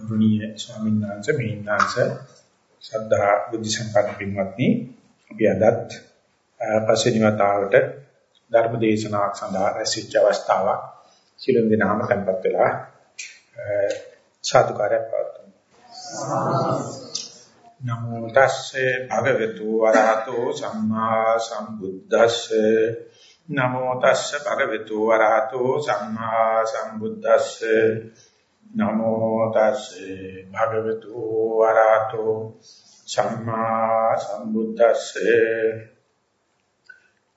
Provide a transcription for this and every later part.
ගෞරවනීය ස්වාමීන් වහන්සේ මේන්නාංශ ශ්‍රද්ධා බුද්ධ සම්පන්න පින්වත්නි අපි අදත් පස්වෙනි වතාවට ධර්ම දේශනාවක් සඳහා රැස්වෙච්ච අවස්ථාවක් සිළුම් දිනාම tempත් වෙලා සාදුකාරයක් පවතුමු නමෝ තස්සේ භගවතු වරහතෝ සම්මා සම්බුද්දස්සේ. නමෝ තස්සේ භගවතු වරහතෝ සම්මා සම්බුද්දස්සේ. නමෝ තස්සේ භගවතු වරහතෝ සම්මා සම්බුද්දස්සේ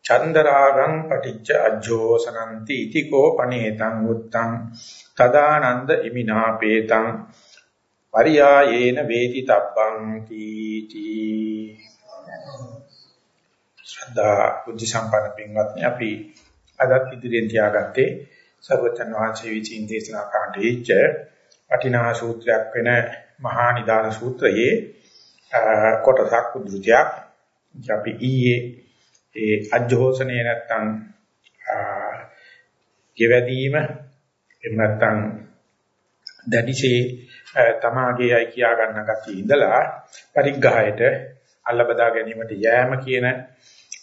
චන්දරාගං පටිච්ච අජ්ජෝසනಂತಿ ඉතිකෝ පනේතං උත්තං තදානන්ද ඉමිනාපේතං පරියායේන වේති තබ්බං තීති. ශ්‍රද්ධා බුද්ධ සම්පන්න පින්වත්නි අපි අදත් ඉදිරියෙන් තියාගත්තේ සර්වචන් වහන්සේ විචින් දේශනා කාණ්ඩයේච්ච වටිනා සූත්‍රයක් වෙන මහා නිදාන සූත්‍රයේ කොටසක් උද්ෘතයක් අපි ඊයේ ඒ අජ්ජෝසනේ නැත්තම් ගෙවැදීම එහෙම නැත්තම් දැඩිසේ තමාගේ අය කියා ගන්න ගැතිය ඉඳලා පරිග්‍රහයට අල්ලබදා ගැනීමට යෑම කියන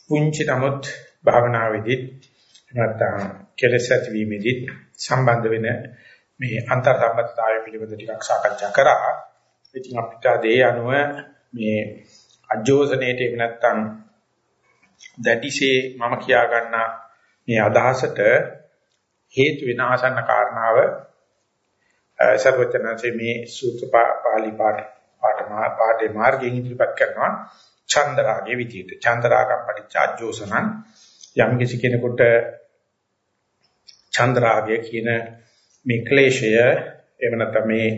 පුංචි නමුත් භාවනාවේදී නැත්තම් කෙලෙස් ඇතිවීමේදී සම්බන්ධ වෙන මේ අන්තර් සම්බන්ධතාවය පිළිබඳ ටිකක් සාකච්ඡා කරා. ඉතින් අපිට දේ අනුව මේ අජෝසනේට එහෙම නැත්තම් දැඩිසේ මම කියා ගන්න මේ අදහසට හේතු වෙන ආසන්න කාරණාව සර්වචනසේ මේ සූත්‍ර පාළි පාඨ පාඨ පාඨේ මාර්ගයෙන් ඉදිරිපත් කරනවා චන්දරාගේ විදියට චන්දරාගම් පටිච්චාජෝසනං යම් කිසි කෙනෙකුට චන්ද්‍රාගය කියන මේ ක්ලේශය එහෙම නැත්නම් මේ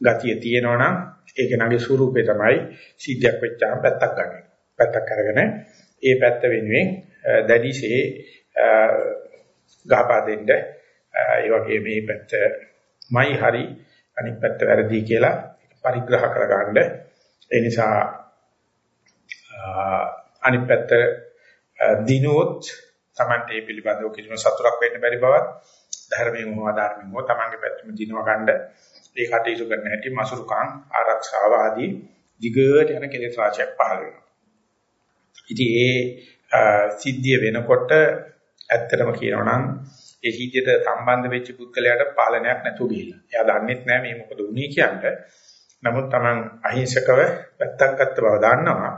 ගතිය තියෙනවා නම් ඒක නගේ ස්වරූපේ තමයි සිද්ධියක් වෙච්චාම පැත්තක් ගන්න. පැත්තක් අරගෙන ඒ පැත්ත වෙනුවෙන් දැඩිසේ ගහපා දෙන්න ඒ වගේ මේ පැත්තමයි හරි අනිත් පැත්ත වැරදි කියලා පරිග්‍රහ කරගන්න. ඒ නිසා අනිත් පැත්ත දිනුවොත් Tamante මේ පිළිබඳව කිසිම සතුටක් වෙන්න බැරි බවත් ධර්මයෙන් හෝ අධර්මයෙන් හෝ Tamange පැත්තම දිනව ගන්න ඒ කටයුතු කරන හැටි මසුරුකම් ආරක්ෂාව ආදී දිගට යන කෙලෙස් රාශියක් පහළ වෙනවා. ඉතින් ඒ සිද්ධිය වෙනකොට ඇත්තටම කියනවා නම් ඒ සිද්ධියට සම්බන්ධ වෙච්ච පුද්ගලයාට පාලනයක් නැතුව ගිහිල්ලා. එයා දන්නෙත් නැහැ මේ මොකද වුනේ කියන්න. නමුත් Taman අහිංසකව පැත්තක් ගත්ත බව දන්නවා.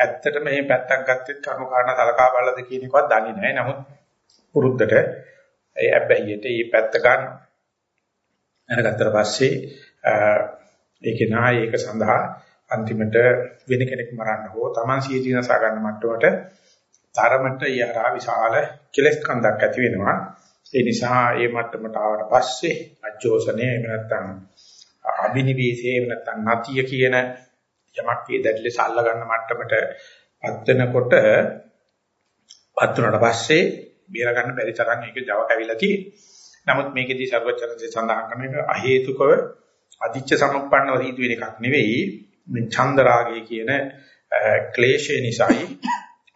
ඇත්තට මේ පැත්තක් ගත්තෙත් කර්ම කාරණා සලකා බලලාද කියන එකවත් දන්නේ නැහැ. නමුත් පුරුද්දට ඒ හැබැයිට මේ පැත්ත ගන්න අරගත්තට පස්සේ ඒකේ නාය ඒක සඳහා අන්තිමට වෙන කෙනෙක් මරන්න හෝ Taman සිය දිනසා ගන්න මට්ටමට තරමට යහරා විශාල කෙලස් කන්දක් ඇති වෙනවා. ඒ නිසා මේ මට්ටමට ආවට පස්සේ අජෝසනේ එහෙම නැත්නම් අබිනිවේෂේ එහෙම නැත්නම් නතිය කියන යමක් ඒ දැඩිලෙස අල්ල ගන්න මට්ටමට පත් වෙනකොට පත් වුණාට පස්සේ බේර ගන්න බැරි තරම් ඒක Java කැවිලා තියෙනවා. නමුත් මේකෙදී සර්වචරන්සේ සඳහන් කරන එක අහේතුකව අදිච්ච සමුප්පන්නව සිදුවෙන එකක් නෙවෙයි මේ ඡන්ද රාගය කියන ක්ලේශය නිසායි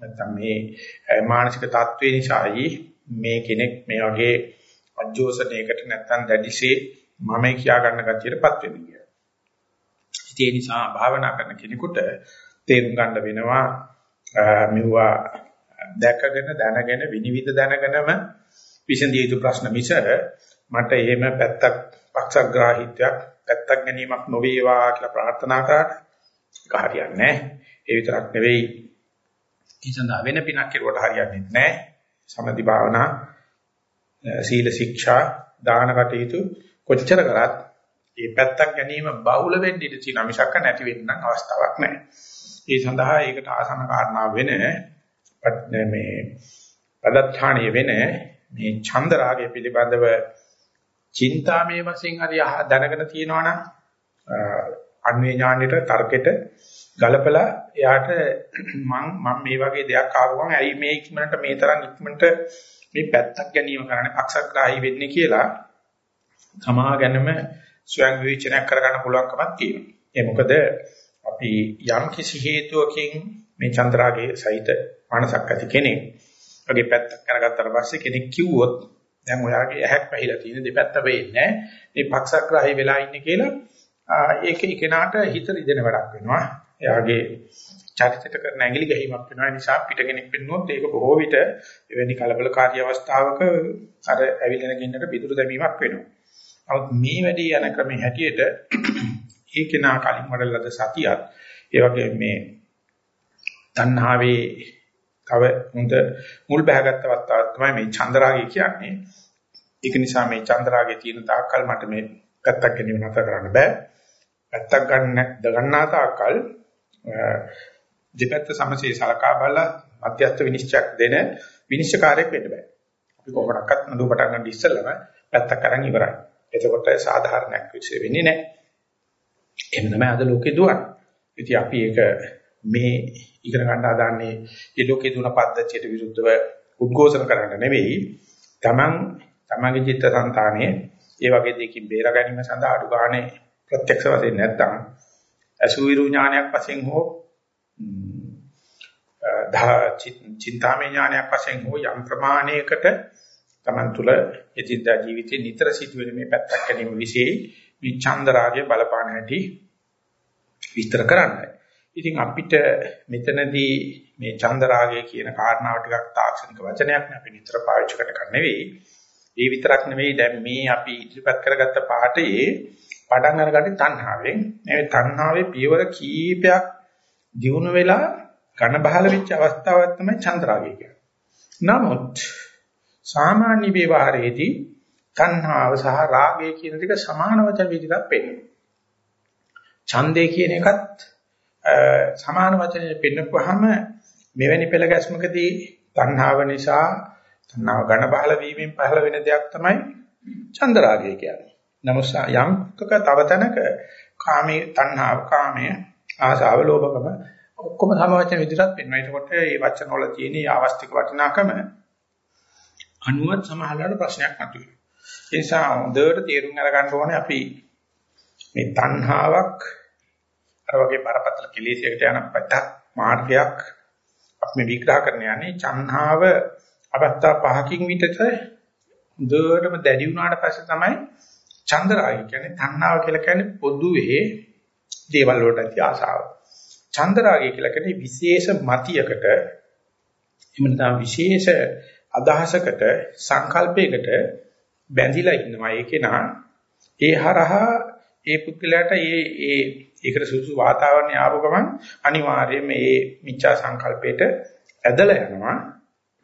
නැත්නම් මේ මානසික තත්ත්වේ නිසායි මේ කෙනෙක් මේ වගේ අජෝසනයකට නැත්නම් දැඩිසේ මම කියා ගන්න ගතියටපත් වෙන්නේ. ඒ නිසා භාවනා කරන කෙනෙකුට තේරුම් ගන්න වෙනවා මෙවුවා දැකගෙන දැනගෙන විනිවිද දැනගෙනම විසඳිය යුතු ප්‍රශ්න මිස මට එහෙම පැත්තක් පක්ෂග්‍රාහීත්වයක් පැත්තක් ගැනීමක් නොවේවා කියලා ප්‍රාර්ථනා කරාට ඒක හරියන්නේ නැහැ. ඒ විතරක් නෙවෙයි ඒ සඳහා වෙන පිනක් කෙරුවට හරියන්නේ නැහැ. සමදි භාවනා සීල ශික්ෂා දාන කටයුතු කොච්චර කරත් මේ පැත්තක් ගැනීම බහුල වෙන්න ඉඩ තියෙනවා මිසක් නැති වෙන්න නම් අවස්ථාවක් නැහැ. ඒ සඳහා ඒකට ආසන කාරණා වෙන මේ පදත්තාණිය වෙන මේ ඡන්ද රාගය පිළිබඳව චින්තාමය වශයෙන් හරි දැනගෙන තියෙනවනම් අන්වේ ඥානෙට තර්කෙට ගලපලා එයාට මම මම මේ වගේ දෙයක් ආවම ඇයි මේ ඉක්මනට මේ තරම් ඉක්මනට මේ පැත්තක් ගැනීම කරන්නේ අක්ෂරග්‍රාහී වෙන්නේ කියලා තමා ගැනම ස්වයං විවේචනයක් කරගන්න පුළුවන්කමක් තියෙනවා. ඒ මොකද අපි යම් කිසි හේතුවකින් මේ චන්ද්‍රාගයේ සහිත මානසක් ඇති කෙනෙක් වගේ පැත්තක් කරගත්තාට පස්සේ කෙනෙක් කිව්වොත් දැන් ඔයාගේ ඇහක් පැහිලා තියෙන දෙපැත්ත වෙන්නේ මේ පක්ෂග්‍රාහී වෙලා ඉන්නේ කියලා ඒක එකනට හිත රිදෙන වැඩක් වෙනවා. එයාගේ චරිතයට කරන ඇඟිලි ගැහිමක් වෙනවා. ඒ නිසා පිටගෙනෙක් වෙන්නොත් ඒක බොහෝ විට එවැනි කලබලකාරී අවස්ථාවක අර ඇවිලෙන ගින්නට පිටුරු දැමීමක් වෙනවා. නමුත් මේ වැඩි යන ක්‍රමයේ හැටියට ඒකේනා කලින් වඩලද සතියත් ඒ වගේ මේ තණ්හාවේ තව හොඳ මුල් බහගත්ත අවස්ථාවක් තමයි මේ චන්ද්‍රාගය කියන්නේ. ඒක නිසා මේ චන්ද්‍රාගයේ තියෙන තාක්කල් මට මේ පැත්තක් ගැනීම නැතර කරන්න බෑ. පැත්තක් ගන්න දගන්නා තාක්කල් දෙපැත්ත සමසේ සලකා බලලා මධ්‍යස්ථ විනිශ්චයක් දෙන විනිශ්චයකාරයෙක් වෙන්න බෑ. අපි කොහොමඩක්වත් නඩුව පටන් ගන්න ඉස්සෙල්ලම පැත්තක් අරන් ඉවරයි. එතකොට සාධාරණයක් විශ්ේ වෙන්නේ නැහැ. එහෙම තමයි අද ලෝකේ දුවන්නේ. ඉතින් අපි ඒක මේ ඉගෙන ගන්න හදාන්නේ මේ ලෝකේ දුන පද්ධතියට විරුද්ධව උද්ඝෝෂණ කරන්න නෙවෙයි. Taman තමන්ගේ චිත්ත සංතානයේ ඒ වගේ දෙකින් බේර ගැනීම සඳහා අඩු ගානේ ප්‍රත්‍යක්ෂ වශයෙන් නැත්තම් අසුවිරු ඥානයක් වශයෙන් හෝ දා චින්තාමය ඥානයක් වශයෙන් හෝ යම් ප්‍රමාණයකට තමන් තුළ එදිනදා ජීවිතේ නිතර සිදුවෙන මේ පැත්තක් ගැනීම વિશે මේ චන්දරාගය බලපාන හැටි විස්තර කරන්නයි. ඉතින් අපිට මෙතනදී මේ චන්දරාගය කියන කාරණාව ටිකක් තාක්ෂණික වචනයක් නේ අපි නිතර පාවිච්චි කරන නෙවෙයි. ඒ විතරක් නෙවෙයි දැන් මේ අපි ඉදිරිපත් කරගත්ත පාඩයේ පටන් අරගන්නේ තණ්හාවෙන්. මේ තණ්හාවේ පියවර කීපයක් දිනු වෙලා ඝන බහල වෙච්ච අවස්ථාවක් තමයි චන්ද්‍රාගය කියන්නේ. නමුත් සාමාන්‍ය ව්‍යවහාරයේදී තණ්හාව සහ රාගය කියන දෙක සමාන වචන විදිහට පෙන්නනවා. ඡන්දේ කියන එකත් සමාන වචනේ පෙන්නපුවාම මෙවැනි පෙළ ගැස්මකදී තණ්හාව නිසා තණ්හාව ඝන බහල වීමෙන් පහළ වෙන දෙයක් තමයි චන්ද්‍රාගය කියන්නේ. නමුත් යම් කක තව තැනක කාමයේ තණ්හාව කාමයේ ආසාව ලෝභකම ඔක්කොම සම වචන විදිහට පෙන්වනවා. ඒකට මේ වචන වල තියෙන ආවස්තික වටිනාකම අනුවත් සමහරවල් ප්‍රශ්නයක් මතුවෙනවා. ඒ නිසා හොඳට තේරුම් අරගන්න ඕනේ අපි මේ තණ්හාවක් අර වගේ බරපතල කෙලෙසයකට යන පැත්තක් මාර්ගයක් අපි විග්‍රහ කරන්න යන්නේ චන්හාව අවස්ථා පහකින් විතර හොඳටම දැඩි වුණාට පස්සේ තමයි චන්දරාගය කියන්නේ තණ්හාව කියලා කියන්නේ පොදුවේ දේවල් වලට ඇති ආසාව. චන්දරාගය කියලා කියන්නේ විශේෂ මතියකට එහෙම නැත්නම් විශේෂ අදහසකට සංකල්පයකට බැඳිලා ඉන්නවා. ඒකේ නා ඒ හරහා ඒ පුද්ගලයාට ඒ ඒ ඒකට සුසු වාතාවරණය ආපු ගමන් අනිවාර්යයෙන්ම මේ මිච්ඡා සංකල්පයට ඇදලා යනවා.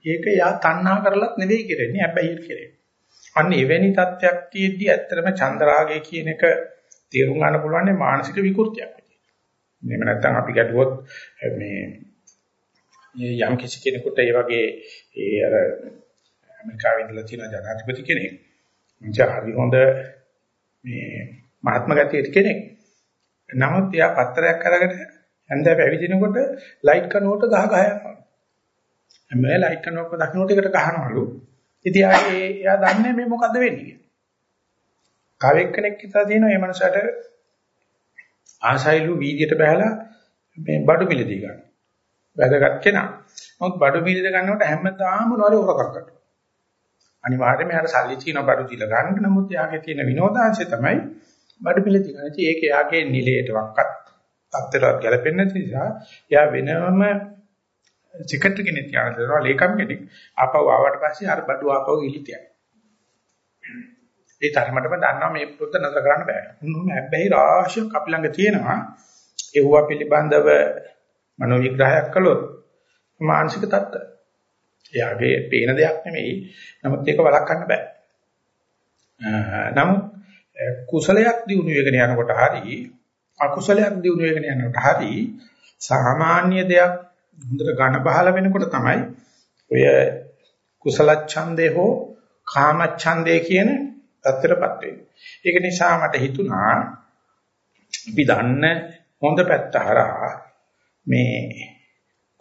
ඒක යා තණ්හා කරලත් නෙවෙයි කරන්නේ හැබැයි ඒක කරේ අන්න එවැනි තත්ත්වයක් තියෙද්දි ඇත්තටම චන්ද්‍රාගය කියන එක තේරුම් ගන්න පුළුවන් මානසික විකෘතියක්. විදියට. එහෙම නැත්නම් අපි ගැටුවොත් මේ යම් කිසි කෙනෙකුට ඒ වගේ ඒ අර ඇමරිකාවේ ඉඳලා තියෙන ජනාධිපති කෙනෙක් මං හරි හොඳ මේ මහත්ම ගතියට කෙනෙක්. නමුත් එයා පත්‍රයක් අරගෙන හන්දෑව ඇවිදිනකොට ලයිට් කනුවට ගහ ගහ යනවා. හැම ලයිට් කනුවක දකින්නට එකට ගහනවලු. ඉතින් ආයේ එයා දන්නේ මේ මොකද්ද වෙන්නේ කියලා. කව එක්කෙනෙක් හිතා තියෙනවා මේ මනසට ආසයිලු වීදියට බහැලා මේ බඩු මිලදී ගන්න. වැදගත් කෙනා. නමුත් බඩු මිලද ගන්නකොට හැමදාම මොනවාරි උරකක් කරනවා. අනිවාර්යයෙන්ම යාට සල්ලි තියෙන බඩු දීලා ගන්න. නමුත් යාගේ තියෙන විනෝදාංශය තමයි බඩු මිලදී ගන්න. ඉතින් ඒක යාගේ නිලයටවත් තත්ත්වයට ගැලපෙන්නේ නැති නිසා යා වෙනම සෙක්‍රටරි කෙනෙක් තියාගෙන දෙනවා ලේකම් කෙනෙක් ආපහු ආවට පස්සේ අර බඩු ආපහු ඉලිතියක්. ඒ තරමටම දන්නවා මේ පොත නතර කරන්න බෑ. උන්නුම හැබැයි රාශියක් අපි ළඟ තියෙනවා. ඒවා පිළිබඳව මනෝ විග්‍රහයක් කළොත් මානසික තත්ත්ව. එයාගේ පේන දෙයක් නෙමෙයි. නමුත් ඒක වළක්වන්න බෑ. නමුත් කුසලයක් දිනු වෙගෙන යනකොට හරි අකුසලයක් දිනු වෙගෙන යනකොට හරි සාමාන්‍ය දෙයක් හොඳට ඝන බහල වෙනකොට තමයි ඔය කුසල ඡන්දේ හෝ කාම ඡන්දේ කියන தත්තරපත් වෙන්නේ. ඒක නිසා මට හිතුණා අපි දන්න හොඳ පැත්ත හරහා මේ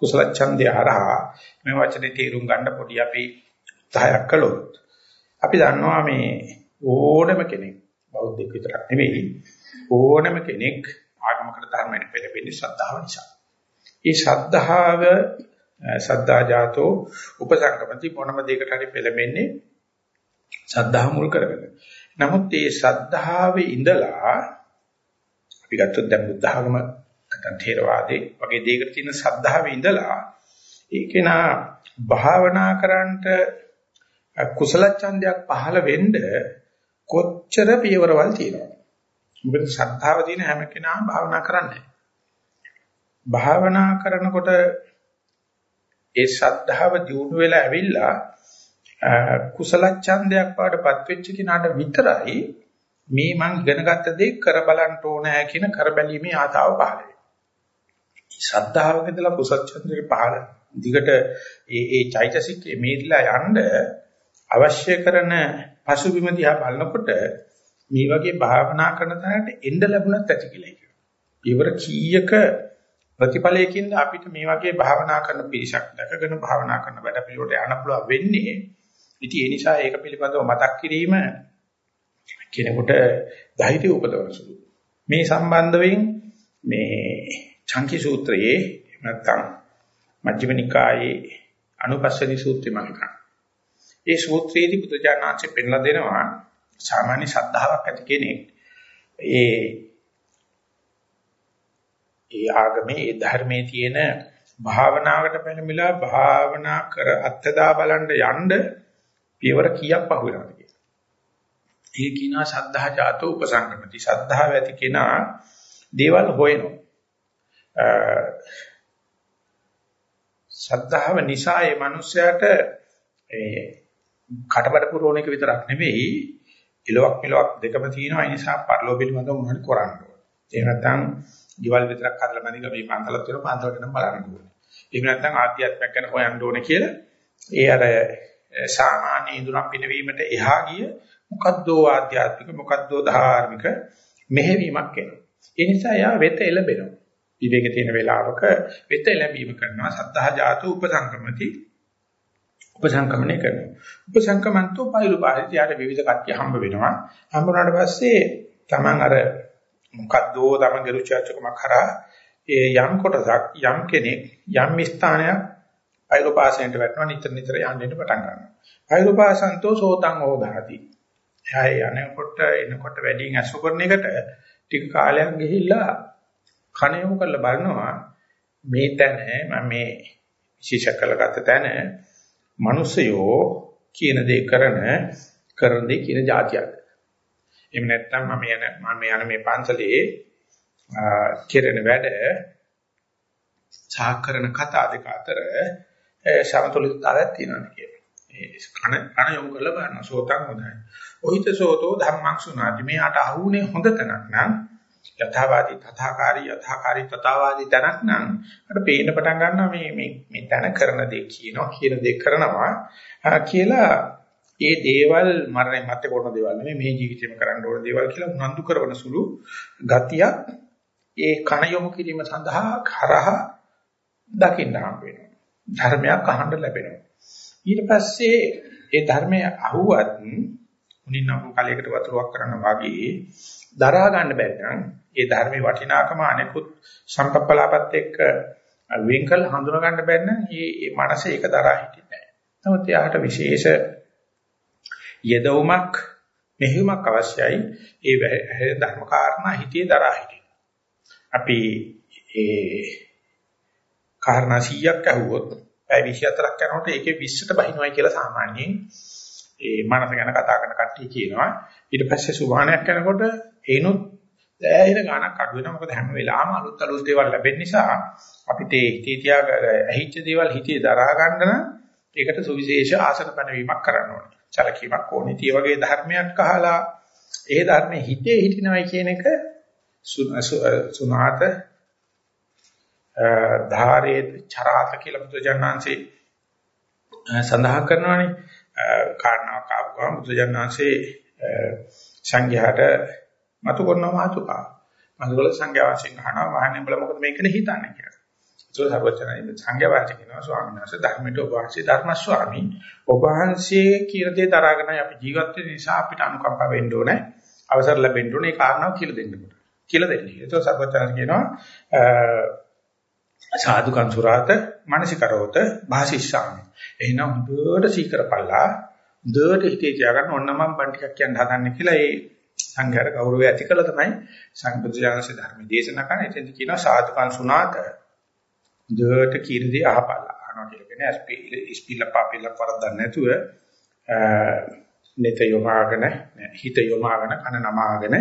කුසල ඡන්දේ හරහා මේ වචනේ තේරුම් ගන්න පොඩි අපි 10ක් කළොත් අපි දන්නවා මේ ඕනම කෙනෙක් බෞද්ධයෙක් විතරක් නෙවෙයි ඕනම කෙනෙක් ආගමකට ධර්මයට පෙළඹෙන්නේ ශ්‍රද්ධාව නිසා. ඒ ශ්‍රද්ධාව සද්දා ජාතෝ උපසංගමති මොනම දෙයකට හරි පෙළඹෙන්නේ ශ්‍රද්ධාව මුල් කරගෙන. නමුත් මේ ශ්‍රද්ධාවේ ඉඳලා අපි ගත්තොත් දැන් බුද්ධ ආගම නැත්නම් ථේරවාදේ වගේ දෙයකට තියෙන සද්ධාවේ ඉඳලා ඒකේ නා භාවනා කරන්නට කුසල ඡන්දයක් පහළ වෙන්න කොච්චර පියවරවල් තියෙනවද මොකද ශ්‍රද්ධාව තියෙන හැම කෙනාම භාවනා කරන්නේ භාවනා කරනකොට ඒ ශ්‍රද්ධාව දියුණු වෙලා ඇවිල්ලා කුසල ඡන්දයක් වඩපත් වෙච්ච කෙනාට විතරයි මේ මං ඉගෙනගත්ත දේ කර බලන්න ඕනෑ කියන කරබැලීමේ ආතාව පහළ වෙනවා. ශ්‍රද්ධාවක ඉඳලා කුසල ඡන්දේ පහළ දිගට ඒ ඒ චෛතසිකයේ මේරිලා යන්න අවශ්‍ය කරන පසුබිම දිහා බලනකොට මේ වගේ භාවනා කරන තැනට එන්න ලැබුණත් ඇති කියලා කියනවා. ඊවර කීයක ප්‍රතිඵලයකින් අපිට මේ වගේ භාවනා කරන පිරිසක් දැකගෙන භාවනා කරන වැඩ පිළිවෙලට යන්න පුළුවන් වෙන්නේ. ඉතින් ඒ නිසා ඒක පිළිබඳව මතක් කිරීම කෙනෙකුට ධෛර්යය උපදවන සුළු. මේ සම්බන්ධයෙන් මේ චංකි සූත්‍රයේ නැත්නම් මජ්ක්‍ධිම නිකායේ අනුපස්සනි සූත්‍රය මම කරා. ඒ සූත්‍රයේදී බුදුජානනාංශය පෙන්ලා දෙනවා සාමාන්‍ය ශ්‍රද්ධාවක් ඇති කෙනෙක් ඒ ඒ ආගමේ ඒ ධර්මයේ තියෙන භාවනාවකට පැමිණිලා භාවනා කර අත්දා බලන්න යන්න පියවර කීයක් පහු වෙනවද කියලා. ඒ කියනවා සද්ධා ජාතෝ උපසංගමති. සද්ධාව ඇති කෙනා දේවල් හොයනවා. සද්ධාව නිසා ඒ මනුස්සයාට ඒ කටබඩ පුරවන එක විතරක් නෙවෙයි ඉලවක් මෙලවක් දෙකම තියෙනවා ඒ නිසා පරලෝ පිළිබඳව මොනවද කරන්න ඕනේ. ඒ නැත්නම් ගෙවල් විතරක් හදලා මැදික මේ පන්සලක් තියෙනවා පන්සලට නම් බලන්න ඕනේ. එහෙම නැත්නම් ආධ්‍යාත්මයක් ගැන හොයන්න ඕනේ කියලා ඒ අර සාමාන්‍ය ඉදurang පිනවීමට එහා ගිය මොකද්දෝ ආධ්‍යාත්මික මොකද්දෝ ධාර්මික මෙහෙවීමක් එනවා. ඒ නිසා යා වෙත එළබෙනවා. විවේක තියෙන වෙලාවක වෙත එළඹීම කරනවා සත්තා ජාතු උපසංගමති උපසංගමණය කරනවා. උපසංගමන්තෝ පෛරුපාරිත යාට විවිධ කට්ටිය හම්බ වෙනවා. හම්බ වුණාට පස්සේ Taman අර මොකද්දෝ Tamanගේ රුචිචකමක් කරා ඒ යම් කොටසක් යම් කෙනෙක් යම් ස්ථානයක් පෛරුපාසයට වැටෙනවා නිතර නිතර යන්නට පටන් ගන්නවා. පෛරුපාසන්තෝ සෝතං ඕදාති. එයා යනකොට එනකොට වැඩියෙන් අසු කරන එකට ටික කාලයක් ගිහිල්ලා කණ යොමු කරලා බලනවා මේ තැන මම මේ විශේෂ කළගත තැන මිනිස්සයෝ කියන දේ කරන කරන දේ කියන જાතියක්. එහෙම නැත්නම් මම යන මම යන මේ පන්සලේ කෙරෙන වැඩ සාකරන කතා දෙක අතර සමතුලිතතාවයක් තියෙනවා කියන්නේ. ඒ කන කන යොමු කරලා බලනවා සෝතං හොඳයි. ඔහිත සෝතෝ ධම්මං සුනාති මේකට අහුනේ හොඳ තැනක් නම් යථාවාදී තථාකාරී යථාකාරී තථාවාදී තැනක් නම් අර පේන්න පටන් ගන්නවා මේ මේ මේ තැන කරන දේ කියනවා කියන දේ කරනවා. කියලා ඒ දේවල් මරණය මැත්තේ කරන දේවල් නෙමෙයි මේ ජීවිතේම කරන්න ඕන දේවල් කියලා උනන්දු කරන සුළු ගතියක් ඒ කණ යොමු කිරීම සඳහා කරහ දකින්න හම්බ වෙනවා. ධර්මයක් අහන්න ලැබෙනවා. ඊට පස්සේ ඒ ධර්මය අහුවත් මුනින් නම් කලයකට වතුරක් කරන්න වගේ දරා ගන්න බැරි නම් ඒ ධර්මයේ වටිනාකම අනෙකුත් සම්පප්පලාපත් එක්ක වෙන්කල් හඳුනා ගන්න බැරි නම් මේ මනස ඒක දරා හිටින්නේ නැහැ. නමුත් එයාට විශේෂ යෙදවුමක් මෙහෙයුමක් අවශ්‍යයි. ඒ ධර්ම කාරණා හිතේ දරා හිටින්න. අපි ඒ කාරණා 100ක් අහුවොත් පැය 24ක් යනකොට ඒකේ 20ට බහිනවයි කියලා සාමාන්‍යයෙන් ඒ මනස ගැන කතා කරන කට්ටිය කියනවා. ඊට පස්සේ සුභානයක් යනකොට ඒනොත් දැයින ගානක් අඩු වෙනවා. මොකද හැම වෙලාවෙම අලුත් අලුත් දේවල් ලැබෙන නිසා අපිට හිතේ තියාග ඇහිච්ච දේවල් හිතේ දරා ගන්න නම් ඒකට සුවිශේෂ ආසන පැනවීමක් කරන්න ඕනේ. චලකීමක් ඕනේ. ඒ වගේ ධර්මයක් අහලා ඒ ධර්මයේ හිතේ හිටිනවයි කියන එක සුනාත ධාරේ චරාත කියලා බුදුජානනාංශේ සඳහන් කරනවානේ. කාරණාවක් ආපු ගමන් බුදුජානනාංශේ සංඝයාට මතු කරන මාතුකා. මතුකල සංඝයා වහන්සේ අහනවා වහන්නේ බල මොකද මේකද හිතන්නේ කියලා. ඒක සර්වචනයි සංඝයා වහන්සේ කියනවා ස්වාමීන් වහන්සේ ධර්මයට ඔබ වහන්සේ ධර්ම ස්වාමී ඔබ වහන්සේ කියන දේ තරගෙන අපි ජීවත් වෙන නිසා අපිට අනුකම්පා වෙන්න ඕනේ. අවසර ලැබෙන්න ඕනේ. ඒ කාරණාව කියලා දෙන්න ඕනේ. කියලා දෙන්නේ. ඒක සර්වචනයි කියනවා සාදුකං සුරාත මානසිකරෝත භාසිස්සාමි. එහෙනම් හොඳට සීකරපල්ලා හොඳට හිතේ තියාගන්න ඕන මම බන් ටිකක් කියන්න හදන්නේ කියලා ඒ සංඝයාට ගෞරවය ඇති කළ තමයි සංබුද්ධජනසේ ධර්ම දේශනා කරන. එතෙන්ද කියනවා සාදුකන් සුණාත දෙයට කීර්ති අහපල්ලා. අහනවා කියලා කියන්නේ ඉස්පිල්ල පාපිල්ල වරද්දක් නැතුව නිත යොමාගෙන හිත යොමාගෙන කන නමාගෙන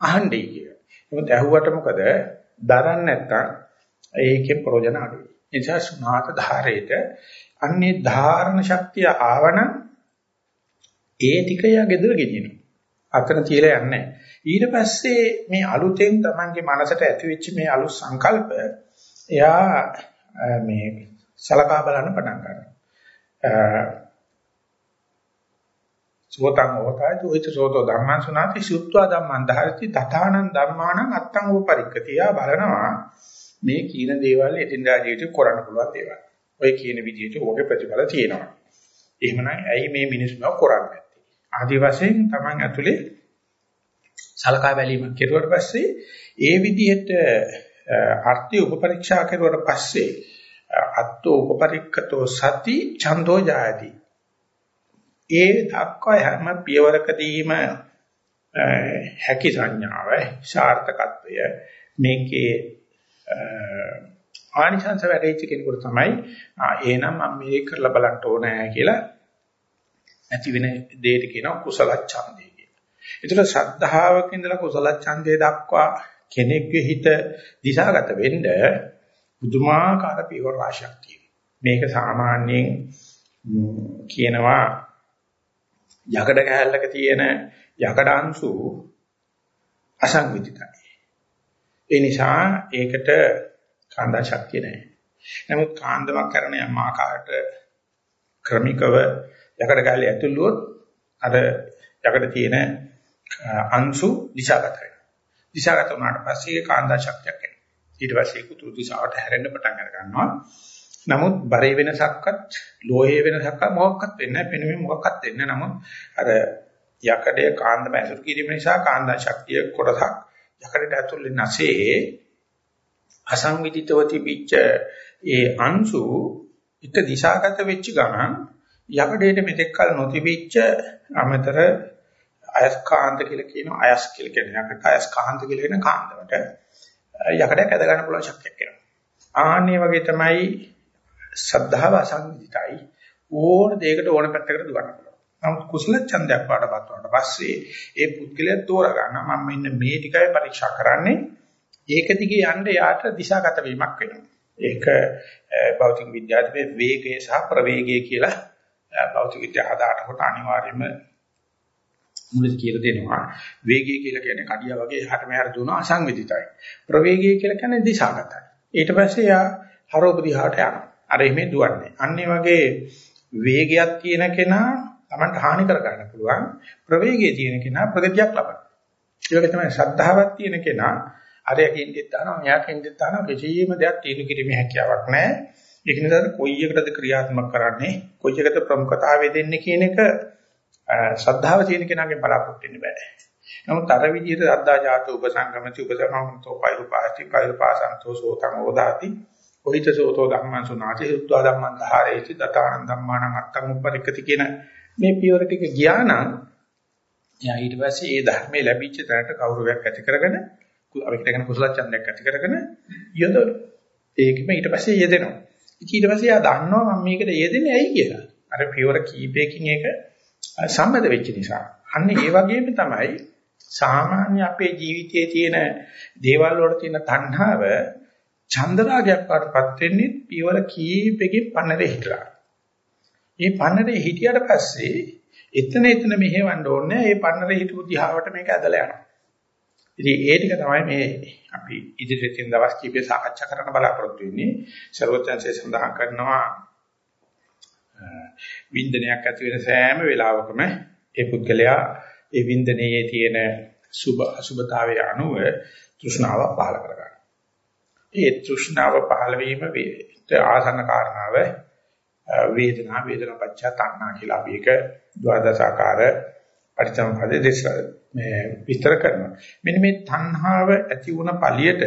අහන්නේ කියලා. මොකද ඇහුවට මොකද දරන්නේ නැත්තම් ඒකේ ප්‍රයෝජන අඩුයි. ඒ නිසා සුණාත ධාරේට අන්නේ ධාරණ ශක්තිය ආවනම් ඒ ටික යා gedera ගෙනියනවා. අතන තියලා යන්නේ ඊට පස්සේ මේ අලුතෙන් Tamange මනසට ඇතිවෙච්ච මේ අලුත් සංකල්ප එයා මේ සලකා බලන්න පටන් ගන්නවා. සෝතං හෝතායි ඔයිත සෝතෝ ධම්මං සුනාති සුත්වා ධම්මං ධාරති තථානං ධම්මානං අත්තං උපරික්කතිය බලනවා මේ කියන දේවල් එදිනදා ජීවිතේ කරන්න පුළුවන් දේවල්. ඔය කියන විදිහට ඕකේ ප්‍රතිඵල තියෙනවා. එහෙමනම් ඇයි මේ මිනිස්සුම කරන්නේ නැත්තේ? ආදි වශයෙන් Taman ඇතුලේ සලකා බැලීමක් කෙරුවට පස්සේ ඒ විදිහට අර්ථය උපපරීක්ෂා කෙරුවට පස්සේ අත්තෝ උපපරික්කතෝ සති ඡන්தோ ජායති. ඒ දක්වා හැම පියවරකදීම හැකි සංඥාව සාර්ථකත්වය මේකේ ආනිසංස වැඩිච්ච කෙනෙකුට තමයි එහෙනම් මම මේක කරලා බලන්න ඕනෑ කියලා ඇති වෙන දෙයට කියනවා කුසල ඡන්දය කියලා. ඒතර ශ්‍රද්ධාවක ඉඳලා කුසල ඡන්දය දක්වා කෙනෙක්ගේ හිත දිශාගත වෙන්න පුදුමාකාර පියවර රාශියක් තියෙනවා. මේක සාමාන්‍යයෙන් කියනවා යකඩ කැලලක තියෙන යකඩ අංශු අසංවිධිතයි. ඒ නිසා ඒකට කාන්දා ශක්තිය නැහැ. නමුත් කාන්දමක් කරන යම් ආකාරයට ක්‍රමිකව යකඩ කැලේ ඇතුළුවොත් අර යකඩ තියෙන අංශු දිශාගත වෙනවා. දිශාගත වුණාට පස්සේ කාන්දා ශක්තියක් එනවා. ඊට පස්සේ කුතුරු දිශාවට හැරෙන්න පටන් අර ගන්නවා. නමුත් බරේ වෙනසක්වත් ලෝහයේ වෙනසක්වත් මොකක්වත් වෙන්නේ නැහැ. පෙනුමේ මොකක්වත් වෙන්නේ නැහැ. නමුත් අර යකඩයේ කාන්දම ඇසුරු කිරීම නිසා කාන්දා ශක්තිය කොටසක් යකඩට ඇතුල් වෙන නැසේ අසංවිධිතව තිබිච්ච ඒ අංශු එක දිශාගත වෙච්ච ගමන් යකඩේට මෙතෙක් කල නොතිබිච්ච අමතර අයස්කාන්ත කියලා කියන අයස් කියලා කියන යකට අයස්කාන්ත කියලා කියන කාන්දමට යකඩයක් ඇද ගන්න පුළුවන් ශක්තියක් එනවා. ආන්නේ වගේ තමයි සද්ධාව අසංවිධිතයි ඕන දෙයකට ඕන පැත්තකට දුවන්න පුළුවන්. නමුත් කුසල ඡන්දයක් පාඩපත් වුණාට පස්සේ ඒ පුද්ගලයා තෝරා ගන්න මම මෙන්න මේ ටිකයි පරීක්ෂා කරන්නේ. ඒක දිගේ යන්න යාට දිශාගත වීමක් වෙනවා. ඒක භෞතික විද්‍යාවේ වේගය සහ ප්‍රවේගය කියලා භෞතික විද්‍යාව හදානකොට අනිවාර්යයෙන්ම මුලදී කියලා දෙනවා. වේගය කියලා කියන්නේ කඩියා වගේ එහාට මෙහාට දුවන අසංවිධිතයි. ප්‍රවේගය කියලා කියන්නේ දිශාගතයි. ඊට පස්සේ යා හරෝපදිහාට යනවා. අර එමේ දුවන්නේ. අන්න වගේ වේගයක් තියෙන කෙනා Tamanට හානි කර ගන්න පුළුවන්. ප්‍රවේගයේ තියෙන කෙනා ප්‍රගතියක් ලබනවා. ඒ වගේ තමයි ශ්‍රද්ධාවක් තියෙන කෙනා අරයකින් දෙත්තානවා මෙයාකින් දෙත්තානවා කිසියම් දෙයක් තීරු කිරීමේ හැකියාවක් නැහැ. ඒක නිසා කොයි එකටද ක්‍රියාත්මක කරන්නේ කොයි එකට ප්‍රමුඛතාවය දෙන්නේ කියන එක ශ්‍රද්ධාව තියෙන කෙනාගෙන් බලාපොරොත්තු වෙන්න බෑ. නමුත් අර විදිහට අද්දා ජාත උපසංගමති උපසංගමතෝ පෛරුපාති පෛරුපාසන්තෝ සෝතං ඕදාති ඔහිතසෝතෝ ධම්මං සුනාති සුත්වා ධම්මං ධාරේති දතානං ධම්මානං අත්තං උපරික්කති කියන මේ පියවර ටික ගියා නම් එයා ඊට පස්සේ ඒ ධර්මයේ ලැබිච්ච තැනට කෞරවයක් ඇති කරගෙන අපිට කියන කුසල ඡන්දයක් ඇති කරගෙන යොදවන. ඒකෙම ඊට පස්සේ යෙදෙනවා. ඊට පස්සේ එයා දන්නවා මම මේකට යෙදෙන්නේ ඇයි කියලා. අර පියවර කීපයකින් ඒක සම්බන්ධ වෙච්ච නිසා. අන්න ඒ වගේම තමයි සාමාන්‍ය අපේ ජීවිතයේ තියෙන දේවල් වල තියෙන තණ්හාව චන්දරාගයක් වඩපත් වෙන්නේ පියවර කීපෙකින් පන්නරේ හිටලා. මේ පන්නරේ හිටියට පස්සේ එතන එතන මෙහෙවන්න ඕනේ. මේ පන්නරේ හිටපු දිහාවට මේක ඇදලා යනවා. ඉතින් ඒ ටික තමයි මේ අපි ඉදිරියට තියෙන දවස් කීපේ සාකච්ඡා කරන්න බලාපොරොත්තු වෙන්නේ. ਸਰවඥාන්සේ සඳහන් කරනවා වින්දනයක් ඇති වෙන සෑම වෙලාවකම ඒ පුද්ගලයා ඒ වින්දනයේ තියෙන සුභ අසුභතාවයේ අනුව තෘෂ්ණාව පහළ කරගන්නවා. ඒ තෘෂ්ණාව පහළ වීම ආසන්න කාරණාව වේදනා වේදනා පච්ච තණ්හා කියලා අපි ඒක ද්වාදසාකාර පරිච්ඡම්පදේ දෙස් මේ විස්තර කරනවා. මෙන්න මේ තණ්හාව ඇති වුණ පළියට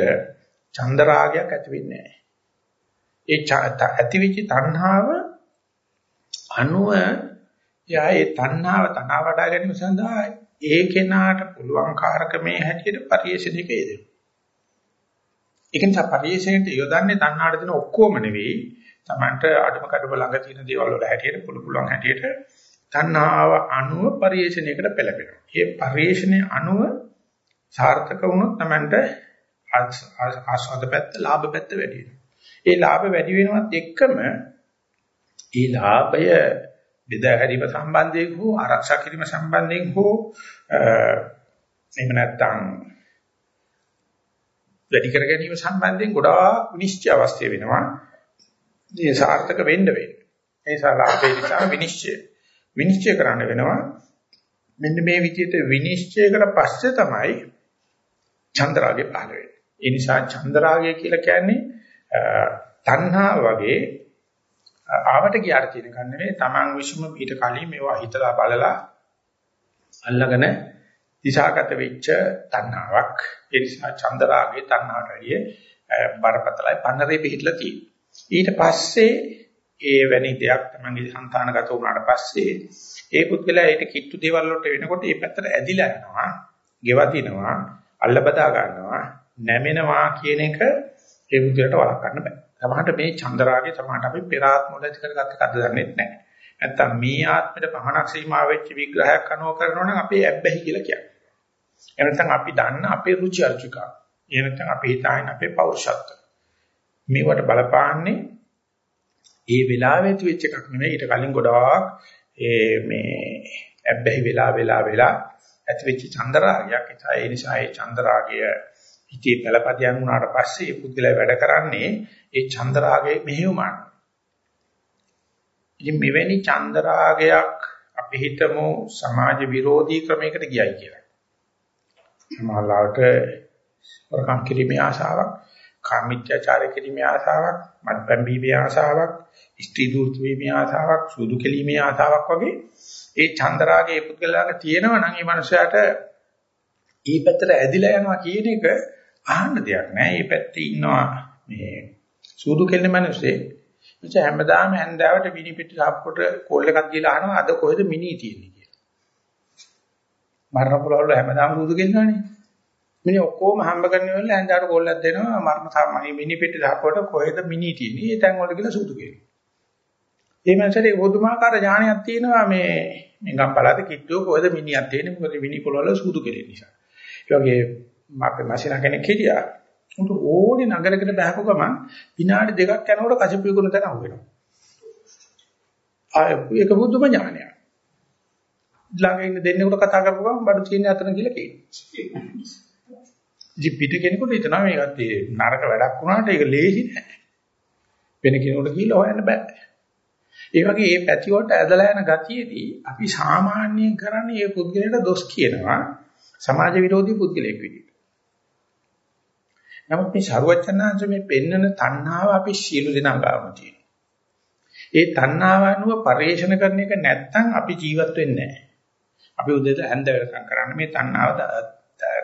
චන්දරාගයක් ඇති වෙන්නේ නැහැ. ඒ ඇතිවිච තණ්හාව අනුව යා ඒ තණ්හාව තන වඩා ගැනීම සඳහා ඒ කෙනාට පුළුවන් කාරකමේ හැටියට පරිේශණයක යෙදෙනවා. ඒක නිසා පරිේශණයට යොදන්නේ තණ්හාට දෙන ඔක්කොම නෙවෙයි. Tamanට අඩම කඩම ළඟ තියෙන දේවල් වල හැටියට පුළු පුළුවන් හැටියට තණ්හාව අනුව පරිේශණයකට පෙළපෙනවා. මේ පරිේශණය අනුව සාර්ථක වුණොත් Tamanට ආස්වාද පැත්ත, ලාභ පැත්ත වැඩි වෙනවා. ඒ ලාභ වැඩි වෙනවත් එක්කම ඒ ලාභය බෙදා ගැනීම සම්බන්ධයෙන් හෝ ආරක්ෂා කිරීම සම්බන්ධයෙන් හෝ එහෙම නැත්නම් වැඩි කර ගැනීම සම්බන්ධයෙන් ගොඩාක් විනිශ්චය අවශ්‍ය වෙනවා. මේ සාර්ථක වෙන්න වෙන්නේ. ඒ නිසා ලාභේ නිසා විනිශ්චය විනිශ්චය කරන්න වෙනවා. මෙන්න මේ විදිහට විනිශ්චයකට පස්සේ තමයි චන්ද්‍රාගය පහළ වෙන්නේ. ඒ නිසා චන්ද්‍රාගය කියලා කියන්නේ තණ්හා වගේ ආවට ගියාට කියන එක නෙවෙයි Taman විශ්ම ඊට කලින් මේවා හිතලා බලලා අල්ලගෙන දිශාගත වෙච්ච තණ්හාවක් ඒ නිසා චන්ද්‍රාගයේ තණ්හාවට වැඩිය බරපතලයි පන්නරේ පිහිටලා තියෙනවා ඊට පස්සේ ඒ වැනි දෙයක් තමන්ගේ సంతානගත වුණාට පස්සේ ඒ පුද්ගලයා ඊට කිට්ටු දේවල් වලට වෙනකොට ඒ පැත්තට ඇදිලා යනවා, ගෙවතිනවා, අල්ලබදා ගන්නවා, නැමෙනවා කියන එක ඒ පුද්ගලට වළක්වන්න බෑ. සමහරට මේ චන්දරාගේ සමහරට අපි පෙර ආත්මවල ඇති කරගත්ත කද්ද දන්නේ නැහැ. නැත්තම් මේ ආත්මෙට පහනක් සීමා වෙච්ච විග්‍රහයක් අනුව කරනවා නම් අපි ඇබ්බැහි කියලා කියනවා. එහෙම නැත්නම් අපි දන්න අපේ රුචි අරුචිකා. එහෙම නැත්නම් අපි හිතාගෙන අපේ පෞරුෂත්වය. මේවට බලපාන්නේ ඒ වෙලාවෙත් වෙච්ච එකක් නෙමෙයි ඊට කලින් ගොඩාක් ඒ මේ ඇබ්බැහි වෙලා වෙලා වෙලා ඇති වෙච්ච චන්දරාගයක් ඒ නිසා ඒ චන්දරාගය හිතේ පළපදියම් වුණාට පස්සේ මේ පුද්ගලයා වැඩ කරන්නේ ඒ චන්දරාගයේ මෙහෙයුමක්. ඉතින් මෙවැනි චන්දරාගයක් අපි හිතමු සමාජ විරෝධී ක්‍රමයකට ගියයි කියලා. සමාජලාට වරකම් කිරීමේ ආශාවක්, කාමීත්‍යචාර කිරීමේ ආශාවක්, මත්පැන් බීමේ ආශාවක්, ස්ත්‍රී දූර්ත වීමේ ආශාවක්, සුදු කෙලීමේ ආශාවක් වගේ ඒ චන්දරාගයේ පුද්ගලයාට තියෙනවා නම් ඒ මනුස්සයාට ඊ පැත්තට ඇදිලා යනවා කියන එක අහන්න දෙයක් නෑ. මේ පැත්තේ ඉන්නවා මේ සූදු කෙල්ල මිනිස්සේ. එච හැමදාම හැන්දාවට විනිපිට සාප්පුවට කෝල් එකක් දීලා අහනවා අද කොහෙද මිනි තියෙන්නේ කියලා. මරණ පොළවල හැමදාම සූදු කෙල්ලනේ. මිනි ඔක්කොම හම්බ කරන වෙලාව හැන්දාවට කෝල් එකක් දෙනවා මරණ සාමයි විනිපිට සාප්පුවට කොහෙද මිනි තියෙන්නේ. ඒ තැන් වල කියලා සූදු කෙල්ල. ඒ මනසට පොදුමාකාර ඥානයක් තියෙනවා මේ මේ ගම්පලාද කිට්ටුව කොහෙද මිනියක් තියෙන්නේ මොකද විනි පොළවල සූදු කෙලෙන නිසා. ඒ වගේ අපේ මැෂිනා කෙනෙක් හිටියා. උන්ට ඕනේ නගරයකට බහපු ගමන් විනාඩි දෙකක් යනකොට කසිපිය ගුණ තැන අහුවෙනවා. ආය ඒක බුදුම ඥානයක්. ළඟ ඉන්න දෙන්නෙකුට කතා කරපු ගමන් බඩු තියෙන අතන කියලා කියනවා. ඉතින් පිට කෙනෙකුට හිතනවා මේකත් නරක වැඩක් වුණාට ඒක ලේසි නෑ. වෙන කෙනෙකුට කියලා හොයන්න බෑ. ඒ වගේ මේ පැති වලට ඇදලා යන ගතියේදී අපි සාමාන්‍යයෙන් කරන්නේ මේ පුද්ගලයාට දොස් කියනවා සමාජ විරෝධී පුද්ගලයෙක් විදිහට. නමුත් මේ ශරුවචනාංශ මේ පෙන්නන තණ්හාව අපි සියලු දෙනා ගාම තියෙනවා. ඒ තණ්හාව අනුව පරිේශන කරන එක නැත්තම් අපි ජීවත් වෙන්නේ නැහැ. අපි උදේට හැන්ද වෙනකම් කරන්නේ මේ තණ්හාව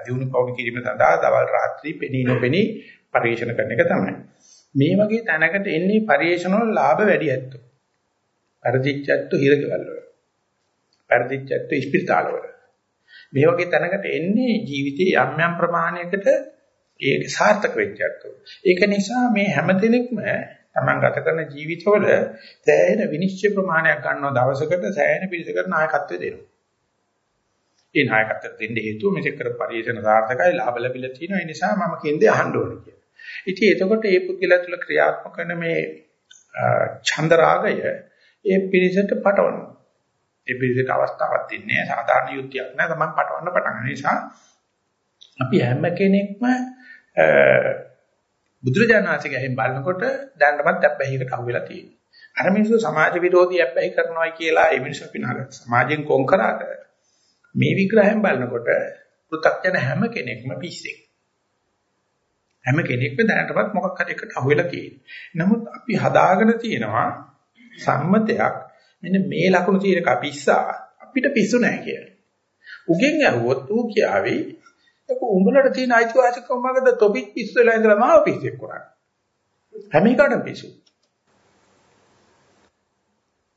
දිනු පවු කිරීම සඳහා දවල් රාත්‍රී පෙනී නොපෙනී පරිේශන කරන එක තමයි. මේ වගේ තැනකට එන්නේ පරිේශන වල ලාභ වැඩි ඇත්තෝ. පරිදිච්ඡත්තු හිරකවල වල. පරිදිච්ඡත්තු ඉස්පිරිතාල වල. මේ වගේ තැනකට එන්නේ ජීවිතයේ යම් යම් ප්‍රමාණයකට ඒක සාර්ථක වෙච්චක්. ඒක නිසා මේ හැමදෙනෙක්ම Taman ගත කරන ජීවිතවල සෑහෙන විනිශ්චය ප්‍රමාණයක් ගන්නව දවසකට සෑහෙන පිළිසකට නායකත්වය දෙනවා. ඒ නායකත්වය දෙන්න හේතුව මේක කර පරිශන සාර්ථකයි ලාභ ලැබිලා තියෙනවා. ඒ නිසා මම කියන්නේ අහන්න ඕනේ කියලා. ඉතින් එතකොට මේ පුද්ගලයා තුළ ක්‍රියාත්මක කරන මේ ඡන්ද රාගය ඒ පිළිසෙට පටවනවා. ඒ පිළිසෙට අවස්ථාවක් දෙන්නේ සාධාරණ යුක්තියක් නෑ තමයි පටවන්න පටන් ගන්න නිසා අපි හැම කෙනෙක්ම බුදුරජාණන්සේගේ එහෙන් බලනකොට දැනටමත් අපැහිකට අහු වෙලා තියෙනවා. අර මිනිස්සු සමාජ විරෝධී අපැහි කරනවායි කියලා ඒ මිනිස්සු පිනාගත් සමාජයෙන් කොන් කරාට මේ විග්‍රහයෙන් බලනකොට පෘථග්ජන හැම කෙනෙක්ම පිස්සෙක්. හැම කෙනෙක්ම දැනටමත් මොකක් හරි එකට අහු වෙලා තියෙනවා. නමුත් අපි හදාගෙන තියෙනවා සම්මතයක් මෙන්න මේ ලකුණු තියෙන කපිස්සා අපිට පිස්සු නැහැ කියලා. උගෙන් ඇහුවොත් ඌ කියාවි ඒක උඹලට තියෙන අයිතිවාසිකම මගද තොපිත් පිස්සු වෙලා ඉඳලා මාව පිස්සෙක් කරන්නේ. හැම එකටම පිස්සු.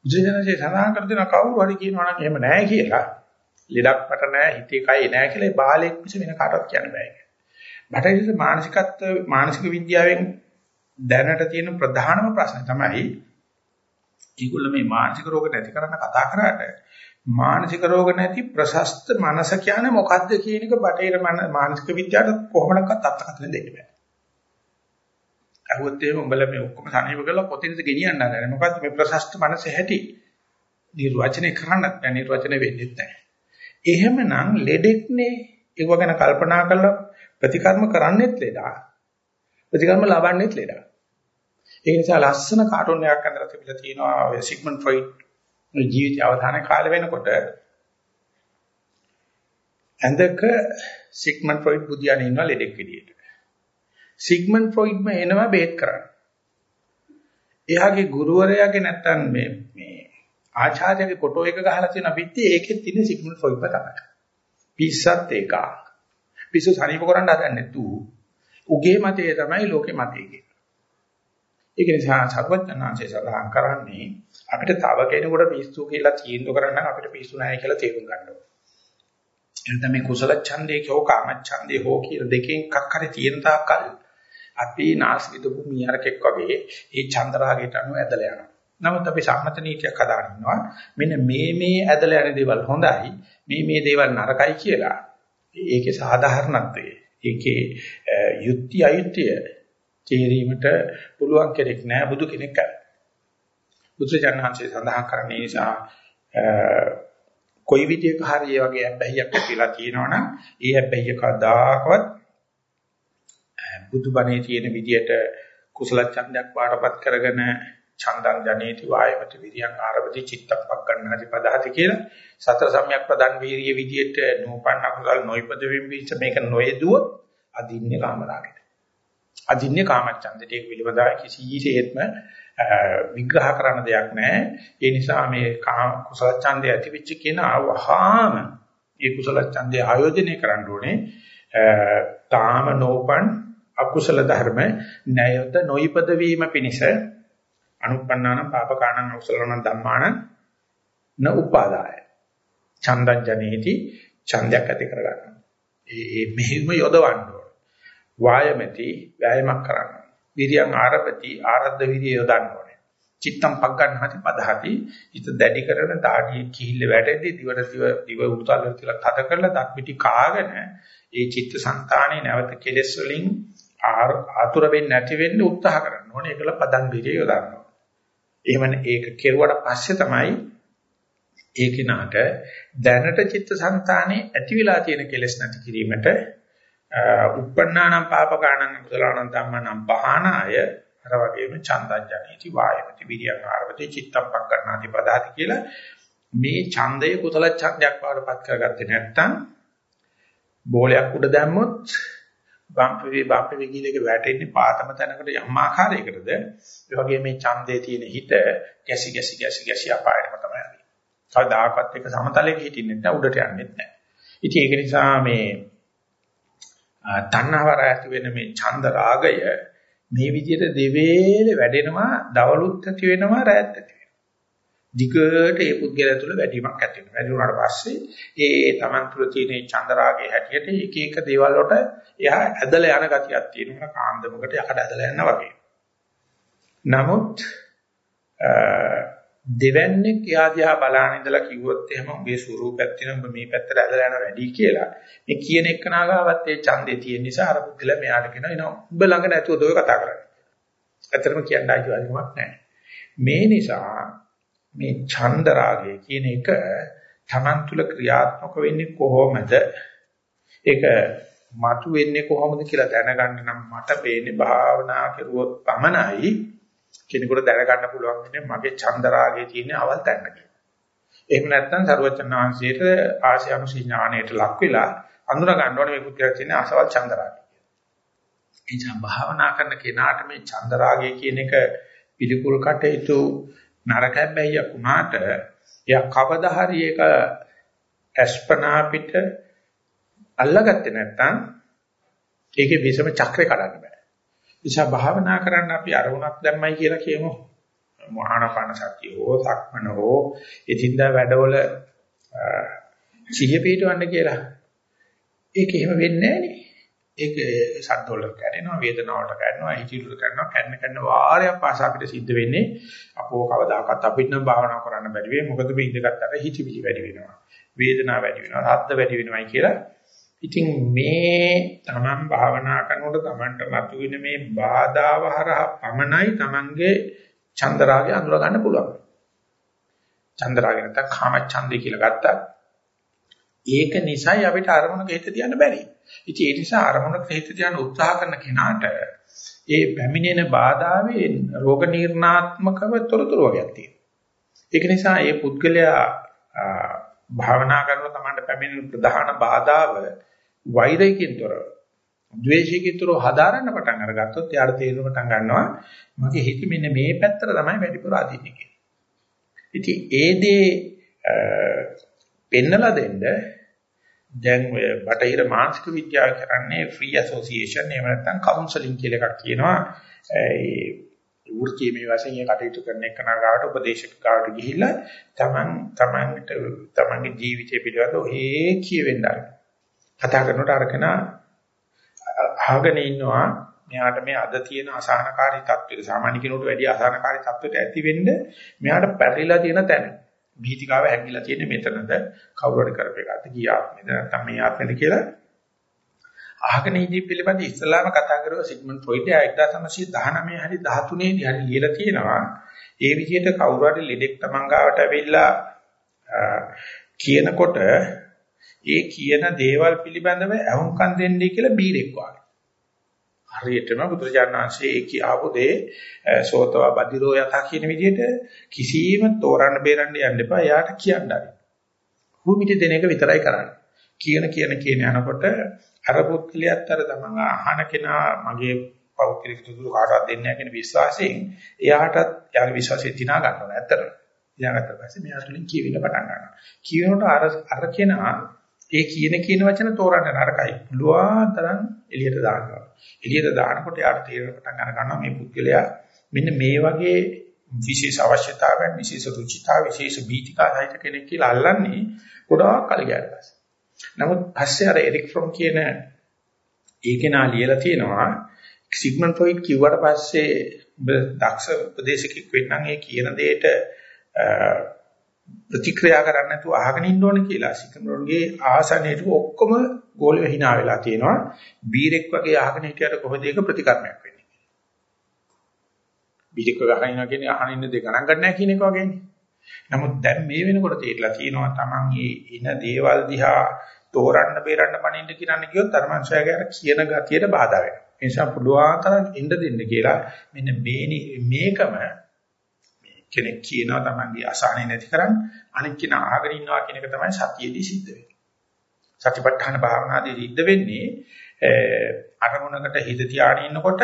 ජීනජේ සඳහන් කර දෙන කවුරු හරි කියනවා නම් එහෙම නැහැ කියලා. ලෙඩක් මට නැහැ, හිතේ කයි නැහැ කියලා ඒ බාලයෙක් මිස වෙන කාටවත් කියන්න බෑ. බටහිර මානසිකත්ව මානසික විද්‍යාවෙන් දැනට තියෙන ප්‍රධානම ප්‍රශ්නේ තමයි ඒගොල්ලෝ මේ මානසික රෝග නැති කරන්න කතා කරාට මානසික රෝග නැති ප්‍රශස්ත මනස කියන්නේ මොකද්ද කියන එක බටහිර මානසික විද්‍යාවට කොහොමඩක්වත් අත්කතන දෙන්න බෑ. අහුවත් එහෙම උඹලා මේ ඔක්කොම සනීප කරලා කොතින්ද ගෙනියන්න හදන්නේ? මොකද්ද මේ ප්‍රශස්ත මනස හැටි? නිර්වචනය කරන්නත් බෑ නිර්වචනය වෙන්නේ නැහැ. එහෙමනම් ලෙඩෙක්නේ ඒව ගැන කල්පනා කරලා ප්‍රතිකර්ම කරන්නෙත් ලෙඩා. ප්‍රතිකර්ම ලබන්නෙත් ලෙඩා. ඒ නිසා ලස්සන කාටුන් එකක් අඳලා තිබිලා තියෙනවා සිග්මන්ඩ් ෆ්‍රොයිඩ් ජීවිත අවධානය කාල වෙනකොට ඇඳක සිග්මන්ඩ් ෆ්‍රොයිඩ් බුදියාන ඉන්න ලෙඩෙක් විදියට. සිග්මන්ඩ් ෆ්‍රොයිඩ්ම එනවා බේත් කරන්න. එයාගේ ගුරුවරයාගේ නැත්තම් මේ මේ ආචාර්යගේ ෆොටෝ එක ගහලා තියෙන පිටි ඒකෙත් තියෙන සිග්මන්ඩ් ෆ්‍රොයිඩ්ම තමයි. පිස්සත් ඒක. පිස්සු සනීප කරන්න හදන්නේ තු. උගේ මතය තමයි ලෝකේ මතය කියන්නේ. ඒක නිසා සර්වඥාන්සේ සඳහන් කරන්නේ අපිට තව කෙනෙකුට පිස්සු කියලා තීන්දුව කරන්න අපිට පිස්සු නැහැ කියලා තේරුම් ගන්න ඕනේ. එතන මේ කුසල ඡන්දේ කෝ කාම ඡන්දේ හෝ කියන දෙකෙන් එකක් හරි තියෙන තාක්කල් අපි නාස්තික භූමියරකෙක් වගේ ඒ චන්දරාගයට අනුව ඇදලා යනවා. නමුත් අපි සම්මත නීතියක් හදාගෙන ඉන්නවා. මෙන්න මේ මේ ඇදලා යන දේවල් හොඳයි, මේ මේ දේවල් නරකයි කියලා. ඒකේ සාධාරණත්වය, ඒකේ යුක්ති අයුක්තිය තේරීමට පුළුවන් කෙනෙක් නෑ බුදු කෙනෙක් කරා. බුදුචානන්සේ සඳහන් කරන්නේ නිසා කොයි විදියක හරි ඒ වගේ හැබැයික් කියලා කියනවනම් ඒ හැබැයි කවදාකවත් බුදුබණේ තියෙන විදියට කුසල ඡන්දයක් වාටපත් කරගෙන ඡන්දං ජනේති වායමති විරියං ආරවති චිත්තප්පක් ගන්නහදි පදහති කියලා සතර සම්‍යක් ප්‍රදන් වීරිය විදියට නූපන්න කුසල නොයිපද වෙම්විච්ච මේක නොයදුවොත් අදින්නේ කාමරාගෙට අදින්නේ කාමච්ඡන්දට ඒක පිළිබඳව කිසිසේත්ම විග්‍රහ කරන්න දෙයක් නැහැ. ඒ නිසා මේ කාම කුසල ඡන්දය ඇතිවෙච්ච කෙනා වහාම ඒ කුසල ඡන්දය ආයෝජනය කරන්න ඕනේ. තාම නෝපන් අකුසල ධර්ම ණයත නොයිපද වීම පිණිස අනුපන්නාන පාපකාණං අකුසලන ධම්මාන න උපාදාය. ඡන්දං ජනේති ඡන්දයක් ඇති කරගන්න. ඒ මෙහිම යොදවන්න ඕන. වායමති වෑයමක් කරන්න. විරියං ආරපති ආරද්ධ විරිය යොදන්න ඕනේ. චිත්තම් පග්ගණ්හති පදහති හිත දැඩි කරන දාඩිය කිහිල්ල වැටෙද්දී දිවට දිව දිව උඩුතල කියලා තද කරලා දත් පිටි කාගෙන ඒ චිත්ත සංතානේ නැවත කෙලෙස් වලින් ආතුර වෙන්නේ නැති වෙන්න උත්සාහ කරන්න ඕනේ. ඒකල පදං විරිය යොදන්න ඕනේ. එහෙමනේ ඒක කෙරුවට පස්සේ තමයි ඒ කෙනාට දැනට චිත්ත සංතානේ ඇති වෙලා තියෙන කෙලෙස් නැති කිරීමට උප්පන්නානම් පාපකාණං කුසලාණං ධම්මනම් පහනාය අර වගේම චන්දජනේති වායමති විරියං ආරවති චිත්තප්පක් ගන්නාති පදාති කියලා මේ ඡන්දය කුසල ඡන්දයක් වඩපත් කරගත්තේ නැත්නම් බෝලයක් උඩ දැම්මොත් බම්පේ බම්පේ විගිලක වැටෙන්නේ පාතම තැනකට යම් ආකාරයකටද ඒ වගේ මේ ඡන්දේ තියෙන හිත ගැසි ගැසි ගැසි ගැසි අපායටම තමයි යන්නේ. කවදාකවත් එක සමතලයක හිටින්නේ නැහැ උඩට යන්නේ නැහැ. ඉතින් ඒක නිසා මේ තණ්හාවර ඇති වෙන මේ ඡන්ද රාගය මේ විදිහට දෙවේල වැඩෙනවා දවලුත් ඇති වෙනවා රැත් ඇති වෙනවා. දිගට ඒ පුද්ගලයා තුළ වැඩිමක් ඇති වෙනවා. වැඩි වුණාට පස්සේ ඒ Taman තුළ තියෙන ඡන්ද රාගයේ හැටියට එක එක දේවල් වලට එයා ඇදලා යන ගතියක් තියෙනවා. කාන්දමකට යකඩ ඇදලා යනවා වගේ. නමුත් දෙවන්නේ කියාදියා බලන ඉඳලා කිව්වොත් එහෙම උඹේ ස්වරූපයක් තියෙන උඹ මේ පැත්තට ඇදලා යන වැඩි කියලා. මේ කියන එක නාගාවත් ඒ ඡන්දේ තියෙන නිසා අර පුද්ගලයා මෙයාට කියනවා එනවා උඹ ළඟ නැතුව දොය කතා කරන්නේ. ඇත්තටම කියන්න අයිතිවාසිකමක් නැහැ. මේ නිසා මේ ඡන්ද රාගය කියන එක Taman තුල ක්‍රියාත්මක වෙන්නේ කොහොමද? ඒක මතු වෙන්නේ කොහොමද කියලා දැනගන්න නම් මට පේන්නේ භාවනා කරුවොත් පමණයි කෙනෙකුට දැනගන්න පුළුවන් වෙන්නේ මගේ චන්දරාගයේ තියෙන අවල් තැන්න කියලා. එහෙම නැත්නම් සරුවචන වහන්සේට ආශයනුසී ඥාණයට ලක් වෙලා අඳුර ගන්න ඕනේ මේ පුත්‍රයා තියෙන අසවල් චන්දරාගය කියලා. එනිසා භාවනා කරන කෙනාට මේ චන්දරාගය කියන එක පිළිකුල් කටයුතු නරක හැබැයික් වුණාට එයා කවදා හරි ඒක අස්පනා පිට අල්ලගත්තේ නැත්නම් ඒකේ විසම චක්‍රේ කඩන්න බෑ. නිසා භාවනා කරන්න අපි අරමුණක් දැම්මයි කියලා කියමු. ආනාපාන සතිය හෝ සක්මන හෝ ඉදින්දා වැඩවල සිහිය පිටවන්න කියලා. ඒක එහෙම වෙන්නේ නැහැ ඒක සද්ද වලට කැඩෙනවා වේදනාවට කැඩෙනවා හිතිලුට කැඩෙනවා. කැඩෙන කැඩෙන වාරයක් පාස අපිට සිද්ධ වෙන්නේ අපෝ කවදාකවත් අපිට නම් භාවනා කරන්න බැරි වෙයි. මොකද මේ ඉඳගත්තට හිතිවිලි වැඩි වෙනවා. වේදනාව වැඩි වෙනවා රද්ද වැඩි වෙනවායි කියලා. ඉතින් මේ තමන් භාවනා කරනකොට තමන්ට මතුවෙන මේ බාධාව හරහා පමණයි තමන්ගේ චන්දරාගය අඳුර ගන්න පුළුවන්. චන්දරාගය නැත්නම් කාම ඡන්දේ කියලා ගත්තා ඒක නිසයි අපිට අරමුණක හිත තියන්න බැරි. ඉතින් ඒ නිසා අරමුණක හිත තියන්න උත්සාහ කරන කෙනාට ඒ පැමිණෙන බාධාවේ රෝග නිర్ణාත්මකව තොරතුරු වර්ගයක් තියෙනවා. ඒක නිසා මේ පුද්ගලයා භාවනා කරන තමන්ට පැමිණෙන ප්‍රධාන බාධාව වෛරයකින් තොරව ද්වේෂයකින් තොරව හදාරන්න පටන් අරගත්තොත් එයාට තේරෙන්න පටන් ගන්නවා මගේ හිත මෙන්න මේ පැත්තට තමයි වැඩිපුර අදින්නේ කියලා. ඉතින් ඒ දේ පෙන්නලා දෙන්න. දැන් ඔය බටහිර මානසික විද්‍යාව කරන්නේ ෆ්‍රී ඇසෝසියේෂන් එහෙම නැත්නම් කවුන්සලින් කියලා එකක් කියනවා. ඒ වෘත්තීය වශයෙන් ඒ කටයුතු කරන එකන ගාවට උපදේශක ගාවට ගිහිල්ලා තමන් තමන්ට තමන්ගේ ජීවිතය පිළිබඳව ඔහේ කියවෙන්න කතා කරනකොට අරගෙන අහගෙන ඉන්නවා. මෙයාට මේ අද තියෙන අසහනකාරී තත්ත්වෙට සාමාන්‍ය කෙනෙකුට වැඩි අසහනකාරී තත්ත්වයට ඇති වෙන්න මෙයාට පැටලිලා තියෙන තැන. බීතිකාව හැංගිලා තියෙන්නේ මෙතනද? කවුරුහරි කරපේකද ගිය ආත්මෙද? නැත්නම් මේ ආත්මෙද කියලා අහගෙන ඉඳි පිළිබඳ ඉස්ලාම කතා කරුව සිග්මන්ඩ් ෆ්‍රොයිඩ් 1919 හරි 13 දී හරි ලියලා තියෙනවා. ඒ විදිහට කවුරු හරි ලෙඩෙක් තමන් ගාවට ඇවිල්ලා කියනකොට ඒ කියන දේවල් පිළිබඳව අහුම්කම් දෙන්නයි කියලා බීරෙක් වගේ. හරියටම බුදුරජාණන් වහන්සේ ඒ කියාපු දේ සෝතවා බදිරෝ යතා කියන විදිහට කිසිම තෝරන්න බේරන්න යන්න එපා. එයාට කියන්න හරි. භූමිට දෙන එක විතරයි කරන්නේ. කියන කියන කියන යනකොට අර පුත්කලියත් අර තමන් අහන කෙනා මගේ පෞද්ගලික තුරු කාටවත් දෙන්නේ නැහැ කියන විශ්වාසයෙන් එයාටත් එයාගේ විශ්වාසය දිනා ගන්නවා. ඇත්තටම. දිනාගත්ත පස්සේ මෙයාට ලින් කියවිල පටන් ගන්නවා. කියනකොට අර අර කෙනා ඒ කියන කියන වචන තෝරන්න නරකයි. පුළුවන් තරම් එළියට දානවා. එළියට දානකොට යාට තේරෙන පටන් අර ගන්නවා මේ පුද්ගලයා මෙන්න මේ වගේ විශේෂ අවශ්‍යතාවයන්, විශේෂ රුචිතා, විශේෂ බීතිකා සහිත කෙනෙක් කියලා අල්ලන්නේ ගොඩාක් කල ගියාට පස්සේ. නමුත් පස්සේ අර එරික් ෆ්‍රොම් කියන ඒකේනා ලියලා තියෙනවා සිග්මන්ඩ් ෆ්‍රොයිඩ් කිව්වට පස්සේ දක්ෂ උපදේශකෙක් වෙන්නම් ඒ කියන දෙයට ප්‍රතික්‍රියා කරන්නේ නැතුව අහගෙන ඉන්න ඕනේ කියලා. සිකමරුන්ගේ ආසනයේට ඔක්කොම ගෝලිය hina වෙලා තියෙනවා. බීරෙක් වගේ අහගෙන හිටියට කොහොමද ඒක ප්‍රතිකර්මයක් වෙන්නේ? බීරෙක් වගේ අහගෙන ඉන්නවා කියන්නේ අහන ඉන්න දේ ගණන් ගන්න නැහැ කියන එක වගේනේ නමුත් දැන් මේ වෙනකොට තේරලා තියෙනවා Taman මේ ඉන දේවල් දිහා තෝරන්න බේරන්න මනින්න කියන්න කියොත් ධර්මංශයගේ අර කියන ගතියට බාධා වෙනවා. ඒ නිසා පුළුවන් තරම් ඉන්න දෙන්න කියලා මෙන්න මේ මේකම කෙනෙක් කියනවා තමන්ගේ අසහනෙ නැති කරන්න අනිත් කෙනා අහගෙන ඉන්නවා කියන එක තමයි සතියේදී සිද්ධ වෙන්නේ. සතිපට්ඨාන භාවනාදී සිද්ධ වෙන්නේ අරමුණකට හිත තියාගෙන ඉන්නකොට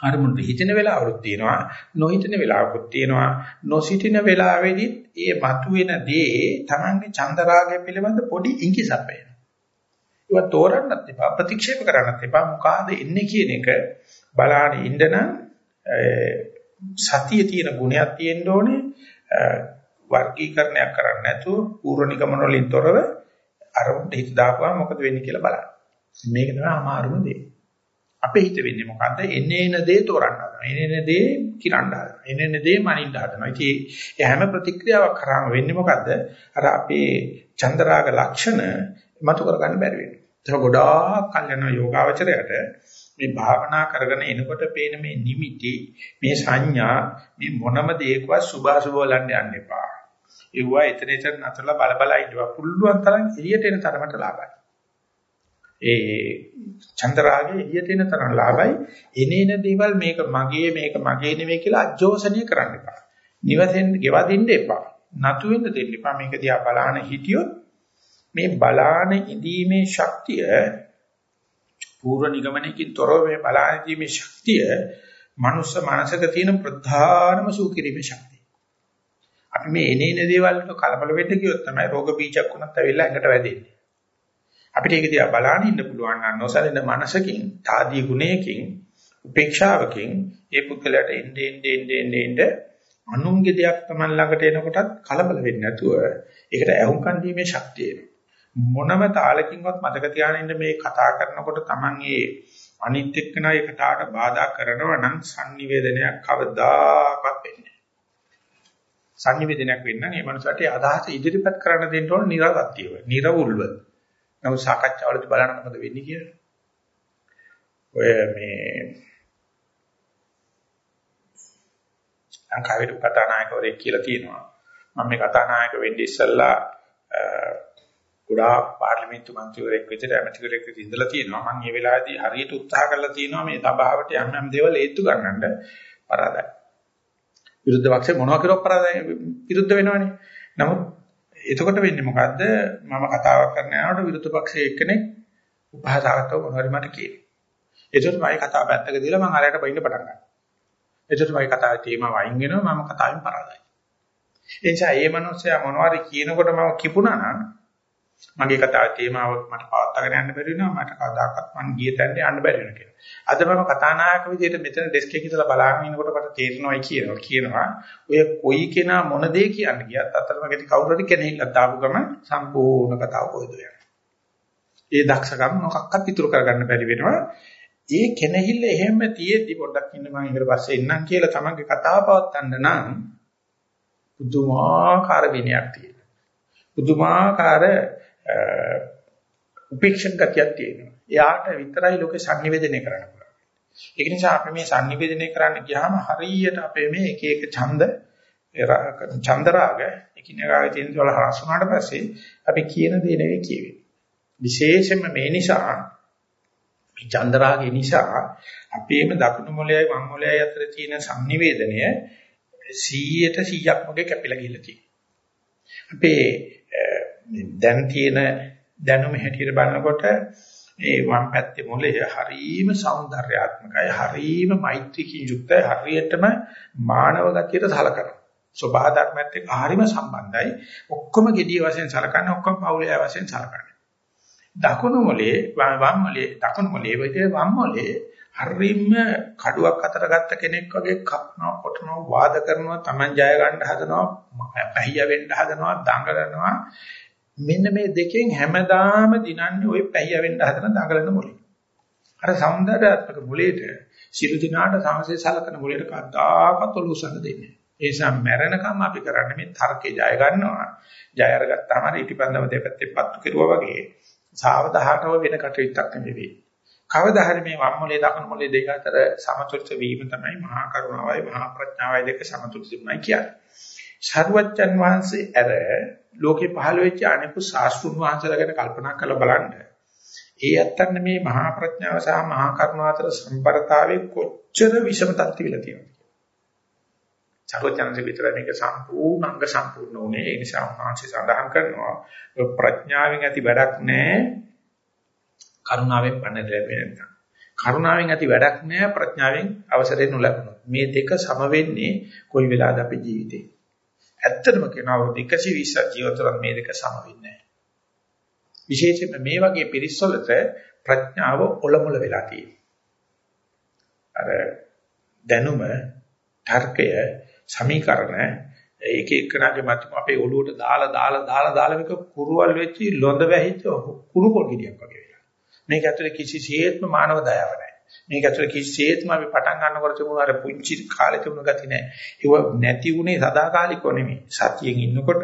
අරමුණට හිතෙන වෙලාවලුත් තියෙනවා නොහිතෙන වෙලාවකුත් තියෙනවා නොසිටින වෙලාවෙදිත් ඒ මතුවෙන දේ තමන්ගේ චන්දරාගය පිළිබඳ පොඩි ඉඟිසක් වෙනවා. ඒවා තෝරන්නත් එපා ප්‍රතික්ෂේප කරන්නත් එපා මොකಾದ එන්නේ කියන එක බලාගෙන ඉඳනම් සතියේ තියෙන ගුණයක් තියෙන්න ඕනේ වර්ගීකරණයක් කරන්නේ නැතුව පූර්ව නිගමන වලින් තොරව අරමුණට හිත දාපුවා මොකද වෙන්නේ කියලා බලන්න. මේක තමයි අමාරුම දේ. අපේ හිත වෙන්නේ මොකද්ද? එන්නේ එන දේ තෝරන්න හදනවා. එන්නේ එන දේ කිරන්න හදනවා. එන්නේ එන දේ මනින්න හදනවා. ඉතින් ඒ හැම ප්‍රතික්‍රියාවක් කරාම වෙන්නේ මොකද්ද? අර අපේ චන්දරාග ලක්ෂණ මතු කරගන්න බැරි වෙනවා. ඒක ගොඩාක් කල් යන යෝගාවචරයට මේ භාවනා කරගෙන එනකොට පේන මේ නිමිටි මේ සංඥා මේ මොනම දෙයකවත් සුභාසුභ වලන්න යන්න එපා. ඒවා එතන එතන නතරලා බල බල ඉඳලා පුළුවන් තරම් එළියට එන තරමට ලාභයි. ඒ චන්ද්‍රාගේ එළියට එන තරම් ලාභයි. එනේන දේවල් මේක මගේ මේක මගේ නෙමෙයි කියලා අජෝසනීය කරන්න එපා. නිවසෙන් ගෙවදින්න එපා. නතු වෙන්න දෙන්න එපා. මේක දිහා බලාන හිටියොත් මේ බලාන ඉදීමේ ශක්තිය පූර්ව නිගමනයකින් තොරව මේ බලාදීමේ ශක්තිය මනුස්ස මනසක තියෙන ප්‍රධානම සූකිරීමේ ශක්තිය. අපි මේ එනේන දේවල් වලට කලබල වෙන්න කියොත් තමයි රෝග බීජයක් උනත් ඇවිල්ලා ඇඟට වැදෙන්නේ. අපිට ඒක දිහා බලාගෙන ඉන්න පුළුවන් නම් නොසලින මනසකින්, තාදී ගුණයකින්, උපේක්ෂාවකින් ඒ පුද්ගලයාට එnde ende ende ende ende අනුන්ගේ දෙයක් Taman ළඟට එනකොටත් කලබල වෙන්නේ නැතුව ඒකට ඇහුම්කන් දීමේ ශක්තිය මොනම තාලකින්වත් මතක තියාගෙන මේ කතා කරනකොට Taman ඒ අනිත් එක්කන ඒ කතාවට බාධා කරනවා නම් sannivedanayak කවදාකවත් වෙන්නේ නැහැ. sannivedanayak වෙන්න නම් මේ මනුස්සයාට අදහස ඉදිරිපත් කරන්න දෙන්න ඕන නිරවත්‍යව, නිර්වුල්ව. නමුත් සාකච්ඡාවලදී බලන්න මොකද වෙන්නේ කියලා. ඔය මේ ලංකාවේ කතානායකවරයෙක් කියලා තියෙනවා. මම මේ කතානායක වෙන්නේ ඉස්සෙල්ලා ගොඩාක් පාර්ලිමේන්තු මන්ත්‍රීවරයෙක් විදිහට ඇමතිවරයෙක් විදිහට ඉඳලා තියෙනවා. මම මේ වෙලාවේදී හරියට උත්සාහ කරලා තියෙනවා මේ සභාවට යම් යම් දේවල් ඒත්තු ගන්නන්න පරාදයි. විරුද්ධ පක්ෂේ මොනවා කරුවක් පරාදයි විරුද්ධ වෙනවනේ. නමුත් එතකොට වෙන්නේ මොකද්ද? මම කතාවක් කරන යනකොට විරුද්ධ පක්ෂයේ එක්කෙනෙක් උපහාසාවතව මොනවාරි මට කියනවා. එතකොට මම කතාව පැත්තක දාලා මම අරයට බයින්න පටන් ගන්නවා. එතකොට මගේ කතාවේ තේමාව අයින් වෙනවා මම කතාවෙන් පරාදයි. ඒ නිසා මේ මිනිස්සයා මොනවාරි කියනකොට මම කිපුණා නම් මගේ කතාවේ තේමාව මට පවත්වාගෙන යන්න බැරි වෙනවා මට කවදාකවත් මං ගිය තැනට යන්න බැරි වෙනවා කියලා. අද මම කතානායක විදිහට මෙතන ඩෙස්ක් එකේ ඉඳලා බලාගෙන ඉනකොට මට තේරෙනවායි කියනවා. කියනවා ඔය කොයි කෙනා මොන දේ කියන්න ගියත් අතරමඟදී කවුරු හරි කෙනෙක්ලා දාපු ගමන් සම්පූර්ණ කතාව කොහෙද යන්නේ. ඒ දක්ෂකම් මොකක්වත් ඉතුරු කරගන්න බැරි වෙනවා. ඒ කෙනෙහිල්ල එහෙම තියෙද්දි පොඩ්ඩක් ඉන්න මම ඊට පස්සේ එන්නම් කියලා තමන්ගේ කතාව පවත්වන්න නම් පුදුමාකාර විනයක් තියෙනවා. පුදුමාකාර උපේක්ෂණ ගතියක් තියෙනවා. එයාට විතරයි ලෝකේ sannivedana කරන්න පුළුවන්. ඒක නිසා අපි මේ sannivedana කරන්න ගියාම හරියට අපේ මේ එක එක ඡන්ද ඡන්දරාග එකිනෙකාගේ තියෙන දේවල් හරස් වුණාට පස්සේ අපි කියන දේ නෙවෙයි කියවෙන්නේ. විශේෂයෙන්ම මේ නිසා මේ චන්දරාගේ නිසා අපේම දකුණු මොළයයි වම් මොළයයි අතර තියෙන සංනිවේදනය 100ට 100ක් වගේ කැපිලා ගිහිල්ලා තියෙනවා. අපේ දැන් තියෙන දැනුම හැටියට බලනකොට මේ වම් පැත්තේ මොළය හරීම సౌందర్యාත්මකයි හරීම මෛත්‍රිකින් යුක්තයි හරියටම මානව ගතියට සලකනවා. සබහා ධර්මයත් එක්ක හරීම සම්බන්ධයි. ඔක්කොම gediy වශයෙන් සලකන්නේ ඔක්කොම පෞලය වශයෙන් සලකන්නේ. දකුණු මොළයේ වම් මොළයේ දකුණු මොළයේ විතර වම් මොළයේ හරිම කඩුවක් අතර ගත්ත කෙනෙක් වගේ කපනවා කොටනවා වාද කරනවා Taman ජය ගන්න හදනවා පැහිය වෙන්න හදනවා දඟලනවා. මෙන්න මේ දෙකෙන් හැමදාම දිනන්නේ ওই පැහිය වෙන්න හදන දඟලන මොලේ අර සෞන්දර්යාත්මක මොලේට සිළු දිනාට සමසේ සලකන මොලේට කඩාවත් ඔලුසන දෙන්නේ ඒ නිසා මැරෙනකම් අපි කරන්නේ මේ තර්කේ ජය ගන්නවා. ජය අරගත්තාම හරි ඉටිපන්දම දෙපැත්තේ පත්තු කෙරුවා වගේ සාවධානව වෙන කටයුත්තක් නෙවෙයි. කවදා හරි මේ වම් මොලේ දකුණු මොලේ දෙක අතර සමතුලිත වීම තමයි මහා කරුණාවයි මහා ප්‍රඥාවයි දෙක සමතුලිත වීමයි කියන්නේ. සර්වජන් වහන්සේ අර ලෝකේ පහළ වෙච්ච අනිකුත් ශාස්ත්‍රුන් වහන්සේලා ගැන කල්පනා කරලා බලන්න. ඒ ඇත්තන්න මේ මහා ප්‍රඥාව සහ මහා කරුණාව අතර සම්පර්තාවේ කොච්චර විෂම තත්ති වෙලා තියෙනවද? චරෝචනසේ විතර මේක සම්පූර්ණ අංග සම්පූර්ණ උනේ ඒ නිසා උන්වහන්සේ සඳහන් කරනවා ප්‍රඥාවෙන් ඇති වැඩක් නැහැ කරුණාවෙන් පණ ලැබෙන්නේ කරුණාවෙන් ඇති වැඩක් නැහැ ප්‍රඥාවෙන් අවසරේ නොලැබුණොත්. මේ දෙක සම වෙන්නේ කොයි වෙලාවද අපේ ජීවිතේ? ඇත්තටම කියනවා 120 ජීවිතවල මේ දෙක සම වෙන්නේ නැහැ. විශේෂයෙන්ම මේ වගේ පිරිස්වලට ප්‍රඥාව ඔලමුල වෙලා තියෙනවා. අර දැනුම තර්කය සමීකරණ ඒක එක්කනගේ මත අපේ ඔළුවට දාලා දාලා දාලා දාලා මේක කුරුවල් වෙච්චි ලොඳ වැහිච්ච කුණු පොල් ගෙඩියක් වගේ වෙලා. මේක ඇතුලේ කිසිසේත්ම මානව දයාව නැහැ. මේක ඇතුලේ කිසිසේත්ම අපි පටන් ගන්නකොට තිබුණ අර පුංචි කාලේ තිබුණ ගති නැහැ. ඒව නැති උනේ සදාකාලිකව නෙමෙයි. සතියෙන් ඉන්නකොට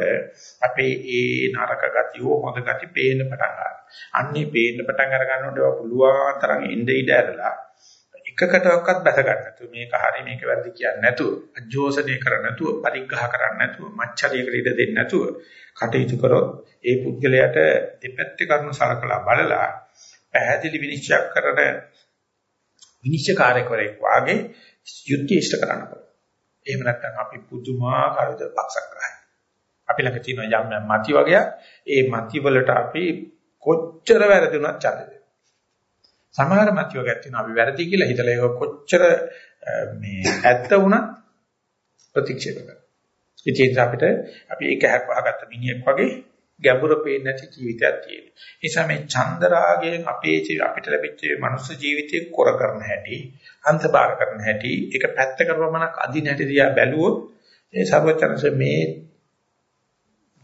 අපේ ඒ නරක ගතිය හොඳ ගති පේන්න පටන් ගන්නවා. අන්නේ පේන්න පටන් අර ගන්නකොට ඒවා පුළුවන් තරම් ඉඳ ඉඳ ඇරලා එකකටවත් බැස ගන්න නැතුව මේක හරි මේක වැරදි කියන්නේ නැතුව අජෝසනය කරන්නේ නැතුව පරිග්‍රහ කරන්නේ නැතුව මච්චරියකට ඉඩ දෙන්නේ නැතුව කටයුතු කරොත් ඒ පුද්ගලයාට දෙපැත්තේ කරුණු සලකලා බලලා පැහැදිලි විනිශ්චය කරන විනිශ්චයකාරයෙක් වාගේ යුක්ති ඉෂ්ට කරන්න පුළුවන්. එහෙම නැත්නම් අපි පුදුමාකාර විදිහට පක්ෂග්‍රාහයි. අපි ළඟ තියෙන යම් යම් මති වගේ ඒ මති වලට අපි කොච්චර වැරදුනත් ඡන්දද සමහර මතයෝගයක් තියෙනවා අපි වැරදි කියලා හිතලා ඒක කොච්චර මේ ඇත්ත වුණත් ප්‍රතික්ෂේප කරනවා. ඉතින් අපිට අපි ඒක හැක් වහගත්ත මිනිහෙක් වගේ ගැඹුර පේන්නේ නැති ජීවිතයක් තියෙනවා. ඒ නිසා මේ චන්දරාගයෙන් අපේ අපිට ලැබිච්ච මනුස්ස ජීවිතේ කොර කරන හැටි, අන්තබාර කරන හැටි, ඒක පැත්ත කරවමනක් අදින හැටි දිහා බැලුවොත් ඒ සර්වචනස මේ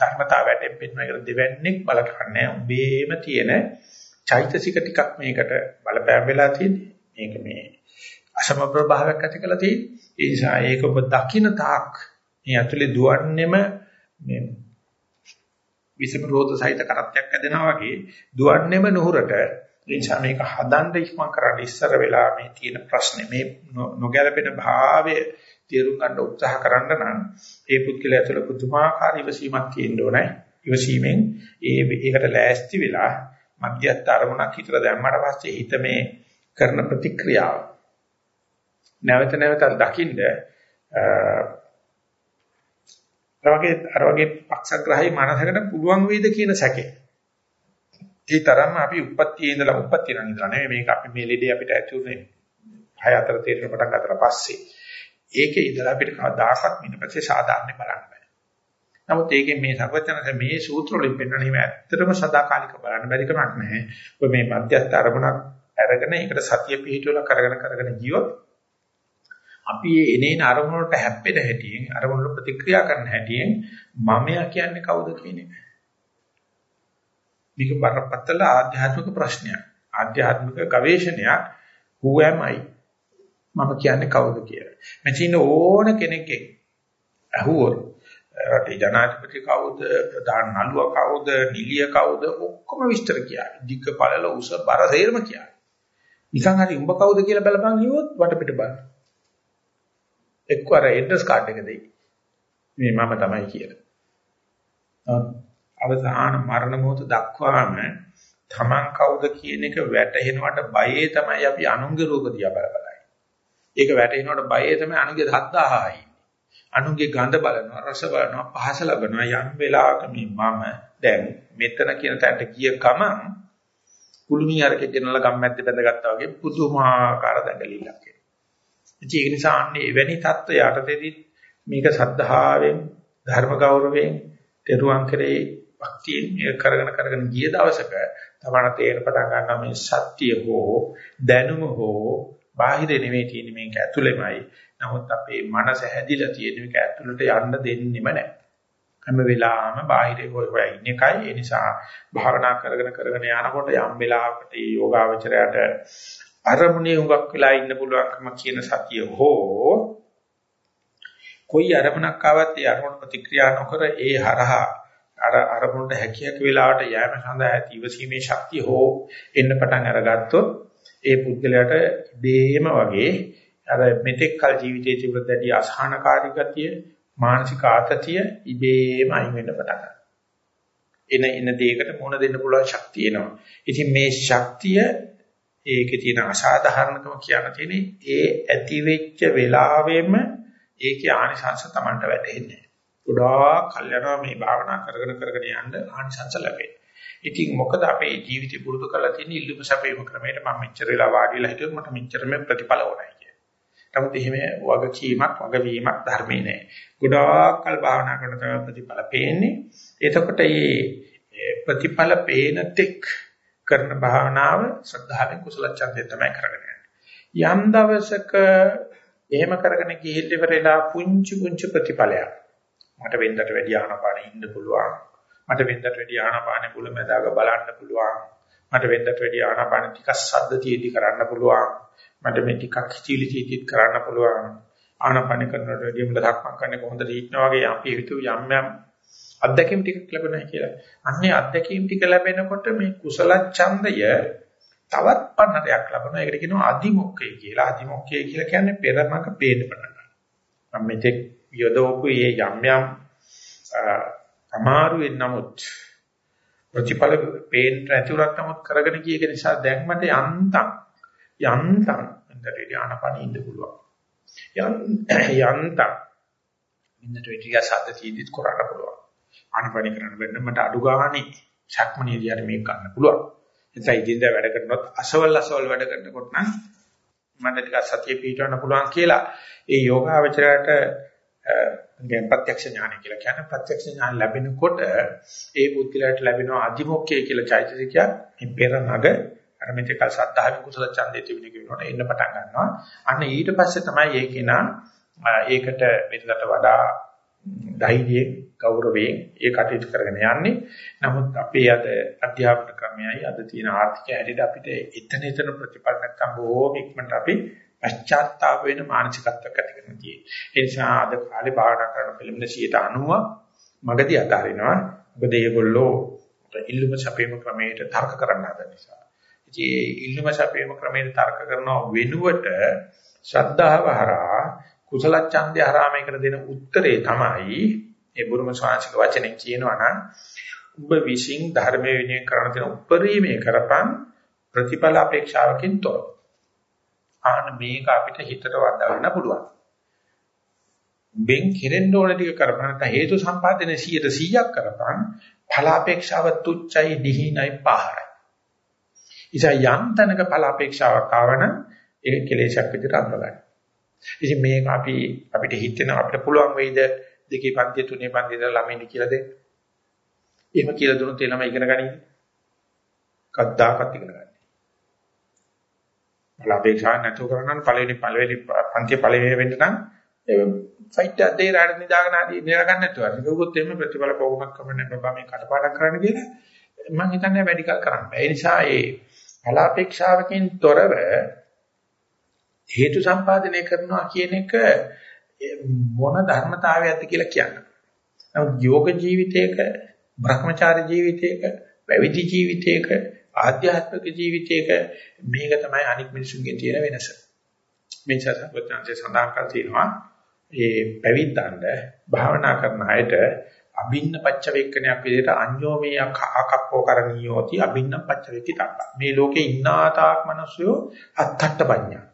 ධර්මතාවයෙන් පිටමකට දෙවන්නේක් බලකන්නේ උඹේම තියෙන චෛතසික ටිකක් මේකට බලපෑම් වෙලා තියෙන්නේ. මේක මේ අසම ප්‍රභාවයක් ඇති කළා තියෙන්නේ. ඒ නිසා ඒක ඔබ දකින්න තාක් මේ ඇතුලේ දුවන්නේම මේ විසම රෝධ සහිත කරත්තයක් ඇදෙනවා වගේ දුවන්නේම නුහුරට ඒ නිසා මේක හදන්න ඉක්මන් කරන්න ඉස්සර වෙලා මේ තියෙන ප්‍රශ්නේ මේ නොගැලපෙන භාවය තේරුම් ගන්න උත්සාහ කරන්න නම් ඒ පුද්ගලයා තුළ පුදුමාකාර ඉවසීමක් තියෙන්න ඕනේ. ඉවසීමෙන් ඒ ඒකට ලෑස්ති වෙලා මධ්‍යස්ථ අරමුණක් හිතට දැම්මට පස්සේ හිත මේ කරන ප්‍රතික්‍රියාව නැවත නැවතත් දකින්න අර වගේ අර වගේ පක්ෂග්‍රාහී මනසකට පුළුවන් වේද කියන සැකේ. ඒ තරම්ම අපි උප්පත්තියේ ඉඳලා උප්පත්තිය නම් ඉඳලා නෙමෙයි මේක අපි මේ ලෙඩේ අපිට ඇතුළේ හය අතර තේරෙන පටන් ගන්නතර පස්සේ ඒකේ ඉඳලා අපිට කවදාකවත් ඊට පස්සේ සාධාරණ බලන්න බෑ. නමුත් ඒකේ මේ සර්වඥාන්සේ මේ සූත්‍ර වලින් පෙන්වන හිම ඇත්තටම සදාකාලික බලන්න බැරි කමක් නැහැ. ඔබ මේ මධ්‍යස්ථ අරමුණක් අරගෙන ඒකට සතිය පිහිටුවලා කරගෙන කරගෙන ගියොත් අපි මේ එනේන අරමුණ වලට හැප්පෙන හැටියෙන් අරමුණ වල ප්‍රතික්‍රියා කරන හැටියෙන් මමයා කියන්නේ කවුද කියන එක. මේක බරපතල ආධ්‍යාත්මික ප්‍රශ්නයක්. ආධ්‍යාත්මික ගවේෂණයක් who am I? මම කියන්නේ කවුද කියලා. මෙතන ඕන කෙනෙක්ගෙන් අහුවොත් රටේ ජනාධිපති කවුද ප්‍රධාන නළුවා කවුද නිලිය කවුද ඔක්කොම විස්තර කියන්නේ. දිග්ග පළල උස බර සේරම කියන්නේ. නිකන් හරි උඹ කවුද කියලා බලපන් කිව්වොත් වටපිට බලන්න. එක්ක අර ඇඩ්‍රස් කාඩ් එක දෙයි. මේ මම තමයි කියලා. අවසාන මරණ මොහොත දක්වාම තමන් කවුද කියන එක වැටහෙනවට බයේ තමයි අපි අනුන්ගේ රූප දිහා බල බලයි. ඒක වැටෙනකොට බයේ තමයි අනුන්ගේ සද්දාහයි. අනුන්ගේ ගඳ බලනවා, රස බලනවා, පහස ලබනවා යම් වෙලාවක මේ මම දැන් මෙතන කියන තැනට ගිය ගමන් කුළුමි අරකේ ගෙනලා ගම්මැද්ද බැඳගත්තා වගේ පුදුමාකාර දැඟලිල්ලක් ඉතින් ඒක නිසා අන්නේ එවැනි தত্ত্ব යටතේදී මේක සද්ධාවෙන් ධර්ම ගෞරවයෙන් දරුවන් කරේ භක්තියෙන් මේ කරගෙන කරගෙන ගිය දවසක තමයි තේරෙන පටන් ගන්නවා මේ සත්‍ය හෝ දැනුම හෝ බාහිර නෙමෙයි තියෙන්නේ මේක ඇතුළෙමයි. නමුත් අපේ මනස හැදිලා තියෙන මේක ඇතුළට යන්න දෙන්නෙම නැහැ. හැම වෙලාවෙම බාහිර හොයලා ඉන්න එකයි. ඒ නිසා භාවනා කරගෙන කරගෙන යනකොට යම් වෙලාවකට මේ යෝගාවචරයට අරමුණේ හුඟක් වෙලා ඉන්න පුළුවන්කම කියන සතිය හෝ කොයි අරමුණක් ආවත් ඒ අරමුණ ප්‍රතික්‍රියා නොකර ඒ හරහා අර අරමුණට හැකියක වෙලාවට යෑම සඳහා ඇති ඉවසීමේ ශක්තිය හෝ එන්න පටන් අරගත්තොත් ඒ පුද්ගලයාට දෙයම වගේ අර මෙතෙක් කල ජීවිතයේ තිබුණ දැඩි අසහනකාරී ගතිය මානසික ආතතිය ඉබේම අයින් වෙන්න පටන් ගන්නවා. එන එන දෙයකට මුහුණ දෙන්න පුළුවන් ශක්තිය එනවා. ඉතින් මේ ශක්තිය ඒකේ තියෙන අසාධාරණකම කියන තියෙන්නේ ඒ ඇති වෙච්ච වෙලාවෙම ඒකේ ආනිසංශ Tamanට වැටෙන්නේ. ගොඩාක් කල් යනවා මේ භාවනා කරගෙන කරගෙන යන්න ආනිසංශ ලැබෙන්නේ. ඉතින් මොකද අපේ ජීවිතය පුරුදු කරලා තියෙන ඉල්ලුම සැපේම ක්‍රමයට මම මෙච්චර වෙලා වාඩි වෙලා හිටියොත් මට මෙච්චරම ප්‍රතිඵල ඕනයි කිය. නමුත් එහෙම වගකීමක් වගවීමක් ධර්මේ නෑ. ගොඩාක් කල් භාවනා කරන තමයි ප්‍රතිඵල පේන්නේ. එතකොට මේ ප්‍රතිඵල පේන තෙක් කරන භාවනාව ශ්‍රද්ධාවෙන් කුසල ඡන්දය තමයි කරගෙන යන්නේ. යම් දවසක එහෙම කරගෙන ගිහිල්ලා ඉවරලා පුංචි පුංචි ප්‍රතිඵලයක් මට වෙන්දට වැඩි ආනපාන ඉන්න පුළුවන් මට වෙන්දට වැඩි ආනාපානෙ මුලැමැදාක බලන්න පුළුවන්. මට වෙන්දට වැඩි ආනාපාන ටිකක් සද්ද තියෙදි කරන්න පුළුවන්. මට මේ ටිකක් හිචිලි චීතිත් කරන්න පුළුවන්. ආනාපාන කරනකොට වැඩි මුල ධක්මක් කරන්නේ කොහොමද හිටනවා වගේ අපි හිතුව යම් යම් අත්දැකීම් ටිකක් ලැබුණා කියලා. අන්නේ අත්දැකීම් ටික ලැබෙනකොට මේ කුසල ඡන්දය තවත් පන්නරයක් ලැබෙනවා. ඒකට කියනවා අදිමොක්කේ කියලා. අදිමොක්කේ කියලා කියන්නේ පෙරමක පේන්න පටන් ගන්නවා. මම මෙතෙක් යොදවපු මේ යම් යම් අමාරුවෙන් නමුත් ප්‍රතිඵල පේන්න නැතිවත් නමුත් කරගෙන ගිය එක නිසා දැන් මට යන්තම් යන්තම් ඉන්දරේ ආනපනිය ඉන්න පුළුවන්. යන්තම් ඉන්නට වෙටිය සද්ද තීදිත් කරන්න පුළුවන්. ආනපනිය කරන්න බැන්න මට අඩු ගානේ ශක්මනියදී හරි මේක ගන්න පුළුවන්. එතන ඉදින්දා වැඩ කරනකොට අසවල් අසවල් වැඩ කරනකොට නම් මට ටිකක් සතිය පිටවන්න පුළුවන් කියලා ඒ යෝගාවචරයට දැන් ප්‍රත්‍යක්ෂ ඥානය කියලා කියන්නේ ප්‍රත්‍යක්ෂ ඥාන ලැබෙනකොට ඒ බුද්ධිලයට ලැබෙන අධිමොක්ඛය කියලා චෛතසිකයක් මේ පෙර නග අර මෙතක සද්ධාවෙන් කුසල ඡන්දේ තිබුණේ කියනකොට එන්න පටන් ගන්නවා. අන්න ඊට පස්සේ තමයි ඒකේනා ඒකට මෙතකට වඩා ධෛර්යයෙන් ගෞරවයෙන් ඒ කටයුතු කරගෙන යන්නේ. නමුත් අපේ අද අධ්‍යාපන ක්‍රමයයි අද තියෙන ආර්ථික හැටියට අපිට එතන එතන ප්‍රතිඵල නැත්තම් බොහෝම ඉක්මනට අපි පශ්චාත්තාප වෙන මානසිකත්වයක් ඇති කරන තියෙන්නේ. ඒ නිසා අද කාලේ භාවනා කරන පිළිමන 90 මගදී අතාරිනවා. මොකද මේගොල්ලෝ ඉල්ලුම සැපේම ක්‍රමයට තර්ක කරන්න හදන නිසා. ඉතින් ඒ ඉල්ලුම සැපේම ක්‍රමයට තර්ක කරනව වෙනුවට ශ්‍රද්ධාව හරහා කුසල ඡන්දය හරහා මේකට දෙන උත්තරේ තමයි ඒ බුරුම ශාස්ත්‍රික වචනෙන් කියනවා නම් ඔබ විශ්ින් ධර්මයේ විනය කරන තියෙන උපරිමයේ කරපන් ප්‍රතිඵල අපේක්ෂාවකින් තොරව. ආන මේක අපිට හිතට වදා ගන්න පුළුවන්. බෙන් කෙරෙන්න ඕන ටික කරපන් නැත්නම් හේතු සම්පාදනය 100%ක් කරපන් ඵල අපේක්ෂාව තුච්චයි දිහිනයි පහරයි. ඉතින් යම් තැනක ඵල අපේක්ෂාවක් ආවන ඒක කෙලෙසක් විදිහට අඳගන්න. ඉතින් මේක අපි අපිට හිතෙන අපිට පුළුවන් වෙයිද දෙකේ පන්ති තුනේ පන්ති ඉඳලා ළමයින්ට කියලා දෙන්න. එහෙම කියලා දුන්නොත් ඒ ළමයි ඉගෙන ගනින්නේ. කද්දාකත් ඉගෙන ගන්න. බල අපේක්ෂා නැතුව කරනනම් පළවෙනි පළවෙනි පන්ති පළවෙනි වෙන්න නම් ෆයිට් එක දෙය රාඩ නිදාගෙන ආදී නිරා ගන්න නැතුව. ඒකත් එimhe ප්‍රතිඵල පොගුමක් කමන්නේ බබා මේ කටපාඩම් කරන්න කියලා මම හිතන්නේ වැඩි කල් කරන්න බෑ. ඒ නිසා ඒ ඵල අපේක්ෂාවකින් තොරව හේතු සම්පාදනය කරනවා කියන එක මොන ධර්මතාවයක්ද කියලා කියන්න. නමුත් යෝග ජීවිතයක, භ්‍රමචාරී ජීවිතයක, පැවිදි ජීවිතයක, ආධ්‍යාත්මික ජීවිතයක මේක තමයි අනික් මිනිසුන්ගෙන් තියෙන වෙනස. මේ සත්‍යපත්‍යංශය සඳහන් කර තියෙනවා ඒ පැවිද්දන්ට භාවනා කරන අයට අභින්න පච්චවේක්කණයක් විදිහට අඤ්ඤෝමේ අකප්පෝ කරණීයෝති අභින්න පච්චවේකිතක්. මේ ලෝකේ ඉන්නා තාක් මිනිස්සු අත්තට්ට පඤ්ඤා.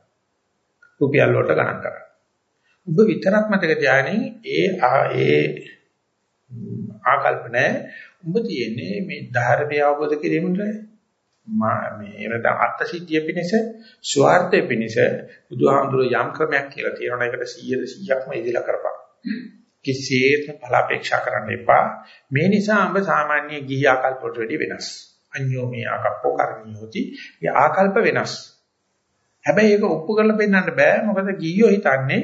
රුපියල් වලට ගණන් කරා. ඔබ විතරක් මතක තියාගන්නේ ඒ ඒ ආකල්ප නැහැ. ඔබ තියෙන්නේ මේ ධර්මය අවබෝධ කිරීමට මේ එනද අත්ත සිද්ධිය පිණිස ස්වార్థය පිණිස බුදුහාමුදුරුවෝ යම් ක්‍රමයක් කියලා තියෙනවා. ඒකට 100 100ක්ම ඉදිලා කරපන්. කිසිසේත් ඵල අපේක්ෂා කරන්න එපා. මේ නිසා ඔබ සාමාන්‍ය ගිහි ආකල්ප වලට වැඩි වෙනස්. අඤ්ඤෝ මේ ආකප්පෝ කරණියෝති. ඒ ආකල්ප වෙනස්. හැබැයි ඒක ඔප්පු කරලා පෙන්නන්න බෑ. මොකද ගිහියෝ හිතන්නේ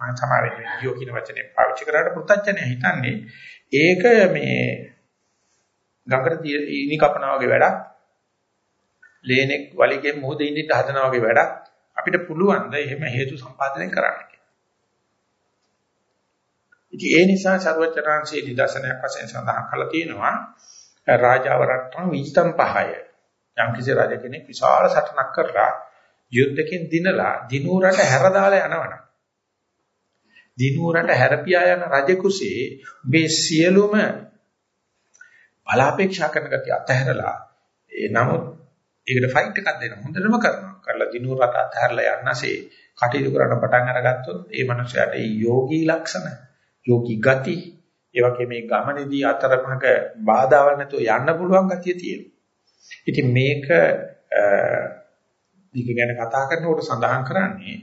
මම සමාවෙන්න ගිහියෝ කියන වචනේ පාවිච්චි කරාට පුත්තච්චනේ හිතන්නේ ඒක මේ ගඟට ඉනි කපනවා වගේ වැඩක්. ලේනෙක් වලිගෙන් මොහොතේ ඉඳිට හදනවා වගේ වැඩක්. අපිට පුළුවන් ද එහෙම හේතු සම්පාදනය කරන්න කියලා. ඉතින් ඒ නිසා ਸਰවචරාංශයේ නිදර්ශනයක් වශයෙන් සඳහන් කරලා තියෙනවා රාජාව රට්ටම් විජිතම් පහය. යම් කිසි රජ කෙනෙක් විශාල සටනක් කරලා යුද්ධකින් දිනලා දිනුවරට හැර දාලා යනවනම් දිනුවරට හැරපියා යන රජ කුසේ මේ සියලුම බලාපේක්ෂා කරන ගතිය අතහැරලා ඒ නමුත් ඒකට ෆයිට් එකක් දෙන්න හොඳටම කරනවා කරලා දිනුවරට අතහැරලා යන්නසේ කටයුතු කරන්න පටන් අරගත්තොත් ඒ මනුස්සයාට ඒ යෝගී ලක්ෂණ යෝගී ගති ඒ වගේ මේ ගමනේදී අතරමඟ බාධාවල් නැතුව යන්න පුළුවන් ගතිය තියෙනවා. ඉතින් මේක මේක ගැන කතා කරනකොට සඳහන් කරන්නේ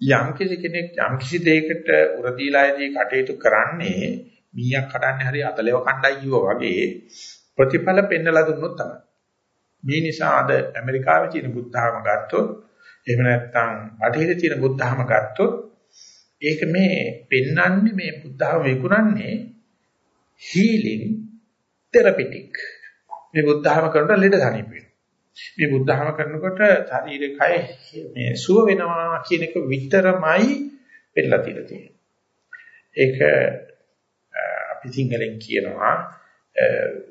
යම් කිසි කෙනෙක් යම් කිසි දෙයකට උරදීලායේදී කටයුතු කරන්නේ මීයක් කඩන්නේ හරි අතලෙව කණ්ඩායි කිව්වා වගේ ප්‍රතිඵල පෙන්නලා දුන්නොත් තමයි. මේ නිසා අද ඇමරිකාවේ තියෙන බුද්ධාගම ගත්තොත් එහෙම නැත්නම් බටහිර තියෙන බුද්ධාගම ගත්තොත් ඒක මේ පෙන්වන්නේ මේ බුද්ධාගම විකුණන්නේ හීලින් තෙරපිටික්. මේ බුද්ධාගම කරන ලෙඩ සනීප වෙනවා. මේ බුද්ධහම කරනකොට ශරීරේ කය මේ සුව වෙනවා කියන එක විතරමයි වෙලා තියෙන්නේ. ඒක අපි සිංහලෙන් කියනවා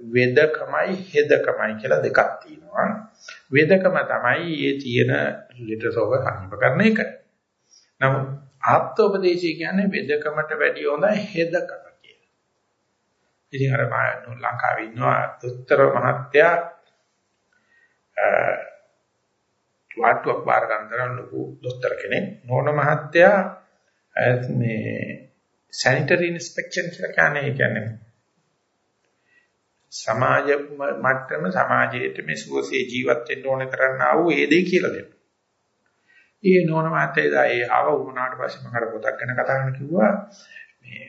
වේදකමයි හෙදකමයි කියලා දෙකක් තියෙනවා. වේදකම තමයි මේ තියෙන ලිටරසෝග සනීප කරන එක. නමුත් ආත්මෝපදේශය කියන්නේ වේදකමට වැඩිය හොඳයි හෙදකම කියලා. ඉතින් අර මම ලංකාවේ ඉන්නවා දොස්තර මහත්තයා වාට්ටුවක් බාර ගන්න තරම් ලොකු දොස්තර කෙනෙක් නෝන මහත්තයා මේ සැනිටරි ඉන්ස්පෙක්ෂන් කියලා කියන්නේ ඒ කියන්නේ සමාජ මට්ටම සමාජයේ මේ සුවසේ ජීවත් වෙන්න ඕන කරන්නා වූ ඒ දෙය කියලා දෙනවා. ඒ නෝන මහත්තයා ඒ ආව වුණාට පස්සේ මම අර පොතක් ගැන කතා කරන කිව්වා මේ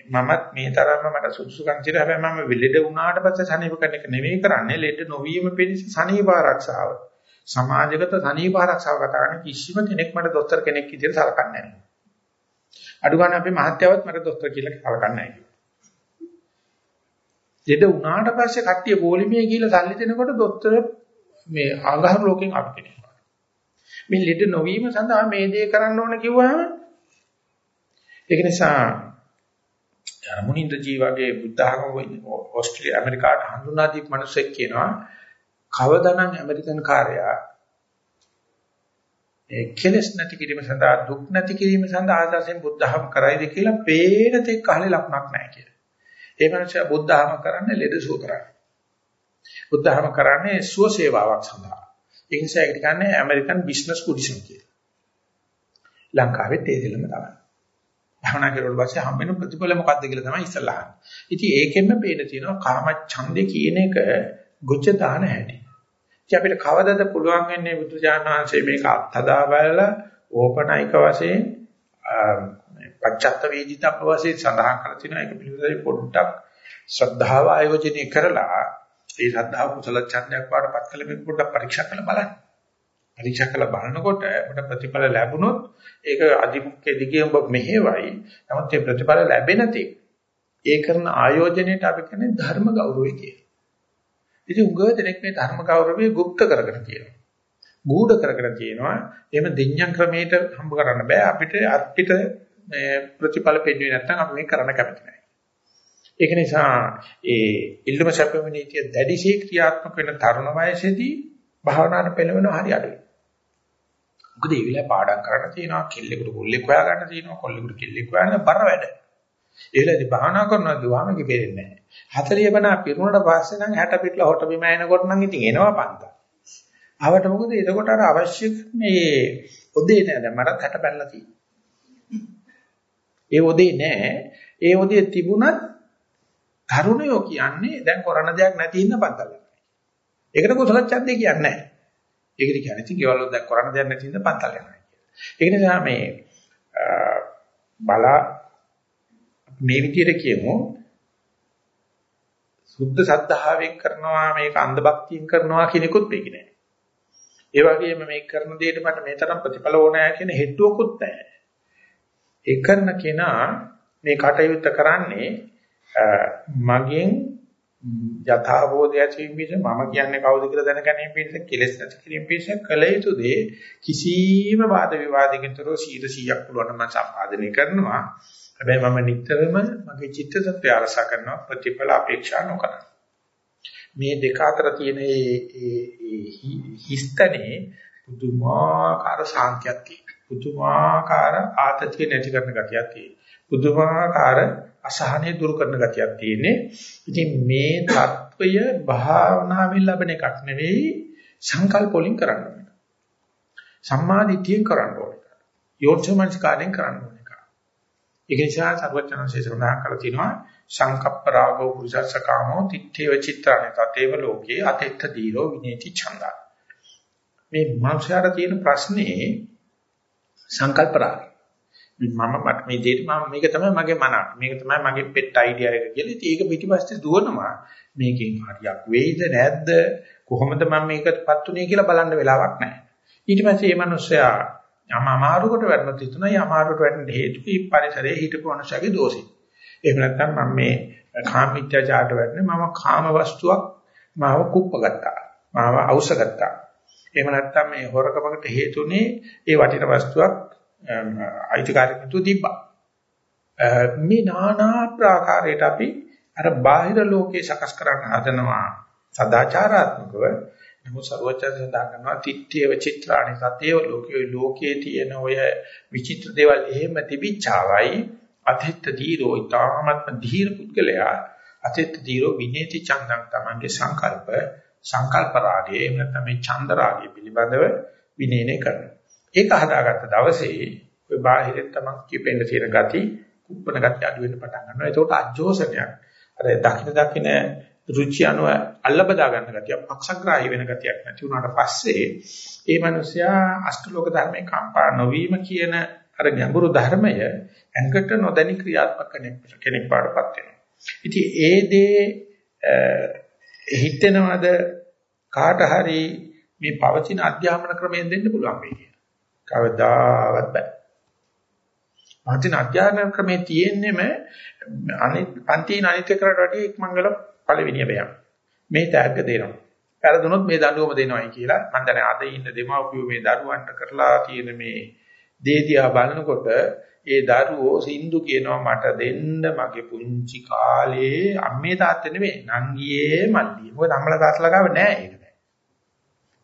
මමත් මේ තරම්ම මට සුදුසුකම් තියෙනවා හැබැයි මම ලෙඩ වුණාට පස්සේ සනීප කරන එක නෙවෙයි කරන්නේ. ලෙඩ නොවීම පිණිස සනීප ආරක්ෂාව. සමාජගත සනීප ආරක්ෂාව කතා කරන කිසිම කෙනෙක් මට දොස්තර කෙනෙක් විදිහට සලකන්නේ නැහැ. අඩු ගන්න අපි මහත්යවත් මට දොස්තර කියලා සලකන්නේ නැහැ. ලෙඩ වුණාට පස්සේ කට්ටිය පොලිමේ ගිහිල්ලා සල්ලි දෙනකොට දොස්තර මේ ආගහන ලෝකෙන් අපිට මේ ලෙඩ නොවීම සඳහා මේ දේ කරන්න ඕන කිව්වහම ඒක නිසා මුනින්ද ජීවගේ බුද්ධ ආගම ඕස්ට්‍රේලියා ඇමරිකාට හඳුනා දීප මිනිස්සෙක් කියනවා කවදානම් ඇමරිකන් කාර්යයා ඒ කෙලස් නැති කිරීම සඳහා දුක් නැති කිරීම සඳහා ආදර්ශයෙන් බුද්ධ ධර්ම කරයිද කියලා පේන තෙක් කහලේ ලක්මක් නැහැ කියලා. ඒ මනුස්සයා බුද්ධ ධර්ම කරන්නේ ලෙඩ සුව කරන්නේ. බුද්ධ ධර්ම කරන්නේ සුව සේවාවක් සඳහා. ඒ නිසා ඒකට කියන්නේ ඇමරිකන් බිස්නස් බුද්දිසම් කියලා. ලංකාවෙත් ඒ දෙලම තමයි. භවනා කරුවොත් පස්සේ හම්බෙන ප්‍රතිඵල මොකක්ද කියලා තමයි ඉස්සලා අහන්නේ. ඉතින් ඒකෙන්ම පේන තියෙනවා කාම ඡන්දේ කියන එක ගොච්ච දාන හැටි. ඉතින් අපිට කවදද පුළුවන් වෙන්නේ බුදුජානනාංශයේ මේක අත්හදා බලලා ඕපනයික වශයෙන් පච්චත්ත වේදිතප්ප වශයෙන් සඳහන් කරලා තිනවා ඒක පිළිබඳව පොඩ්ඩක් ශ්‍රද්ධාව ආයෝජනය කරලා ඒ ශ්‍රද්ධාව කුසල ඡන්දයක් වඩපත් කළ මේක පොඩ්ඩක් පරීක්ෂා කරලා බලන්න. පරීක්ෂා කරලා බලනකොට අපිට ප්‍රතිඵල ලැබුණොත් ඒක අධිමුඛයේ දිගේ ඔබ මෙහෙවයි. නමුත් මේ ප්‍රතිඵල ලැබෙන තේ ඒ කරන ආයෝජනයේට අපි කියන්නේ ධර්ම ගෞරවය කියලා. ඉතින් උගව දෙනෙක් මේ ධර්ම ගෞරවය গুপ্ত කරගෙන කියනවා. ගූඪ කරගෙන කියනවා. එහෙම දෙඤ්ඤම් ක්‍රමයට හම්බ කරන්න බෑ. අපිට අපිට ප්‍රතිඵල පෙන්වන්නේ නැත්නම් අපි මේක කරන්න කැමති නැහැ. ඒක නිසා ඒ ඉල්ලුම සැපෙමිනිතිය දැඩිශී ක්‍රියාත්මක වෙන තරුණ වයසේදී භාවනාවට පෙළවෙන හරි අඩුයි. මොකද ඒ වෙලාවේ පාඩම් කරන්න තියෙනවා, කෙල්ලෙකුට කොල්ලෙක් හොයා ගන්න තියෙනවා, කොල්ලෙකුට කෙල්ලෙක් හොයන්න බර වැඩ. ඒ වෙලාවේදී භාවනා කරනවා කිව්වම ඒක පේන්නේ නැහැ. 40 බණ පිරුණාට පස්සේ නම් 60 පිටලා හොට බිම එනකොට නම් ඉතින් එනවා පන්ත. ආවට මොකද එතකොට අර අවශ්‍ය මේ ඔදේ නෑ දැන් මටත් 60 පැනලා තියෙනවා. ඒ ඔදේ නෑ. ඒ ඔදේ තිබුණත් තරුණයෝ කියන්නේ දැන් කරන්න දෙයක් නැති ඉන්න පන්තල. ඒකට කුසල ඡන්දේ කියන්නේ නැහැ. ඒකට කියන්නේ ඉතින් ගෙවල් වල දැන් කරන්න දෙයක් නැති ඉන්න පන්තල යනවා කියලා. ඒක නිසා මේ බලා මේ විදිහට කියමු සුද්ධ සද්ධාවෙන් කරනවා මේක අන්ධ භක්තියෙන් කරනවා කියනකුත් මේක නෑ. ඒ වගේම මේක කරන දෙයට මට මේ තරම් ප්‍රතිඵල ඕනෑ කියන හෙට්ටුවකුත් නැහැ. ඒ කරන කෙනා මේ කටයුත්ත කරන්නේ මගෙන් යථාබෝධය ඇතිවීම පිණිස මම කියන්නේ කවුද කියලා දැනගැනීම පිණිස කෙලෙස් නැති කිරීම පිණිස කළ යුතු දේ කිසිම වාද විවාදකින්තරෝ 100ක් පුළුවන් නම් සම්පාදනය කරනවා. හැබැයි මම නිතරම මගේ චිත්තසත්‍ය අරසා කරනවා ප්‍රතිඵල අපේක්ෂා නොකර මේ දෙක අතර තියෙන මේ හිස්තනේ පුදුමාකාර සාන්තියක් තියෙනවා. පුදුමාකාර ආතතිය නැති කරන ගතියක් තියෙනවා. පුදුමාකාර අසහනය දුරු කරන ගතියක් තියෙන්නේ. ඉතින් මේ தত্ত্বය භාවනාවෙන් ලැබෙන එකක් නෙවෙයි සංකල්ප වලින් කරන්න ඕනේ. සම්මාදිටියෙන් කරන්න ඕනේ. යෝචමංච කාණෙන් කරන්න ඕනේ. ඒක නිසා සර්වඥාන්සේ සඳහන් කරලා තිනවා සංකප්ප රාගෝ පුරුසසකාමෝ තිත්තේ වචිත්‍රාණි තතේව ලෝකේ අතෙත්ත දීරෝ විනේති ඡන්දා. මේ මානසයාට තියෙන ප්‍රශ්නේ සංකල්ප රාගය. මම මට මේ දෙයට මම මේක තමයි මගේ මන මේක තමයි මගේ පෙට් අයිඩියා එක කියලා. ඉතින් ඒක පිටිපස්සේ දුවනවා. මේකෙන් හරියක් වෙයිද නැද්ද? කොහොමද මම මේකටපත් උනේ කියලා බලන්න වෙලාවක් නැහැ. ඊට පස්සේ මේ මිනිස්සයා යම අමාරුකට වැටෙනත් හිතුණා. ඒ අමාරුවට වැටෙන්න හේතු මේ පරිසරයේ හිටපු මනුස්සයාගේ දෝෂේ. එහෙම නැත්නම් මම මේ කාමීත්‍යචාරට වැටෙන්නේ මම කාම වස්තුවක් මාව කුප්ප ගත්තා. මාව අවශ්‍ය ගත්තා. එහෙම නැත්නම් මේ හොරකමකට හේතුනේ ඒ වටින වස්තුවක් අයිතිකාරකත්වය තිබ්බා. මේ নানা ප්‍රකාරයට අපි අර බාහිර ලෝකේ සකස් කරන්න හදනවා සදාචාරාත්මකව නමුත් ਸਰවචන් සඳහන් කරනවා තිත්තේව චිත්‍රාණි සතේව ලෝකේ ලෝකයේ තියෙන ඔය විචිත්‍ර දේවල් එහෙම තිබිච්චාවයි අතිත්ත දීරෝ ඊටාත්ම ධීර පුද්ගලයා අතිත්ත දීරෝ විනේති චන්දං තමන්ගේ සංකල්ප සංකල්ප රාගය එහෙම නැත්නම් මේ චන්ද රාගය පිළිබඳව විනේනේ කරනවා ඒක හදාගත්ත දවසේ ඔය බාහිරෙන් තමන් කිපෙන්න තියෙන gati කුප්පන gati අඩු වෙන්න පටන් ගන්නවා. ඒකට අජෝසනයක්. අර දකින දකින රුචි අනුව අල්ල බදා ගන්න gatiය පක්ෂග්‍රාහී වෙන gatiයක් නැති වුණාට පස්සේ ඒ මිනිසයා අෂ්ටලෝක ධර්මේ කම්පා නොවීම කියන අර ගැඹුරු ධර්මය ඇඟට නොදැනි ක්‍රියාත්මක කෙනෙක් පාඩපත් වෙනවා. ඉතින් ඒ දේ හිතෙනවද කාට හරි මේ පවතින අධ්‍යාපන ක්‍රමයෙන් දෙන්න පුළුවන් වෙයි. කවදාවත් බෑ. පන්තින අධ්‍යාපන ක්‍රමේ තියෙන්නේම අනිත් පන්තින අනිත් කරට වඩා ඉක්මංගල පළවෙනිය බයම්. මේ තෑග්ග දෙනවා. පෙරදුනොත් මේ දඬුවම දෙනවයි කියලා මම දැන් අද ඉන්න දෙමව්පියෝ මේ දරුවන්ට කරලා තියෙන මේ දේ දිහා බලනකොට ඒ දරුවෝ සින්දු කියනවා මට දෙන්න මගේ පුංචි කාලේ අම්මේ තාත්තේ නෙමෙයි නංගියේ මල්ලියේ. මොකද අම්මලා තාත්තලා ගාව නෑ ඒක දැන්.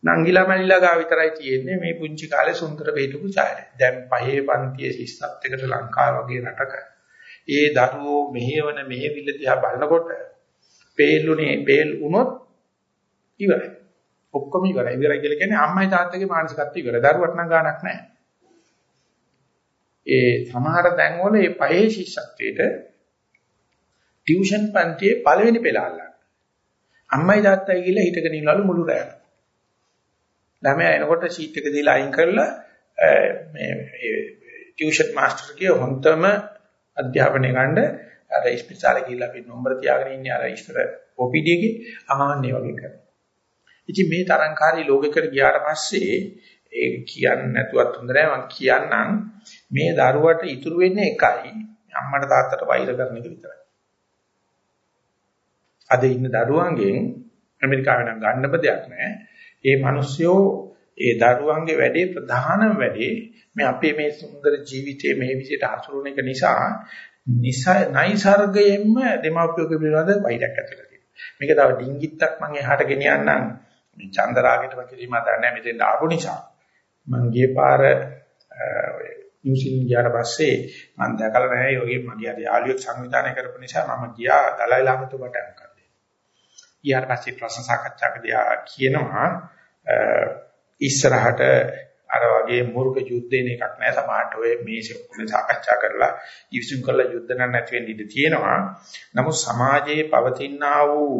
නංගිලා මල්ලිලා ගාව විතරයි තියෙන්නේ මේ පුංචි කාලේ සුන්දර වේලපු ඡායය. දැන් පහේ පන්තියේ ශිෂ්‍යත්වයකට ලංකාව වගේ රටක ඒ දරුවෝ මෙහෙවන මෙහෙවිල්ල දිහා බලනකොට පේල්ුනේ පේල් වුණොත් ඉවරයි. ඔක්කොම ඉවරයි. ඉවරයි කියලා කියන්නේ අම්මයි තාත්තගේ මානසිකත්වය ඉවරයි. දරුවට නම් ගාණක් නැහැ. ඒ සමහර තැන්වල මේ පහේ ශිෂ්‍යත්වයට ටියුෂන් පන්තියේ පළවෙනි පෙළ අල්ලන්න. අම්මයි තාත්තයි කියලා හිටගෙන ඉන්නලු මුළු රැය. ළමයා එනකොට සීට් එක දීලා අයින් කරලා මේ ටියුෂන් මාස්ටර් කිය හොන්තම අධ්‍යාපනය ගන්න අර ඉස්පිරිතාලේ ගිහිල්ලා අපි නම්බර තියාගෙන ඉන්නේ අර ඉස්සර OPD එකේ ආන්නේ වගේ කරනවා. ඉතින් මේ තරංකාරී ලෝකෙකට ගියාට පස්සේ ඒක කියන්නේ නැතුවත් හොඳ නෑ මම කියන්නම් මේ දරුවට ඉතුරු වෙන්නේ එකයි අම්මට තාත්තට වෛර කරන එක විතරයි. අද ඉන්න දරුවන්ගෙන් ඇමරිකාවේ නම් ගන්න බදයක් නෑ. ඒ මිනිස්සුયો ඒ දරුවන්ගේ වැඩේ ප්‍රධානම වැඩේ මේ අපේ මේ සුන්දර ජීවිතයේ මේ විදිහට හසුරුවන එක නිසා නිසා නයිසර්ගයෙන්ම දෙමාපියෝගේ පිළිබඳ වෛරයක් ඇති වෙලා තියෙනවා. මේක තව ඩිංගිත්තක් මම එහාට ගෙනියන්නම්. මේ චන්දරාගෙටම කිරීම අදන්නේ මෙතෙන් ආපු නිසා. මම ගිය පාර නිව්සීලන්ත ගියාට පස්සේ මම දැකලා නැහැ යෝගේ මගේ අර යාළුවෙක් සංවිධානය කරපු නිසා මම ගියා දලයි ලාමතුමට අහකට. ඊට පස්සේ ප්‍රශ්න සාකච්ඡාකදී කියනවා ඉස්සරහට අර වගේ මුර්ග යුද්ධේන එකක් නෑ සමහරට ඔය මේසෙ සාකච්ඡා කරලා ඉවිසුම් කරලා යුද්ධ නම් නැති වෙන්න ඉඩ තියෙනවා. නමුත් සමාජයේ පවතිනා වූ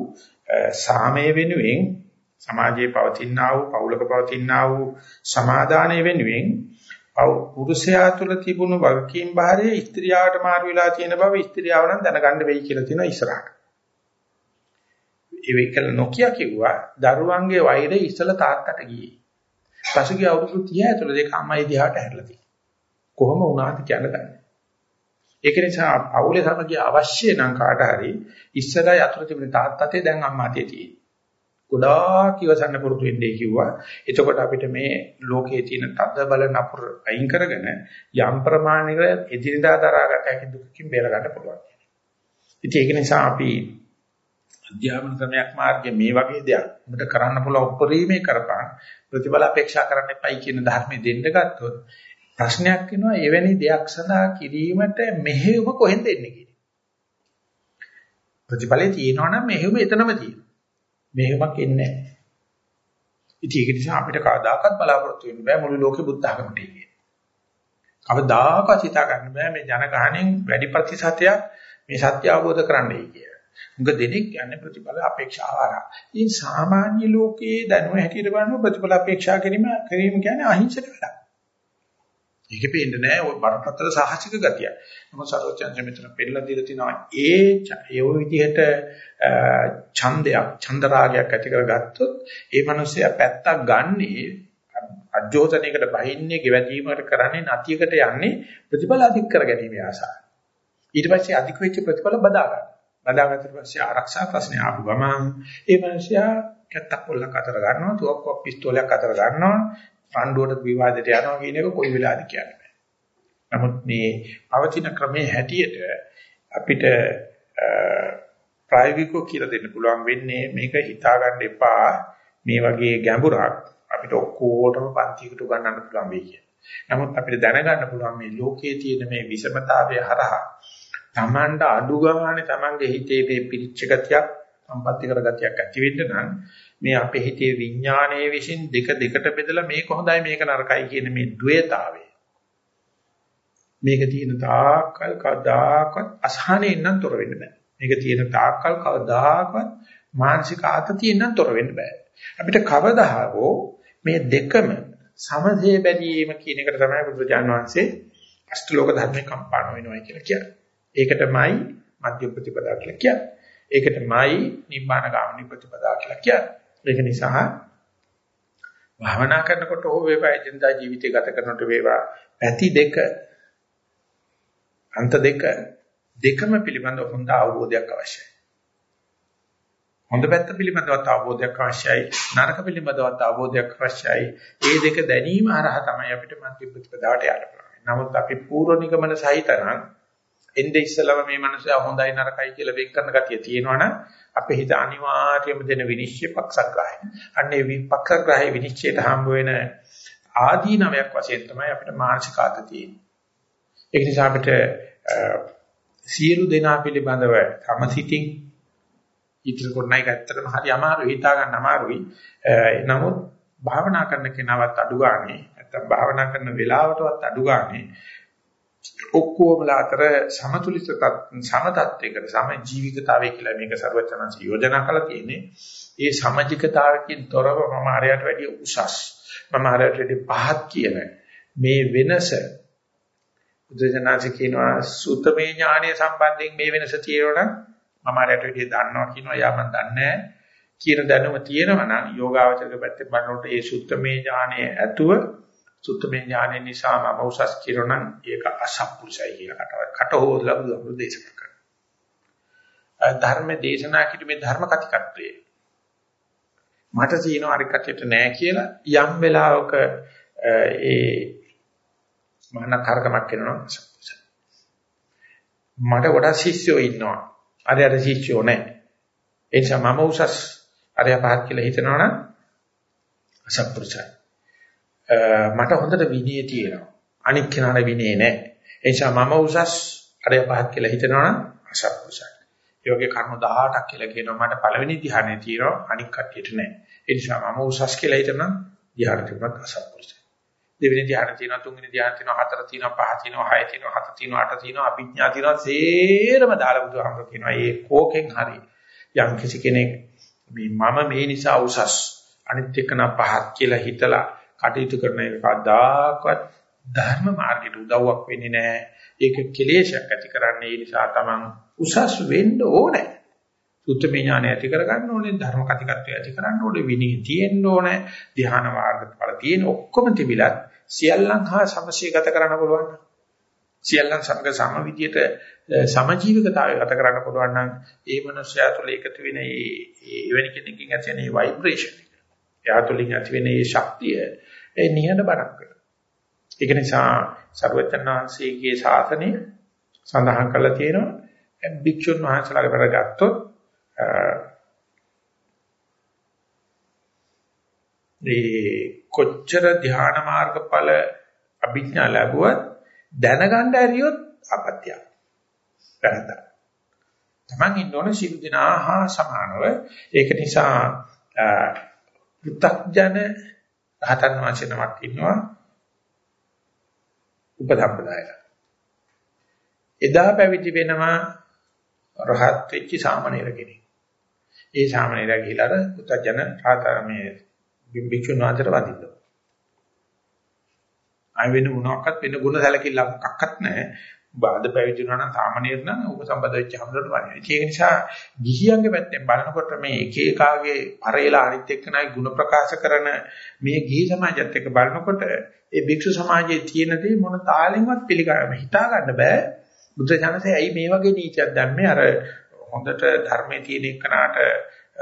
සාමය වෙනුවෙන් සමාජයේ පවතිනා වූ පෞලක පවතිනා වූ සමාදානය වෙනුවෙන් පුරුෂයා තුළ තිබුණු වගකීම් භාරය ස්ත්‍රියාවට මාරු වෙලා තියෙන බව ස්ත්‍රියාව නම් දැනගන්න වෙයි කියලා තියෙනවා ඉස්සරහට. ඒ වෙකල නොකිය කිව්වා දරුවන්ගේ වෛරය ඉස්සල තාත්තට ගියේ. පසුගිය අවුරුදු 30 ඇතුළත ඒක අම්මයි දිහාට හැරලා තියෙනවා. කොහොම වුණාද කියන්න බෑ. ඒක නිසා පවුලේ සමගිය අවශ්‍ය නම් කාට හරි ඉස්සරහ යතුරු තිබුණ තාත්තතේ දැන් අම්මාතේ තියෙන්නේ. ගොඩාක් ඉවසන්න පුරුදු වෙන්නේ කිව්වා. එතකොට අපිට මේ ලෝකයේ තියෙන තද බල නපුර අයින් කරගෙන යම් ප්‍රමාණයක එදිනදා දරාගත හැකි දුකකින් බේර ගන්න පුළුවන්. ඉතින් ඒක නිසා අපි අධ්‍යාපන ක්‍රමයක් මාර්ගයේ මේ වගේ දෙයක් අපිට කරන්න පුළුවන් උපරිමේ කරපන් ප්‍රතිඵල අපේක්ෂා කරන්න එපයි කියන ධර්මයේ දෙන්න ගත්තොත් ප්‍රශ්නයක් වෙනවා එවැනි දෙයක් සඳහා කිරීමට මෙහෙයුම කොහෙන්ද එන්නේ කියන්නේ. ප්‍රතිඵලේ තියෙනවා නම් මෙහෙයුම එතනම තියෙනවා. මෙහෙමක් එන්නේ නැහැ. ඉතින් ඒක නිසා අපිට කවදාකවත් බලාපොරොත්තු වෙන්න බෑ මුළු ලෝකෙ බුද්ධ ආගමට ඉන්නේ. කවදාකවත් හිතා ගන්න බෑ මේ ජනගහණයෙන් වැඩි ප්‍රතිශතයක් මේ සත්‍ය අවබෝධ කරන්නයි කියලා. මුග දෙනෙක් කියන්නේ ප්‍රතිඵල අපේක්ෂාව හරහා. ඉතින් සාමාන්‍ය ලෝකයේ දැනුම හැටියට බලන ප්‍රතිඵල අපේක්ෂා කිරීම කිරීම කියන්නේ අහිංසක වැඩක්. ඒක පේන්නේ නැහැ ඔය බරපතල සාහසික ගතිය. මොකද සරෝජන මෙතන පෙන්නලා දීලා තිනවා ඒ ඒ විදිහට ඡන්දයක් ඡන්දරාගයක් ඇති කරගත්තොත් ඒ මිනිස්සයා පැත්තක් ගන්නේ අජෝතනයකට බහින්නේ ගෙවැදීමකට කරන්නේ නැතියකට යන්නේ ප්‍රතිඵල අධික කර ගැනීම ආසාව. ඊට පස්සේ අධික වෙච්ච ප්‍රතිඵල බදා ගන්න. බදාගත්තට පස්සේ ආරක්ෂා ප්‍රශ්නේ ආපු ගමන් ඒ මිනිසයා කැත්තක් පොල්ලක් අතර ගන්නවා තුවක්කුවක් පිස්තෝලයක් අතර ගන්නවා රණ්ඩුවට විවාදයට යනවා කියන එක කොයි වෙලාවද කියන්න බෑ. නමුත් මේ පවතින ක්‍රමයේ හැටියට අපිට ප්‍රායෝගිකව කියලා දෙන්න පුළුවන් වෙන්නේ මේක හිතා ගන්න එපා මේ වගේ ගැඹුරක් අපිට ඔක්කොටම පන්තියකට උගන්වන්න පුළුවන් වෙයි කියලා. නමුත් අපිට දැනගන්න පුළුවන් මේ ලෝකයේ තියෙන මේ විෂමතාවය හරහා Tamanda අඩු ගානේ Tamange හිතේ මේ පිරිච්ච ගතියක් සම්පත්‍ති කර ගතියක් ඇති වෙන්න නම් මේ අපේ හිතේ විඥානයේ විසින් දෙක දෙකට බෙදලා මේක හොඳයි මේක නරකයි කියන මේ ද්වේතාවය. මේක තියෙන තාක්කල් කවදාකවත් අසහනෙන් නම් තොර වෙන්න බෑ. මේක තියෙන තාක්කල් කවදාකවත් මානසික ආතතියෙන් නම් තොර වෙන්න බෑ. අපිට කවදා හෝ මේ දෙකම සමදේ බැදීම කියන එකට තමයි බුදුජාන විශ්වසේ අෂ්ටලෝක ධර්මේ කම්පාණ වෙනවා කියලා කියන්නේ. ඒකටමයි මධ්‍ය ප්‍රතිපදා කියලා කියන්නේ. ඒකටමයි නිබ්බාන ගාමිනී ප්‍රතිපදා කියලා කියන්නේ. ඒක නිසා භාවනා කරනකොට හෝ වේවා එදිනදා ජීවිතය ගත කරනකොට වේවා පැති දෙක අන්ත දෙක දෙකම පිළිබඳ හොඳ අවබෝධයක් අවශ්‍යයි. හොඳ පැත්ත පිළිබඳවත් අවබෝධයක් අවශ්‍යයි. නරක පිළිබඳවත් අවබෝධයක් අවශ්‍යයි. මේ දෙක දැනීම හරහා තමයි අපිට මන්ත්‍රී ප්‍රතිපදාවට යන්න පුළුවන්. නමුත් අපි පූර්ව නිගමන සහිතනම් එnde ඉස්සලම මේ මනුස්සයා හොඳයි නරකයි කියලා වෙන් කරන ගතිය තියෙනවනම් අපේ හිත අනිවාර්යයෙන්ම දෙන විනිශ්චය පක්ෂග්‍රාහය. අන්නේ විපක්ෂග්‍රාහය විනිශ්චයට හම්බ වෙන ආදීනවයක් වශයෙන් තමයි අපිට මානසික ආතතිය තියෙන්නේ. ඒක නිසා අපිට සියලු දෙනා පිළිබඳව සමසිතින් ඉදිරි කරන එක ඇත්තටම හරි අමාරුයි හිතා ගන්න අමාරුයි. නමුත් භාවනා කරන කෙනාවත් අඩු ගානේ නැත්තම් භාවනා කරන වෙලාවටවත් අඩු ගානේ ඔක්කොමලා අතර සමතුලිත සමතත්වයකට සම ජීවිතතාවය කියලා මේක ਸਰවචනංශ යෝජනා කරලා තියෙන්නේ. ඒ සමජිකතාවකින් තොරව මම හරයට වැඩිය උසස් මම හරයට වැඩිය පහත් කියන මේ වෙනස බුදුජනනාංශ කියනවා සුතමේ ඥානය සම්බන්ධයෙන් මේ වෙනස තියෙනවා මම හරයට වැඩිය දන්නවා කියනවා යා මම දන්නේ කියන දැනුම තියෙනවා නම් යෝගාවචරක පැත්තෙන් බලනකොට ඒ සුත්තමේ ඥානය ඇතුව සුත්තමේ ඥානය නිසා මම උසස් කිරණම් ඒක අසත්පුරුෂයි කියලා කට කට හොදලා බුදුහාමුදුරු දේශනා කරනවා. ධර්ම දේශනා කිරීමේ ධර්ම කතිකත්වයේ මට තියෙන අර කටියට නෑ කියලා යම් වෙලාවක ඒ මන කරකමක් වෙනවා අසත්පුරුෂයි. මට ගොඩක් ශිෂ්‍යෝ ඉන්නවා. අර අර ශිෂ්‍යෝ නෑ. ඒ නිසා මම උසස් අරයා පහත් කියලා හිතනවනම් අසත්පුරුෂයි. මට හොඳට විනය තියෙනවා. අනික් කෙනාට විනය නැහැ. ඒ නිසා මම උසස් අරය පහත් කියලා හිතනවනම් අසත්පුරුෂයි. ඒ වගේ කර්ම 18ක් කියලා කියනවා මට පළවෙනි ධ්‍යානෙ තියෙනවා අනික් කට්ටියට නැහැ. ඒ නිසා මම උසස් කියලා හිතනම් ධ්‍යාන තිබුණත් අසත්පුරුෂයි. දෙවෙනි ධ්‍යාන තියෙනවා තුන්වෙනි ධ්‍යාන තියෙනවා හතර තියෙනවා පහ තියෙනවා හය තියෙනවා හත තියෙනවා අට තියෙනවා අභිඥා තියෙනවා සේරම දාලා බුදුහාමර කියනවා මේ කෝකෙන් හරි යම් කිසි කෙනෙක් මේ මම මේ නිසා උසස් අනිත් එක්කන පහත් කියලා හිතලා කටයුතු කරන එක කවදාකවත් ධර්ම මාර්ගයට උදව්වක් වෙන්නේ නැහැ. ඒක කෙලේශයක් ඇති කරන්නේ ඒ නිසා තමන් උසස් වෙන්න ඕනේ. සුත්තම ඥානය ඇති කර ගන්න ඕනේ, ධර්ම කතිකත්වය ඇති කරන්න ඕනේ, විනය තියෙන්න ඕනේ, ධ්‍යාන මාර්ගඵල තියෙන ඔක්කොම තිබිලත් සියල්ලන් හා සමසියගත කරන්න පුළුවන්. සියල්ලන් සමග සම විදියට සමජීවකතාවය ගත කරන්න පුළුවන් නම් ඒ මනුස්සයා තුළ එකතු වෙන මේ එවැනි කෙනකින් ඇති වෙන මේ ভাইබ්‍රේෂන් එක. එයා තුළින් ඇති වෙන මේ ශක්තිය ඒ නිහඬ බණක් වෙනවා. ඒක නිසා සර්වචන්නාංශයේ ශාසනය සඳහන් කරලා තියෙනවා භික්ෂුන් වහන්සේලාගේ වැඩ ගත්තොත් ඒ කොච්චර ධ්‍යාන මාර්ගඵල අභිඥා ලැබුවත් දැනගන්න ඇරියොත් අපත්‍යයි. වැරද්දා. Taman ඉන්න ඕන සිල් දිනා හා සමානව ඒක නිසා පෘථග්ජන රහතන් වහන්සේ නමක් ඉන්නවා උපදම්පදායක. එදා පැවිදි වෙනවා රහත් වෙච්ච සාමණේර කෙනෙක්. ඒ සාමණේරයා ගිහිලා අර පුතජන රහතමේ බිම්බික්ෂුන් වහන්සේට වදිනවා. ආය වෙන මොනවාක්වත් වෙන ගුණ සැලකිල්ල මොකක්වත් නැහැ. බාද පැවිදි වුණා නම් සාමණේර නම් උපසම්පද වෙච්ච හැමදෙරට වන්නේ. ඒක නිසා ගිහියන්ගේ පැත්තෙන් බලනකොට මේ එක එකාගේ පරේලා අනිත් එක්කනයි ಗುಣ ප්‍රකාශ කරන මේ ගිහි සමාජයත් එක්ක බලනකොට ඒ භික්ෂු සමාජයේ තියෙන දේ මොන තාලෙන්වත් පිළිගන්න හිතා ගන්න බෑ. බුද්ධ ඥානසේ ඇයි මේ වගේ නීතියක් දැම්මේ අර හොඳට ධර්මයේ තියෙන එකනට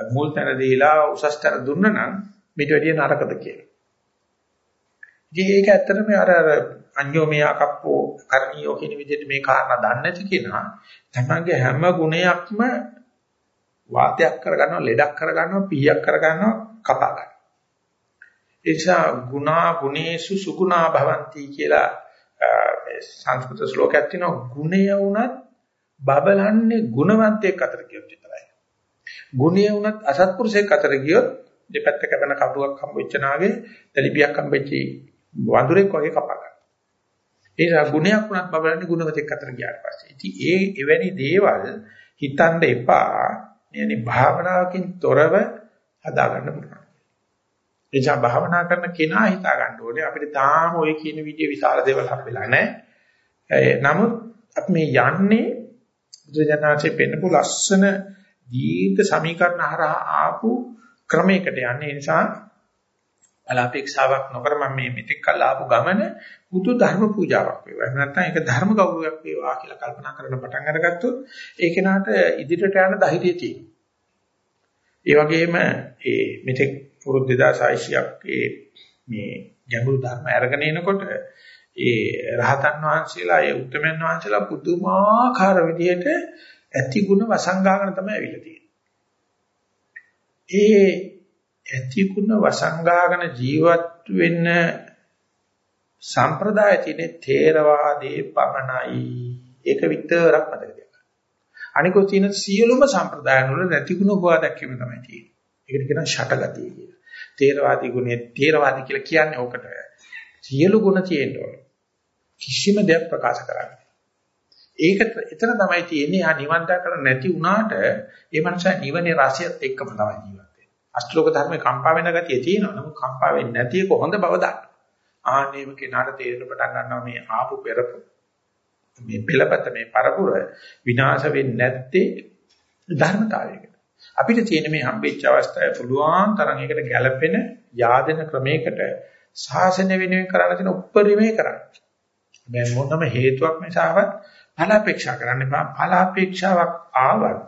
මුල් තැන දීලා උසස්තර දුන්නා නම් මේට වැඩිය නරකද කියලා. ඉතින් ඒක ඇත්තටම අර අර අඤ්ඤෝ මෙයා කප්පෝ කරණියෝ කියන විදිහට මේ කාරණා දන්නේ නැති කෙනා තමන්ගේ හැම ගුණයක්ම වාතයක් කරගන්නවා ලෙඩක් කරගන්නවා පීයක් කරගන්නවා කපා ගන්නවා. ඒ නිසා ගුණා ගුණේසු සුගුණා භවಂತಿ කියලා මේ සංස්කෘත ශ්ලෝකයක් තියෙනවා. ගුණය වුණත් බබලන්නේ ගුණවන්තයෙක් අතර කියොත් විතරයි. ගුණය වුණත් අසත්පුරුෂයෙක් අතර ගියොත් දෙපැත්ත කැපෙන කඩුවක් හම්බෙච්ච නාගේ තලිපියක් හම්බෙච්චි වඳුරෙක් වගේ කපා ගන්න. ඒ නිසා ගුණයක් වුණත් බබලන්නේ ගුණවතෙක් අතර ගියාට පස්සේ. ඉතින් ඒ එවැනි දේවල් හිතන්න එපා. يعني භාවනාවකින් තොරව හදාගන්න පුළුවන්. ඒ නිසා භාවනා කරන කෙනා හිතා ගන්න ඕනේ අපිට තාම ওই කියන විදිහේ විශාල දේවල් හම්බෙලා නැහැ. නමුත් අපි මේ යන්නේ බුදුජානනාංශයෙන් පෙන්නපු ලස්සන දීර්ඝ සමීකරණ හරහා ආපු ක්‍රමයකට යන්නේ. ඒ නිසා බලාපෑක්ෂාවක් නොකර මම මේ මෙතෙක් කල් ආපු ගමන බුදු ධර්ම පූජාවක් වේවා. එහෙම නැත්නම් ඒක ධර්ම ගෞරවයක් වේවා කියලා කල්පනා කරන පටන් අරගත්තොත් ඒ කෙනාට ඉදිරියට යන ධෛර්යය තියෙනවා. ඒ වගේම ඒ මෙතෙක් පුරුදු 2600ක් ඒ මේ ගැඹුරු ධර්ම අරගෙන එනකොට ඒ රහතන් වහන්සේලා ඒ උත්තරමයන් වහන්සේලා පුදුමාකාර විදිහට ඇති ಗುಣ වසංගාගෙන තමයි ඇවිල්ලා තියෙන්නේ. ඒ ඇති ಗುಣ වසංගාගෙන ජීවත් වෙන්න සම්ප්‍රදාය තියෙන තේරවාදයේ පමණයි. ඒක විතරක් මතක තියාගන්න. අනිකෝ තියෙන සියලුම සම්ප්‍රදායන් වල නැති ගුණ උපවා දැක්වීම තමයි තියෙන්නේ. ඒකට කියනවා ෂටගතිය කියලා. තේරවාදී ගුණේ තේරවාදී කියලා කියන්නේ ඕකට. සියලු ගුණ තියෙන්න ඕන. කිසිම දෙයක් ප්‍රකාශ කරන්නේ. ඒක එතන තමයි තියෙන්නේ. ආ නිවන් දැකලා නැති වුණාට ඒ මනුස්සයා නිවනේ රසයත් එක්කම තමයි ජීවත් වෙන්නේ. අෂ්ටලෝක ධර්මේ කම්පා වෙන ගතිය තියෙනවා. නමුත් කම්පා වෙන්නේ නැති එක හොඳ බව දන්න. ආනේම කෙනාට තේරෙන්න පටන් ගන්නවා මේ ආපු පෙරපු මේ පෙළපත මේ පරපුර විනාශ වෙන්නේ නැත්තේ ධර්මතාවයකට. අපිට තියෙන මේ හම්බෙච්ච අවස්ථාවේ පුළුවන් තරම් ඒකට ගැළපෙන yaadena ක්‍රමයකට සාසන වෙනුවෙන් කරන්න තියෙන උප්පරිමේ කරන්න. මේ මොනම හේතුවක් නිසාවත් ඵල අපේක්ෂා කරන්න එපා. ඵල අපේක්ෂාවක් ආවත්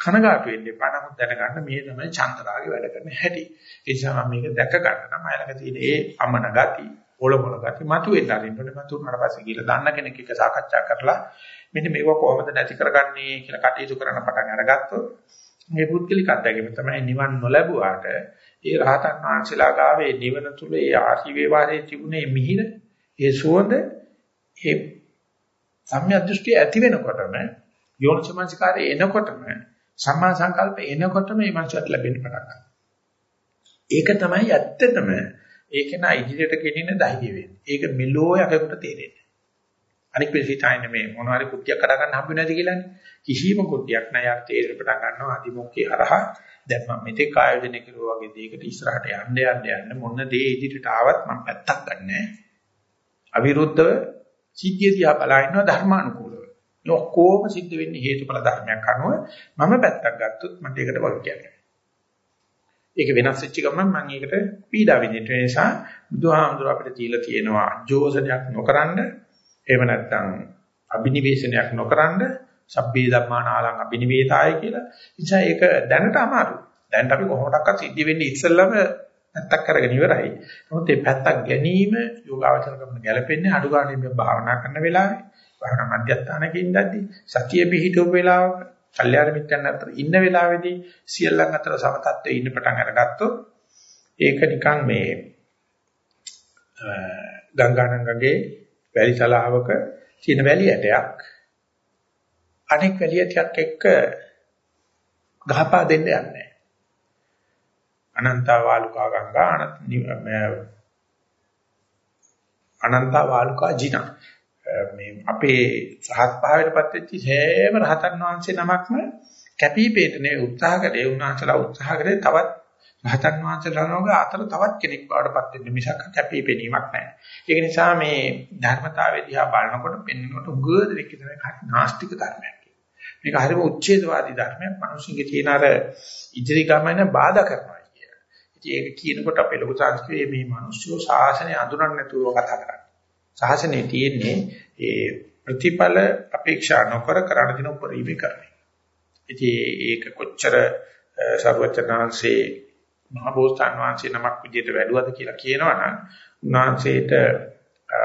කනගාටු වෙන්න එපා. නමුත් දැනගන්න මේ තමයි චන්දරාගේ වැඩ කරන හැටි. ඒ නිසා මම මේක දැක ගන්න නම් අයලක තියෙන ඒ අමන ගති, ඔලොමල ගති මතුවෙන්න අරින්නට මතුවුනාට පස්සේ කියලා දන්න කෙනෙක් එක්ක සාකච්ඡා කරලා මෙන්න මේක කොහොමද නැති කරගන්නේ කියලා කටයුතු කරන පටන් අරගත්තොත් මේ පුද්ගලික අත්දැකීම තමයි නිවන් නොලැබුවාට ඒ රහතන් වහන්සේලා ගාවේ නිවන තුල ඒ ආර්ය වේවාරයේ තිබුණේ මිහිර ඒ සුවඳ ඒ සම්‍යක් දෘෂ්ටි ඇති වෙනකොටම යෝනිසමංසකාරය එනකොටම සම්මා සංකල්ප එනකොටම මේ මනසට ලැබෙන්න පටන් ගන්නවා. ඒක තමයි ඇත්තටම ඒක නා ඉදිරියට ගෙනින ධෛර්ය වෙන්නේ. ඒක මෙලෝ යකකට තේරෙන්නේ. අනික පිළිසිතයිනේ මේ මොනවාරි කුට්ටියක් කඩ ගන්න හම්බ වෙන්නේ නැති කියලානේ. කිසිම කුට්ටියක් නෑ යක් තේරෙන්න පටන් ගන්නවා අදිමොක්කේ හරහා දැන් මම මෙතෙක් ආයෝජනය කරුවා වගේ දෙයකට ඉස්සරහට යන්න යන්න යන්න මොන දේ ඉදිරියට ආවත් මම පැත්තක් ගන්නෑ. අවිරුද්ධව සිද්ධිය දිහා බලා ඉන්නවා ධර්මානුකූලව. මේ ඔක්කොම සිද්ධ වෙන්නේ හේතුඵල ධර්මයක් අනුව මම පැත්තක් ගත්තොත් මට ඒකට වග කියන්නේ. ඒක වෙනස් වෙච්ච ගමන් මම ඒකට පීඩා විඳින්න නිසා බුදුහාමුදුර අපිට තියලා තියෙනවා ජෝසනයක් නොකරන්න එහෙම නැත්නම් අබිනිවේෂණයක් නොකරන්න සබ්බේ ධම්මානාලං අබිනිවේතාය කියලා. නිසා ඒක දැනට අමාරු. දැනට අපි කොහොමඩක්වත් සිද්ධ වෙන්නේ ඉස්සෙල්ලම පැත්තක් කරගෙන ඉවරයි. නමුත් මේ පැත්තක් ගැනීම යෝගාවචර කරන ගැළපෙන්නේ අඩු ගන්න මේ භාවනා කරන වෙලාවේ, භාවනා මධ්‍යස්ථානක ඉඳද්දී, සතිය පිහිටුව වෙලාවක, කල්යාණ මිත්‍යන් අතර ඉන්න වෙලාවේදී සියල්ලන් අතර සමතත්වයේ ඉන්න පටන් අරගත්තොත් ඒක නිකන් මේ ගංගානංගගේ වැලි තලාවක තියෙන වැලි ඇටයක්. අනෙක් වැලි ඇටයක් එක්ක ගහපා දෙන්න යන්නේ අනන්ත වාලුකා ගංගා අනන්ත වාලුකා ජිනා. මේ අපේ සහත් භාවයටපත් වෙච්ච හැම රහතන් වහන්සේ නමක්ම කැපිපේටනේ උත්සාහ කළේ උන්වහන්සේලා උත්සාහ කරේ තවත් රහතන් වහන්සේලාගේ අතර තවත් කෙනෙක් බවටපත් වෙන්න මිසක් කැපිපෙනීමක් නැහැ. ඒක නිසා මේ ධර්මතාවය දිහා බලනකොට පෙන්වනකොට උගද විකිතන නාස්තික ධර්මයක්. මේක හරිම උච්ඡේදවාදී ධර්මයක්. මිනිස්සුන්ගේ තියෙන අර ඉදිරි ගමන බාධා කරනවා. ඒක කියනකොට අපේ ලොකු සංස්කෘතියේ මේ මිනිස්සු ශාසනය අඳුරන්නේ නැතුව කතා කරන්නේ. ශාසනයේ තියෙන්නේ ඒ ප්‍රතිඵල අපේක්ෂා නොකර කරණ දින උපරිමේ කරන්නේ. ඉතින් ඒක කොච්චර සර්වචනාංශේ මහබෝසතාන් වහන්සේ නමක් විදිහට වැඩුවද කියලා කියනවනම් උන්වහන්සේට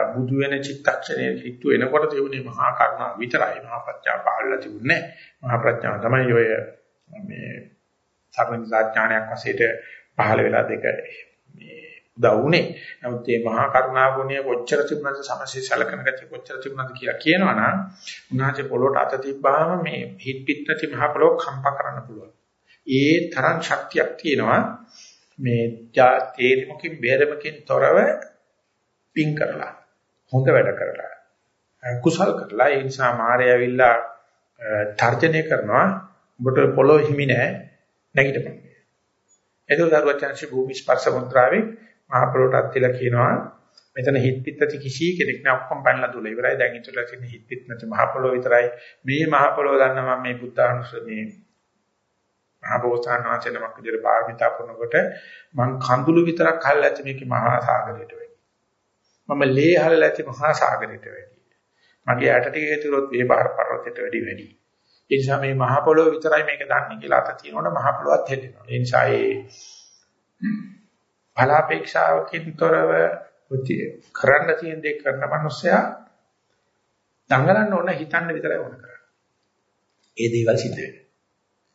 බුදු වෙන චිත්තක්ෂණයේ හිතු එනකොට තිබුණේ මහා කරුණා විතරයි මහා ප්‍රඥා පහළලා තිබුණේ මහා ප්‍රඥාව තමයි ඔය මේ සර්වඥ ඥානයක් වශයෙන් පහළ වෙලා දෙක මේ උදා වුණේ. නමුත් මේ මහා කරුණා ගුණය කොච්චර තිබුණාද සමසේ සලකන ගැති කොච්චර තිබුණාද කියලා කියනවනම් උන්වහන්සේ පොළොට අත තිබ්බාම මේ හිත් පිට නැති මහා පොළොව කම්පා කරන්න පුළුවන්. ඒ තරම් ශක්තියක් තියෙනවා මේ තේරිමකින් බේරමකින් තොරව පිං කරලා හොඳ වැඩ කරලා කුසල් කරලා ඒ නිසා මාරය ඇවිල්ලා තර්ජනය කරනවා ඔබට පොළොව හිමි නැහැ නැගිටපන් ඒක දරුවචන්සි භූමි ස්පර්ශ මුද්‍රාවේ මහ පොළොට අත්තිලා කියනවා මෙතන හිත පිටති කිසි කෙනෙක් නෑ ඔක්කොම පැනලා දුල. ඉවරයි. දැන් ඉතුරුලා තියෙන හිත පිට නැති මහ පොළොව විතරයි. මේ මහ පොළොව දන්නා මම මේ බුද්ධානුස්සතියේ මහ බෝසතාණන්සේ නමක් විදිහට භාවිතා කරනකොට මං කඳුළු විතරක් හල්ලා ඇති මේකේ මහා සාගරයට වැඩි. මම ලේ හල්ලා ඇති මහා සාගරයට වැඩි. මගේ ඇට ටික ඇතුළොත් මේ බාහිර පර්වතයට වැඩි වැඩි. ඒ නිසා මේ මහ පොළොව විතරයි මේක දන්නේ කියලා අත තියෙනකොට මහ පොළොවත් හෙල්ලෙනවා. ඒ නිසා ඒ බලාපේක්ෂාවකින් තොරව කරන්න තියෙන දේ කරන මනුස්සයා දඟලන්න ඕන හිතන්න විතරයි ඕන කරන්නේ. ඒ දේවල් සිද්ධ වෙනවා.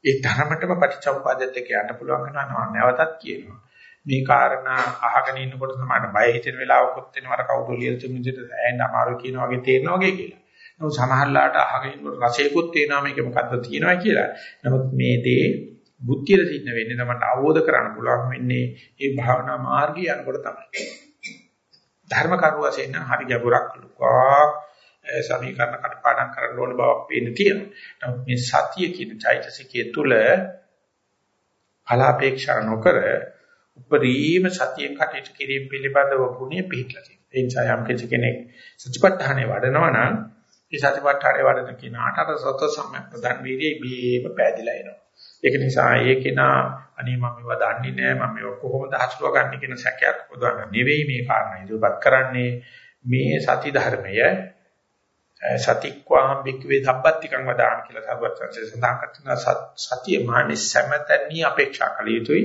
ඒ තරමටම පටිච්චසමුප්පාදයට කියන්න පුළුවන් වෙනවා නැවතත් කියනවා. මේ කාරණා අහගෙන ඉන්නකොට තමයි බය හිතෙන වෙලාවකුත් වෙනවා අර කවුරු ලියලා තිබුණ විදිහට ඇහෙන්න අමාරු කියන වගේ තේරෙනවා වගේ කියලා. නමුත් සමහරලාට අහගෙන ඉන්නකොට රසයකුත් තේනවා මේක මොකද්ද තියෙනවා කියලා. නමුත් මේ දේ බුද්ධියට සින්න වෙන්නේ තමයි අවබෝධ කරගන්න පුළුවන් වෙන්නේ මේ භාවනා මාර්ගය යනකොට තමයි. ධර්ම කරුව වශයෙන් නම් හරි ගැඹුරක් ලොකා සමීකරණ කටපාඩම් කරන්න ඕන බවක් පේන්න තියෙනවා. නමුත් මේ සතිය කියන චෛතසිකයේ තුල ඵලාපේක්ෂා නොකර උපරිම සතියෙන් කටයුතු කිරීම පිළිබඳව ගුණය පිළිපදලා තියෙනවා. ඒ නිසා යම් කෙනෙක් සතිපට්ඨානේ වඩනවා නම් ඒ සතිපට්ඨානේ වඩන කෙනාට අර සත සම්‍යක් ප්‍රදාන් වීර්යය බීම පෑදිලා එනවා. ඒක නිසා ඒ කෙනා අනේ මම මේවා දන්නේ නැහැ මම මේවා කොහොමද හසුරුව ගන්න? කියන සැකයක් පොදවන්න නෙවෙයි මේ කාරණා ඉදිරිපත් කරන්නේ. මේ සති ධර්මය සතික්වාම් බික්වේ ධබ්බත්තිකං වදාන කියලා සර්වඥයන් සඳහන් කරන සතිය මානි සමතනී අපේක්ෂා කළ යුතුයි.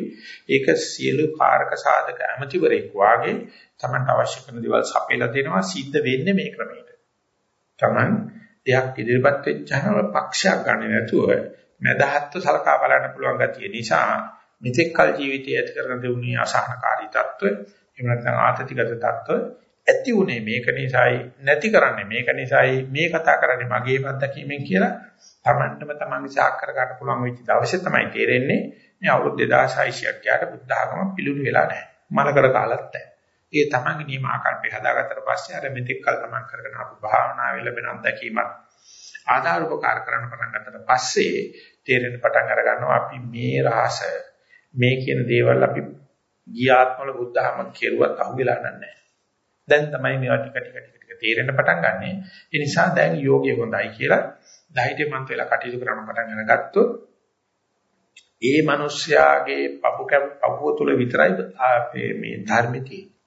ඒක සියලු කාරක සාධක ඇමතිවරෙක් වාගේ Tamanට අවශ්‍ය කරන දේවල් සපයලා දෙනවා සිද්ධ වෙන්නේ මේ ක්‍රමයට. Taman දෙයක් ඉදිරිපත් වෙච්චහම පක්ෂයක් ගන්න නැතුව මදහත්ව සලකා බලන්න පුළුවන් ගතිය නිසා මෙතෙක් කල ජීවිතය ඇති කරගෙන තිබුණේ අසහනකාරී තත්ත්ව එහෙම නැත්නම් ආතතිගත තත්ත්ව ඇති උනේ මේක නිසායි නැති කරන්නේ මේක නිසායි මේ කතා කරන්නේ මගේ අත්දැකීමෙන් කියලා Tamanටම Taman විසාක කර ගන්න පුළුවන් වෙච්ච දවසේ තමයි තේරෙන්නේ මේ අවුරුදු 2600ක් යාට බුද්ධ ආගම පිළුණු වෙලා නැහැ. මනකර කාලත් නැහැ. ඒ Tamanගේ නියම ආකල්පය හදාගත්තට පස්සේ අර මෙතෙක් කල Taman කරගෙන ආපු භාවනාවේ ලැබෙන අත්දැකීමත් ආධාර උපකාර කරන්න පටන් ගත්තට පස්සේ තේරෙන පටන් අර ගන්නවා අපි මේ රහස මේ කියන දේවල් අපි ගියාත්මවල බුද්ධහම කෙරුවත් අහුවෙලා නැහැ. දැන් තමයි මේවා ටික ටික ටික ටික තේරෙන්න පටන් ගන්නෙ. ඒ නිසා දැන් යෝගය හොඳයි කියලා ධෛර්යමන්ත වෙලා කටයුතු කරන්න පටන් අරගත්තොත් ඒ මිනිස්යාගේ පපු පපුව තුල විතරයි මේ ධර්මයේ තියෙන්නේ.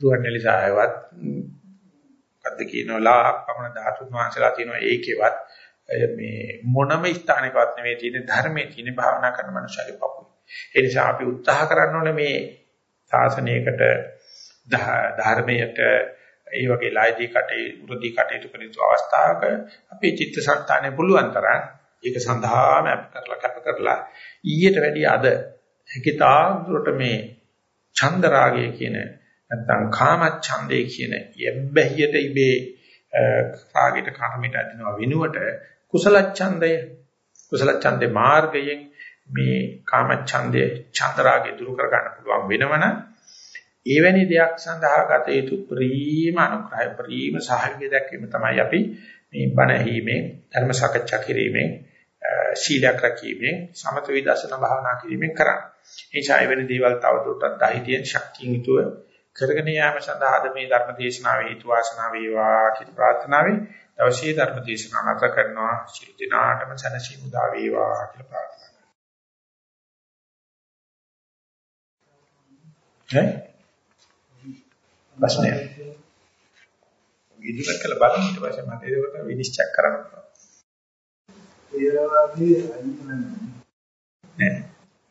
දුවන්නලිසායවත් මොකද්ද කියනවලා පමණ ධාතුන් වහන්සේලා තියෙනවා ඒකේවත් මේ මොනම ස්ථානයකවත් නෙවෙයි තියෙන ධර්මයේ තියෙන භාවනා කරන මනුෂ්‍යගේ පපුයි. ඒ නිසා අපි උත්සාහ කරන්න ඕනේ මේ සාසනයකට ධර්මයට ඒ වගේ ලයිදී කටේ උරුදි කටයුතු කරන අවස්ථාවක අපේ චිත්තසංතානෙ පුළුවන් තරම් ඒක සඳහාම අප කරලා කැප කරලා ඊට වැඩිය අද හිතාක් දුරට මේ චන්දරාගය කියන නැත්නම් කාමච්ඡන්දේ කියන යැබ්බැහියට ඉබේ රාගයට කාමයට අදිනවා වෙනුවට කුසල ඡන්දය කුසල ඡන්දේ මාර්ගයෙන් මේ කාමච්ඡන්දේ චන්දරාගය දුරු කර ගන්න පුළුවන් වෙනවනම් එවැනි දෙයක් සඳහා ගත යුතු ප්‍රීම අනුග්‍රහය ප්‍රීම සහායය දැක්වීම තමයි අපි මේ බණ ඇහිීමෙන් ධර්ම සාකච්ඡා කිරීමෙන් ශීලයක් රැකීමෙන් සමත විදර්ශනා භාවනා කිරීමෙන් කරන්නේ. ඒ නිසා එවැනි දේවල් තවදුරටත් ධෛර්යයෙන් ශක්තියෙන් යුතුව කරගෙන යාම සඳහාද මේ ධර්ම දේශනාවේ හේතු වාසනා වේවා කියන ප්‍රාර්ථනාවෙන් දවසේ ධර්ම දේශනාව නැවත කරනවා ශිරු දිනාටම සනසි මුදා වේවා කියලා ප්‍රාර්ථනා කරනවා. ඈ? ප්‍රශ්නය. ඉදිරියට කළ බලන්න ඊට පස්සේ මට ඒකට විනිශ්චය කරන්න පුළුවන්. ඒවාගේ අයිතන නෑ.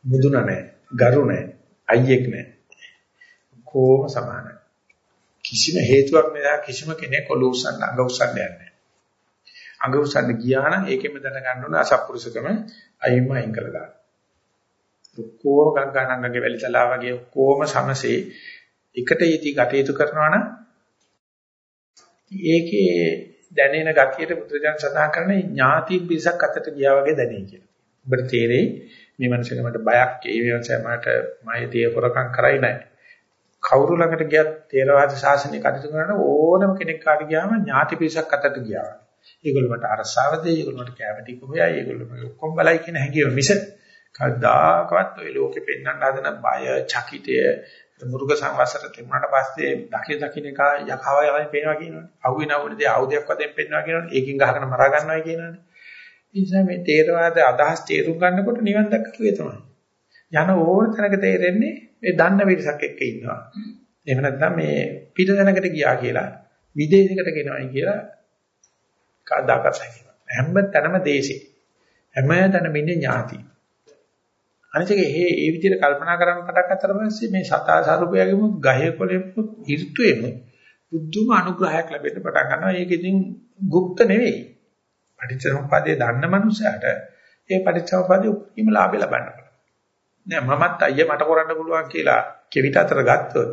මුදුන නෑ. ගරු නෑ. අයියෙක් නෑ. කොහොම සමානයි. කිසිම හේතුවක් නිසා කිසිම කෙනෙක් ඔලු උස්සන්න අඟ උස්සන්න යන්නේ නැහැ. අඟ උස්සන්න ගියා නම් ඒකෙම දැනගන්න ඕන අසත්පුරුෂකම අයින්ම අයින් කරලා දාන්න. කොහොම ගංගානංගගේ වැලිතලා වගේ කොහොම සමසේ එකට යෙදී කටයුතු කරනවා නම් ඒකේ දැනෙන ගතියට බුදුරජාණන් සඳහන් කරන්නේ ඥාති පිසක් අතට ගියා වගේ දැනේ කියලා. ඔබට තේරෙයි මේ මනුස්සයාට මට බයක් ඒ මනුස්සයා මට මයිදී හොරකම් කරයි නැහැ. කවුරු ළඟට ගියත් තේරවාද ශාසනය කටයුතු කරන ඕනම කෙනෙක් කාට ගියාම ඥාති පිරිසක් අතට ගියා. ඒගොල්ලෝ මට අරසාව දෙයි, ඒගොල්ලෝ මට කැමැති කොහොයයි, ඒගොල්ලෝ මගේ ඔක්කොම බලයි කියන හැඟීම මිස කවදාකවත් ඔය ලෝකෙ පෙන්වන්න හදන බය, චකිතය, මුරුක සංවසර තිබුණාට පස්සේ දකින දකින එක යකව යවයි පේනවා කියනවනේ. අහුවේ නැවුනේ ආයුධයක් වශයෙන් පෙන්වනවා කියනවනේ. ඒකෙන් ගහගෙන මරා ගන්නවා කියනවනේ. ඒ නිසා මේ තේරවාද අදහස් තේරුම් ගන්නකොට නිවන් දැක්කේ තමයි. යන ඕන තැනක තේරෙන්නේ මේ දන්න පිරිසක් එක්ක ඉන්නවා. එහෙම නැත්නම් මේ පිට තැනකට ගියා කියලා විදේශයකට ගෙනවයි කියලා කවදාකවත් හැකියාවක්. හැම තැනම දේශේ. හැමතැනම ඉන්නේ ඥාති. අනිත් එක ඒ ඒ විදිහට කල්පනා කරන්න පටන් ගත්තට පස්සේ මේ සතා සරුපයගෙම ගහේ කොලෙම ඍතුෙම බුද්ධම අනුග්‍රහයක් ලැබෙන්න පටන් ගන්නවා. ඒක ඉතින් গুপ্ত නෙවෙයි. පටිච්චසමුප්පාදයේ දන්න මනුස්සයාට ඒ පටිච්චසමුප්පාදයේ උපරිම ලාභය ලබන්න පුළුවන්. නෑ මමත් අයියා මට කරන්න පුළුවන් කියලා කෙවිත අතර ගත්තොත්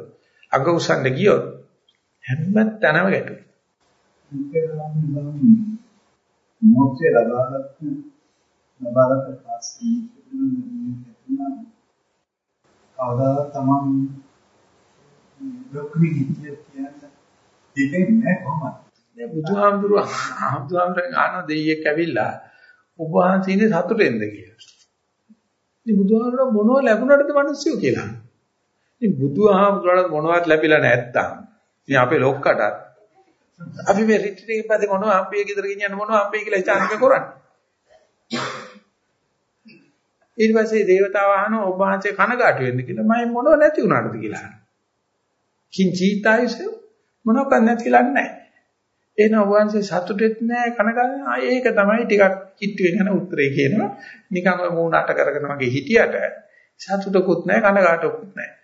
අග උස්සන්න ගියොත් හැම තැනම ගැටුයි. මොහොතේ ලබාගත් ලබාගත් පස්සේ කවදා තමන් විඳිය කියන්නේ දෙන්නේ කොහොමද? දැන් බුදුහාමුදුරුවෝ ආම්දුහාමුදුරන් ආන දෙයියෙක් ඇවිල්ලා ඔබ වහන්සේගේ සතුටෙන්ද කියලා. ඉතින් බුදුහාමුදුරුවෝ මොනව ලැබුණාද මිනිස්සු කියලා. ඉතින් බුදුහාමුදුරුවෝ මොනවත් ලැබිලා නැත්තම් ඉතින් අපේ ලොක්කට අපි මේ රිට්‍රීට් එකේ පස්සේ මොනව හම්බෙයි ගෙදර ගෙනියන්න මොනව හම්බෙයි කියලා ඉතින් කරන්නේ. ඊට පස්සේ දේවතාව අහනවා ඔබ වහන්සේ කනගාටු වෙන්න කියලා මම මොනව නැති වුණාටද කියලා අහනවා. කිංචීතායස මොනවක් නැති කියලා නැහැ. එන ඔබ වහන්සේ සතුටෙත් නැහැ කනගාටු ආ ඒක තමයි ටිකක් කිට්ටු වෙන උත්තරේ කියනවා. නිකන් ඔය මූණට කරගෙන වගේ හිටියට සතුටකුත් නැහැ කනගාටුකුත් නැහැ.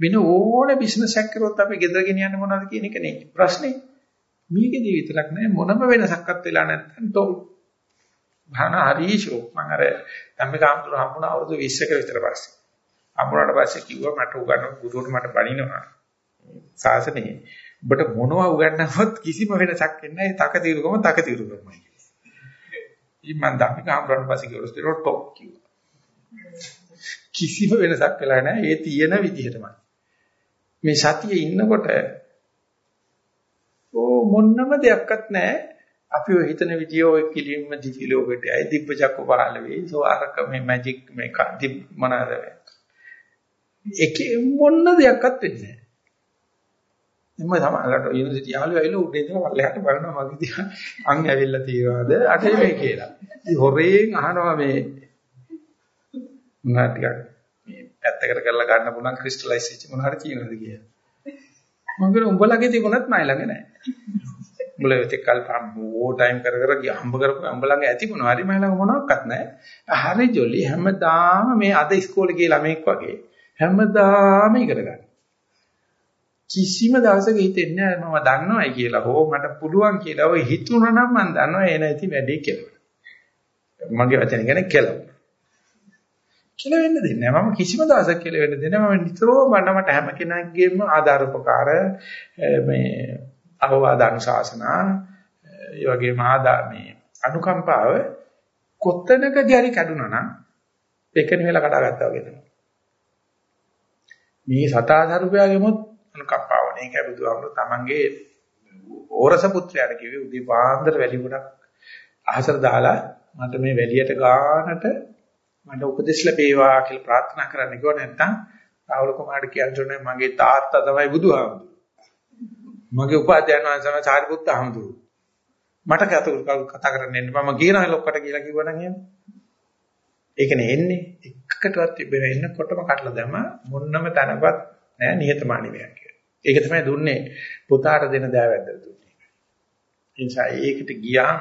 වෙන ඕනේ බිස්නස් එකක් කරොත් අපි ගෙදර ගෙනියන්නේ මොනවද කියන එක නේ ප්‍රශ්නේ. මේකේදී විතරක් නෑ මොනම වෙනසක්වත් වෙලා නැත්නම් තෝ භාන හරීෂෝ මම අර ධම්මික ආමතුරු හම්බුණා අවුරුදු 20ක විතර පස්සේ. හම්බුණාට පස්සේ කිව්වා මට උගන්න ගුරුවරු මට බණිනවා. සාසනේ ඔබට මොනවා උගන්නවත් කිසිම වෙනසක් වෙන්නේ නැහැ. තක తీරුකම තක తీරුකමයි. ඉතින් මම ධම්මික ආමතුරුන් පස්සේ කිව්වා ටොප් කිව්වා. කිසිම වෙනසක් වෙලා නැහැ. ඒ තියෙන විදිහටමයි. මේ සතියේ ඉන්නකොට ඕ මොන්නම දෙයක්වත් නැහැ. අපි ඔය හිතන විදිය ඔය කිලින්ම දිවි ලෝකෙට ඇයි දිබ්බජක්ක පහළ වෙයි. සෝ අරක මේ මැජික් මේ දිබ් මොනවාද? ඒකේ මොන්න දෙයක්වත් වෙන්නේ නැහැ. එම්ම සමහරකට යුනිවර්සිටි යාළුවෝ ඇවිල්ලා උඩ ඉඳලා පල්ලෙහාට බලනවා මගේ දිහා අං ඇවිල්ලා තියනවාද අටේ මේ කියලා. ඉතින් හොරෙන් අහනවා මේ මොනවා ටිකක් මේ පැත්තකට කරලා ගන්න පුළුවන් ක්‍රිස්ටලයිස් වෙච්ච මොන හරි කියනද කියලා. මම කියන උඹලගේ තිබුණත් මයි ළඟ නැහැ. උඹලා ඒත් කල් ඕ ටයිම් කර කර හම්බ කරපු උඹ ළඟ ඇති මොනවා හරි මයි ළඟ මොනවත් නැහැ. හරි ජොලි හැමදාම මේ අද ඉස්කෝලේ ගිය ළමෙක් වගේ හැමදාම ඉගෙන ගන්න. කිසිම දවසක හිතෙන්නේ නැහැ මම දන්නවයි කියලා හෝ මට පුළුවන් කියලා. ඔය හිතුණා නම් මම දන්නවා ඒ නැති වැඩේ කියලා. මගේ වචන කියන්නේ කියලා. කියලා වෙන්න දෙන්නේ නැහැ. මම කිසිම දවසක් කියලා වෙන්න දෙන්නේ නැහැ. මම නිතරම මට මට හැම කෙනෙක්ගේම ආධාර උපකාර මේ අවවාද අනුශාසනා ඒ වගේම ආදා මේ අනුකම්පාව කොත්තනකදී හරි කැඩුනා නම් පෙකෙන වෙලා කඩාගත්තා වගේ තමයි. මේ සතාධර්මයාගෙමුත් අනුකම්පාවනේ. ඒක බුදුහාමුදුරු තමන්ගේ ඕරස පුත්‍රයාට කිව්වේ උදේ පාන්දර වැලි ගොඩක් අහසට දාලා මට මේ වැලියට ගානට මට උපදෙස් ලැබේවා කියලා ප්‍රාර්ථනා කරන්න කිව්ව නැත්නම් රාහුල කුමාරට කියන්නේ මගේ තාත්තා තමයි බුදුහාමුදුරු. මගේ උපාධ්‍යයන් වහන්සේ තමයි සාරිපුත්ත හාමුදුරු. මට කතා කරන්න එන්න මම කියනවා ලොක්කට කියලා කිව්වනම් එහෙම. ඒකනේ එන්නේ එකකටවත් තිබෙන එන්නකොටම කටලා දැම මොන්නම තැනවත් නෑ නිහතමානී වෙයක් කියලා. ඒක තමයි දුන්නේ පුතාට දෙන දෑවැද්දට දුන්නේ. ඒ නිසා ඒකට ගියාම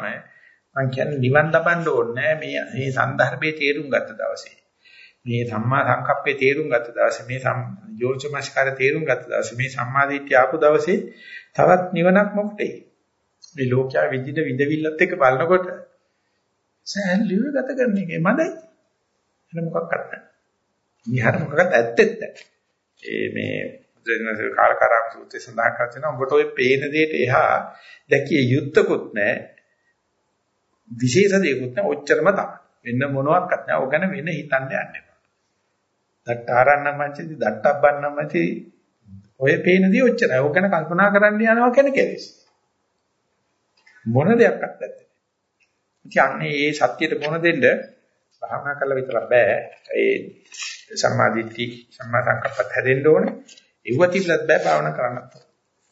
මම කියන්නේ නිවන් ලබන්න ඕනේ මේ මේ සන්දර්භයේ තේරුම් ගත්ත දවසේ. මේ සම්මා සංකප්පේ තේරුම් ගත්ත දවසේ මේ යෝචමස්කාර තේරුම් ගත්ත දවසේ මේ සම්මාදිට්ඨිය ආපු දවසේ තවත් නිවනක් මොකටේ? මේ ලෝකයා විඳින විඳවිල්ලත් එක්ක බලනකොට සෑහලිව ගත කරන එකේ මදයි. එන මොකක්වත් නැහැ. නිහර මොකක්වත් ඇත්තෙත් නැහැ. ඒ මේ දෙන්නස කාලකාරාම සූත්‍රයේ සඳහන් කරනවා උඹට ওই පේන දෙයට එහා දැකිය යුත්තකුත් නැහැ. විශේෂ දෙයක්වත් නැහැ. ඔච්චරම තමයි. වෙන මොනවත් නැහැ. ඕක ගැන වෙන හිතන්න යන්න එපා. දට්ටාරන්න මැචි, දට්ටබ්බන්න මැචි ඔය පේන දේ ඔච්චරයි. ඕක ගැන කල්පනා කරන්න යනවා කියන කෙලෙස්. මොන දෙයක්වත් නැත්තේ. කියන්නේ මේ සත්‍යයට මොන දෙන්න භාවනා කළා විතර බෑ. ඒ සම්මාදිට්ඨි සම්මා සංකප්පත් හැදෙන්න ඕනේ. ඒව තිබලත් බෑ භාවනා කරන්නත්.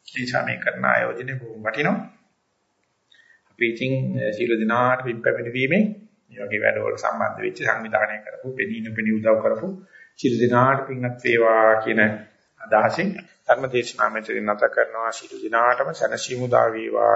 ඒ නිසා මේ කරන ආයෝජනේ බොහොම වටිනවා. අපි ඉතින් සීල දිනාට පිළිපැමිණ වීමෙන් මේ වගේ වැඩවල සම්බන්ධ වෙච්ච සංවිධානය කරපු, පෙනීන පෙනී උදව් කරපු සීල දිනාට පින්වත් වේවා කියන අදහසින් ධර්ම දේශනාව මෙතන නැත කරනවා සීල දිනාටම සනසීමු දා වේවා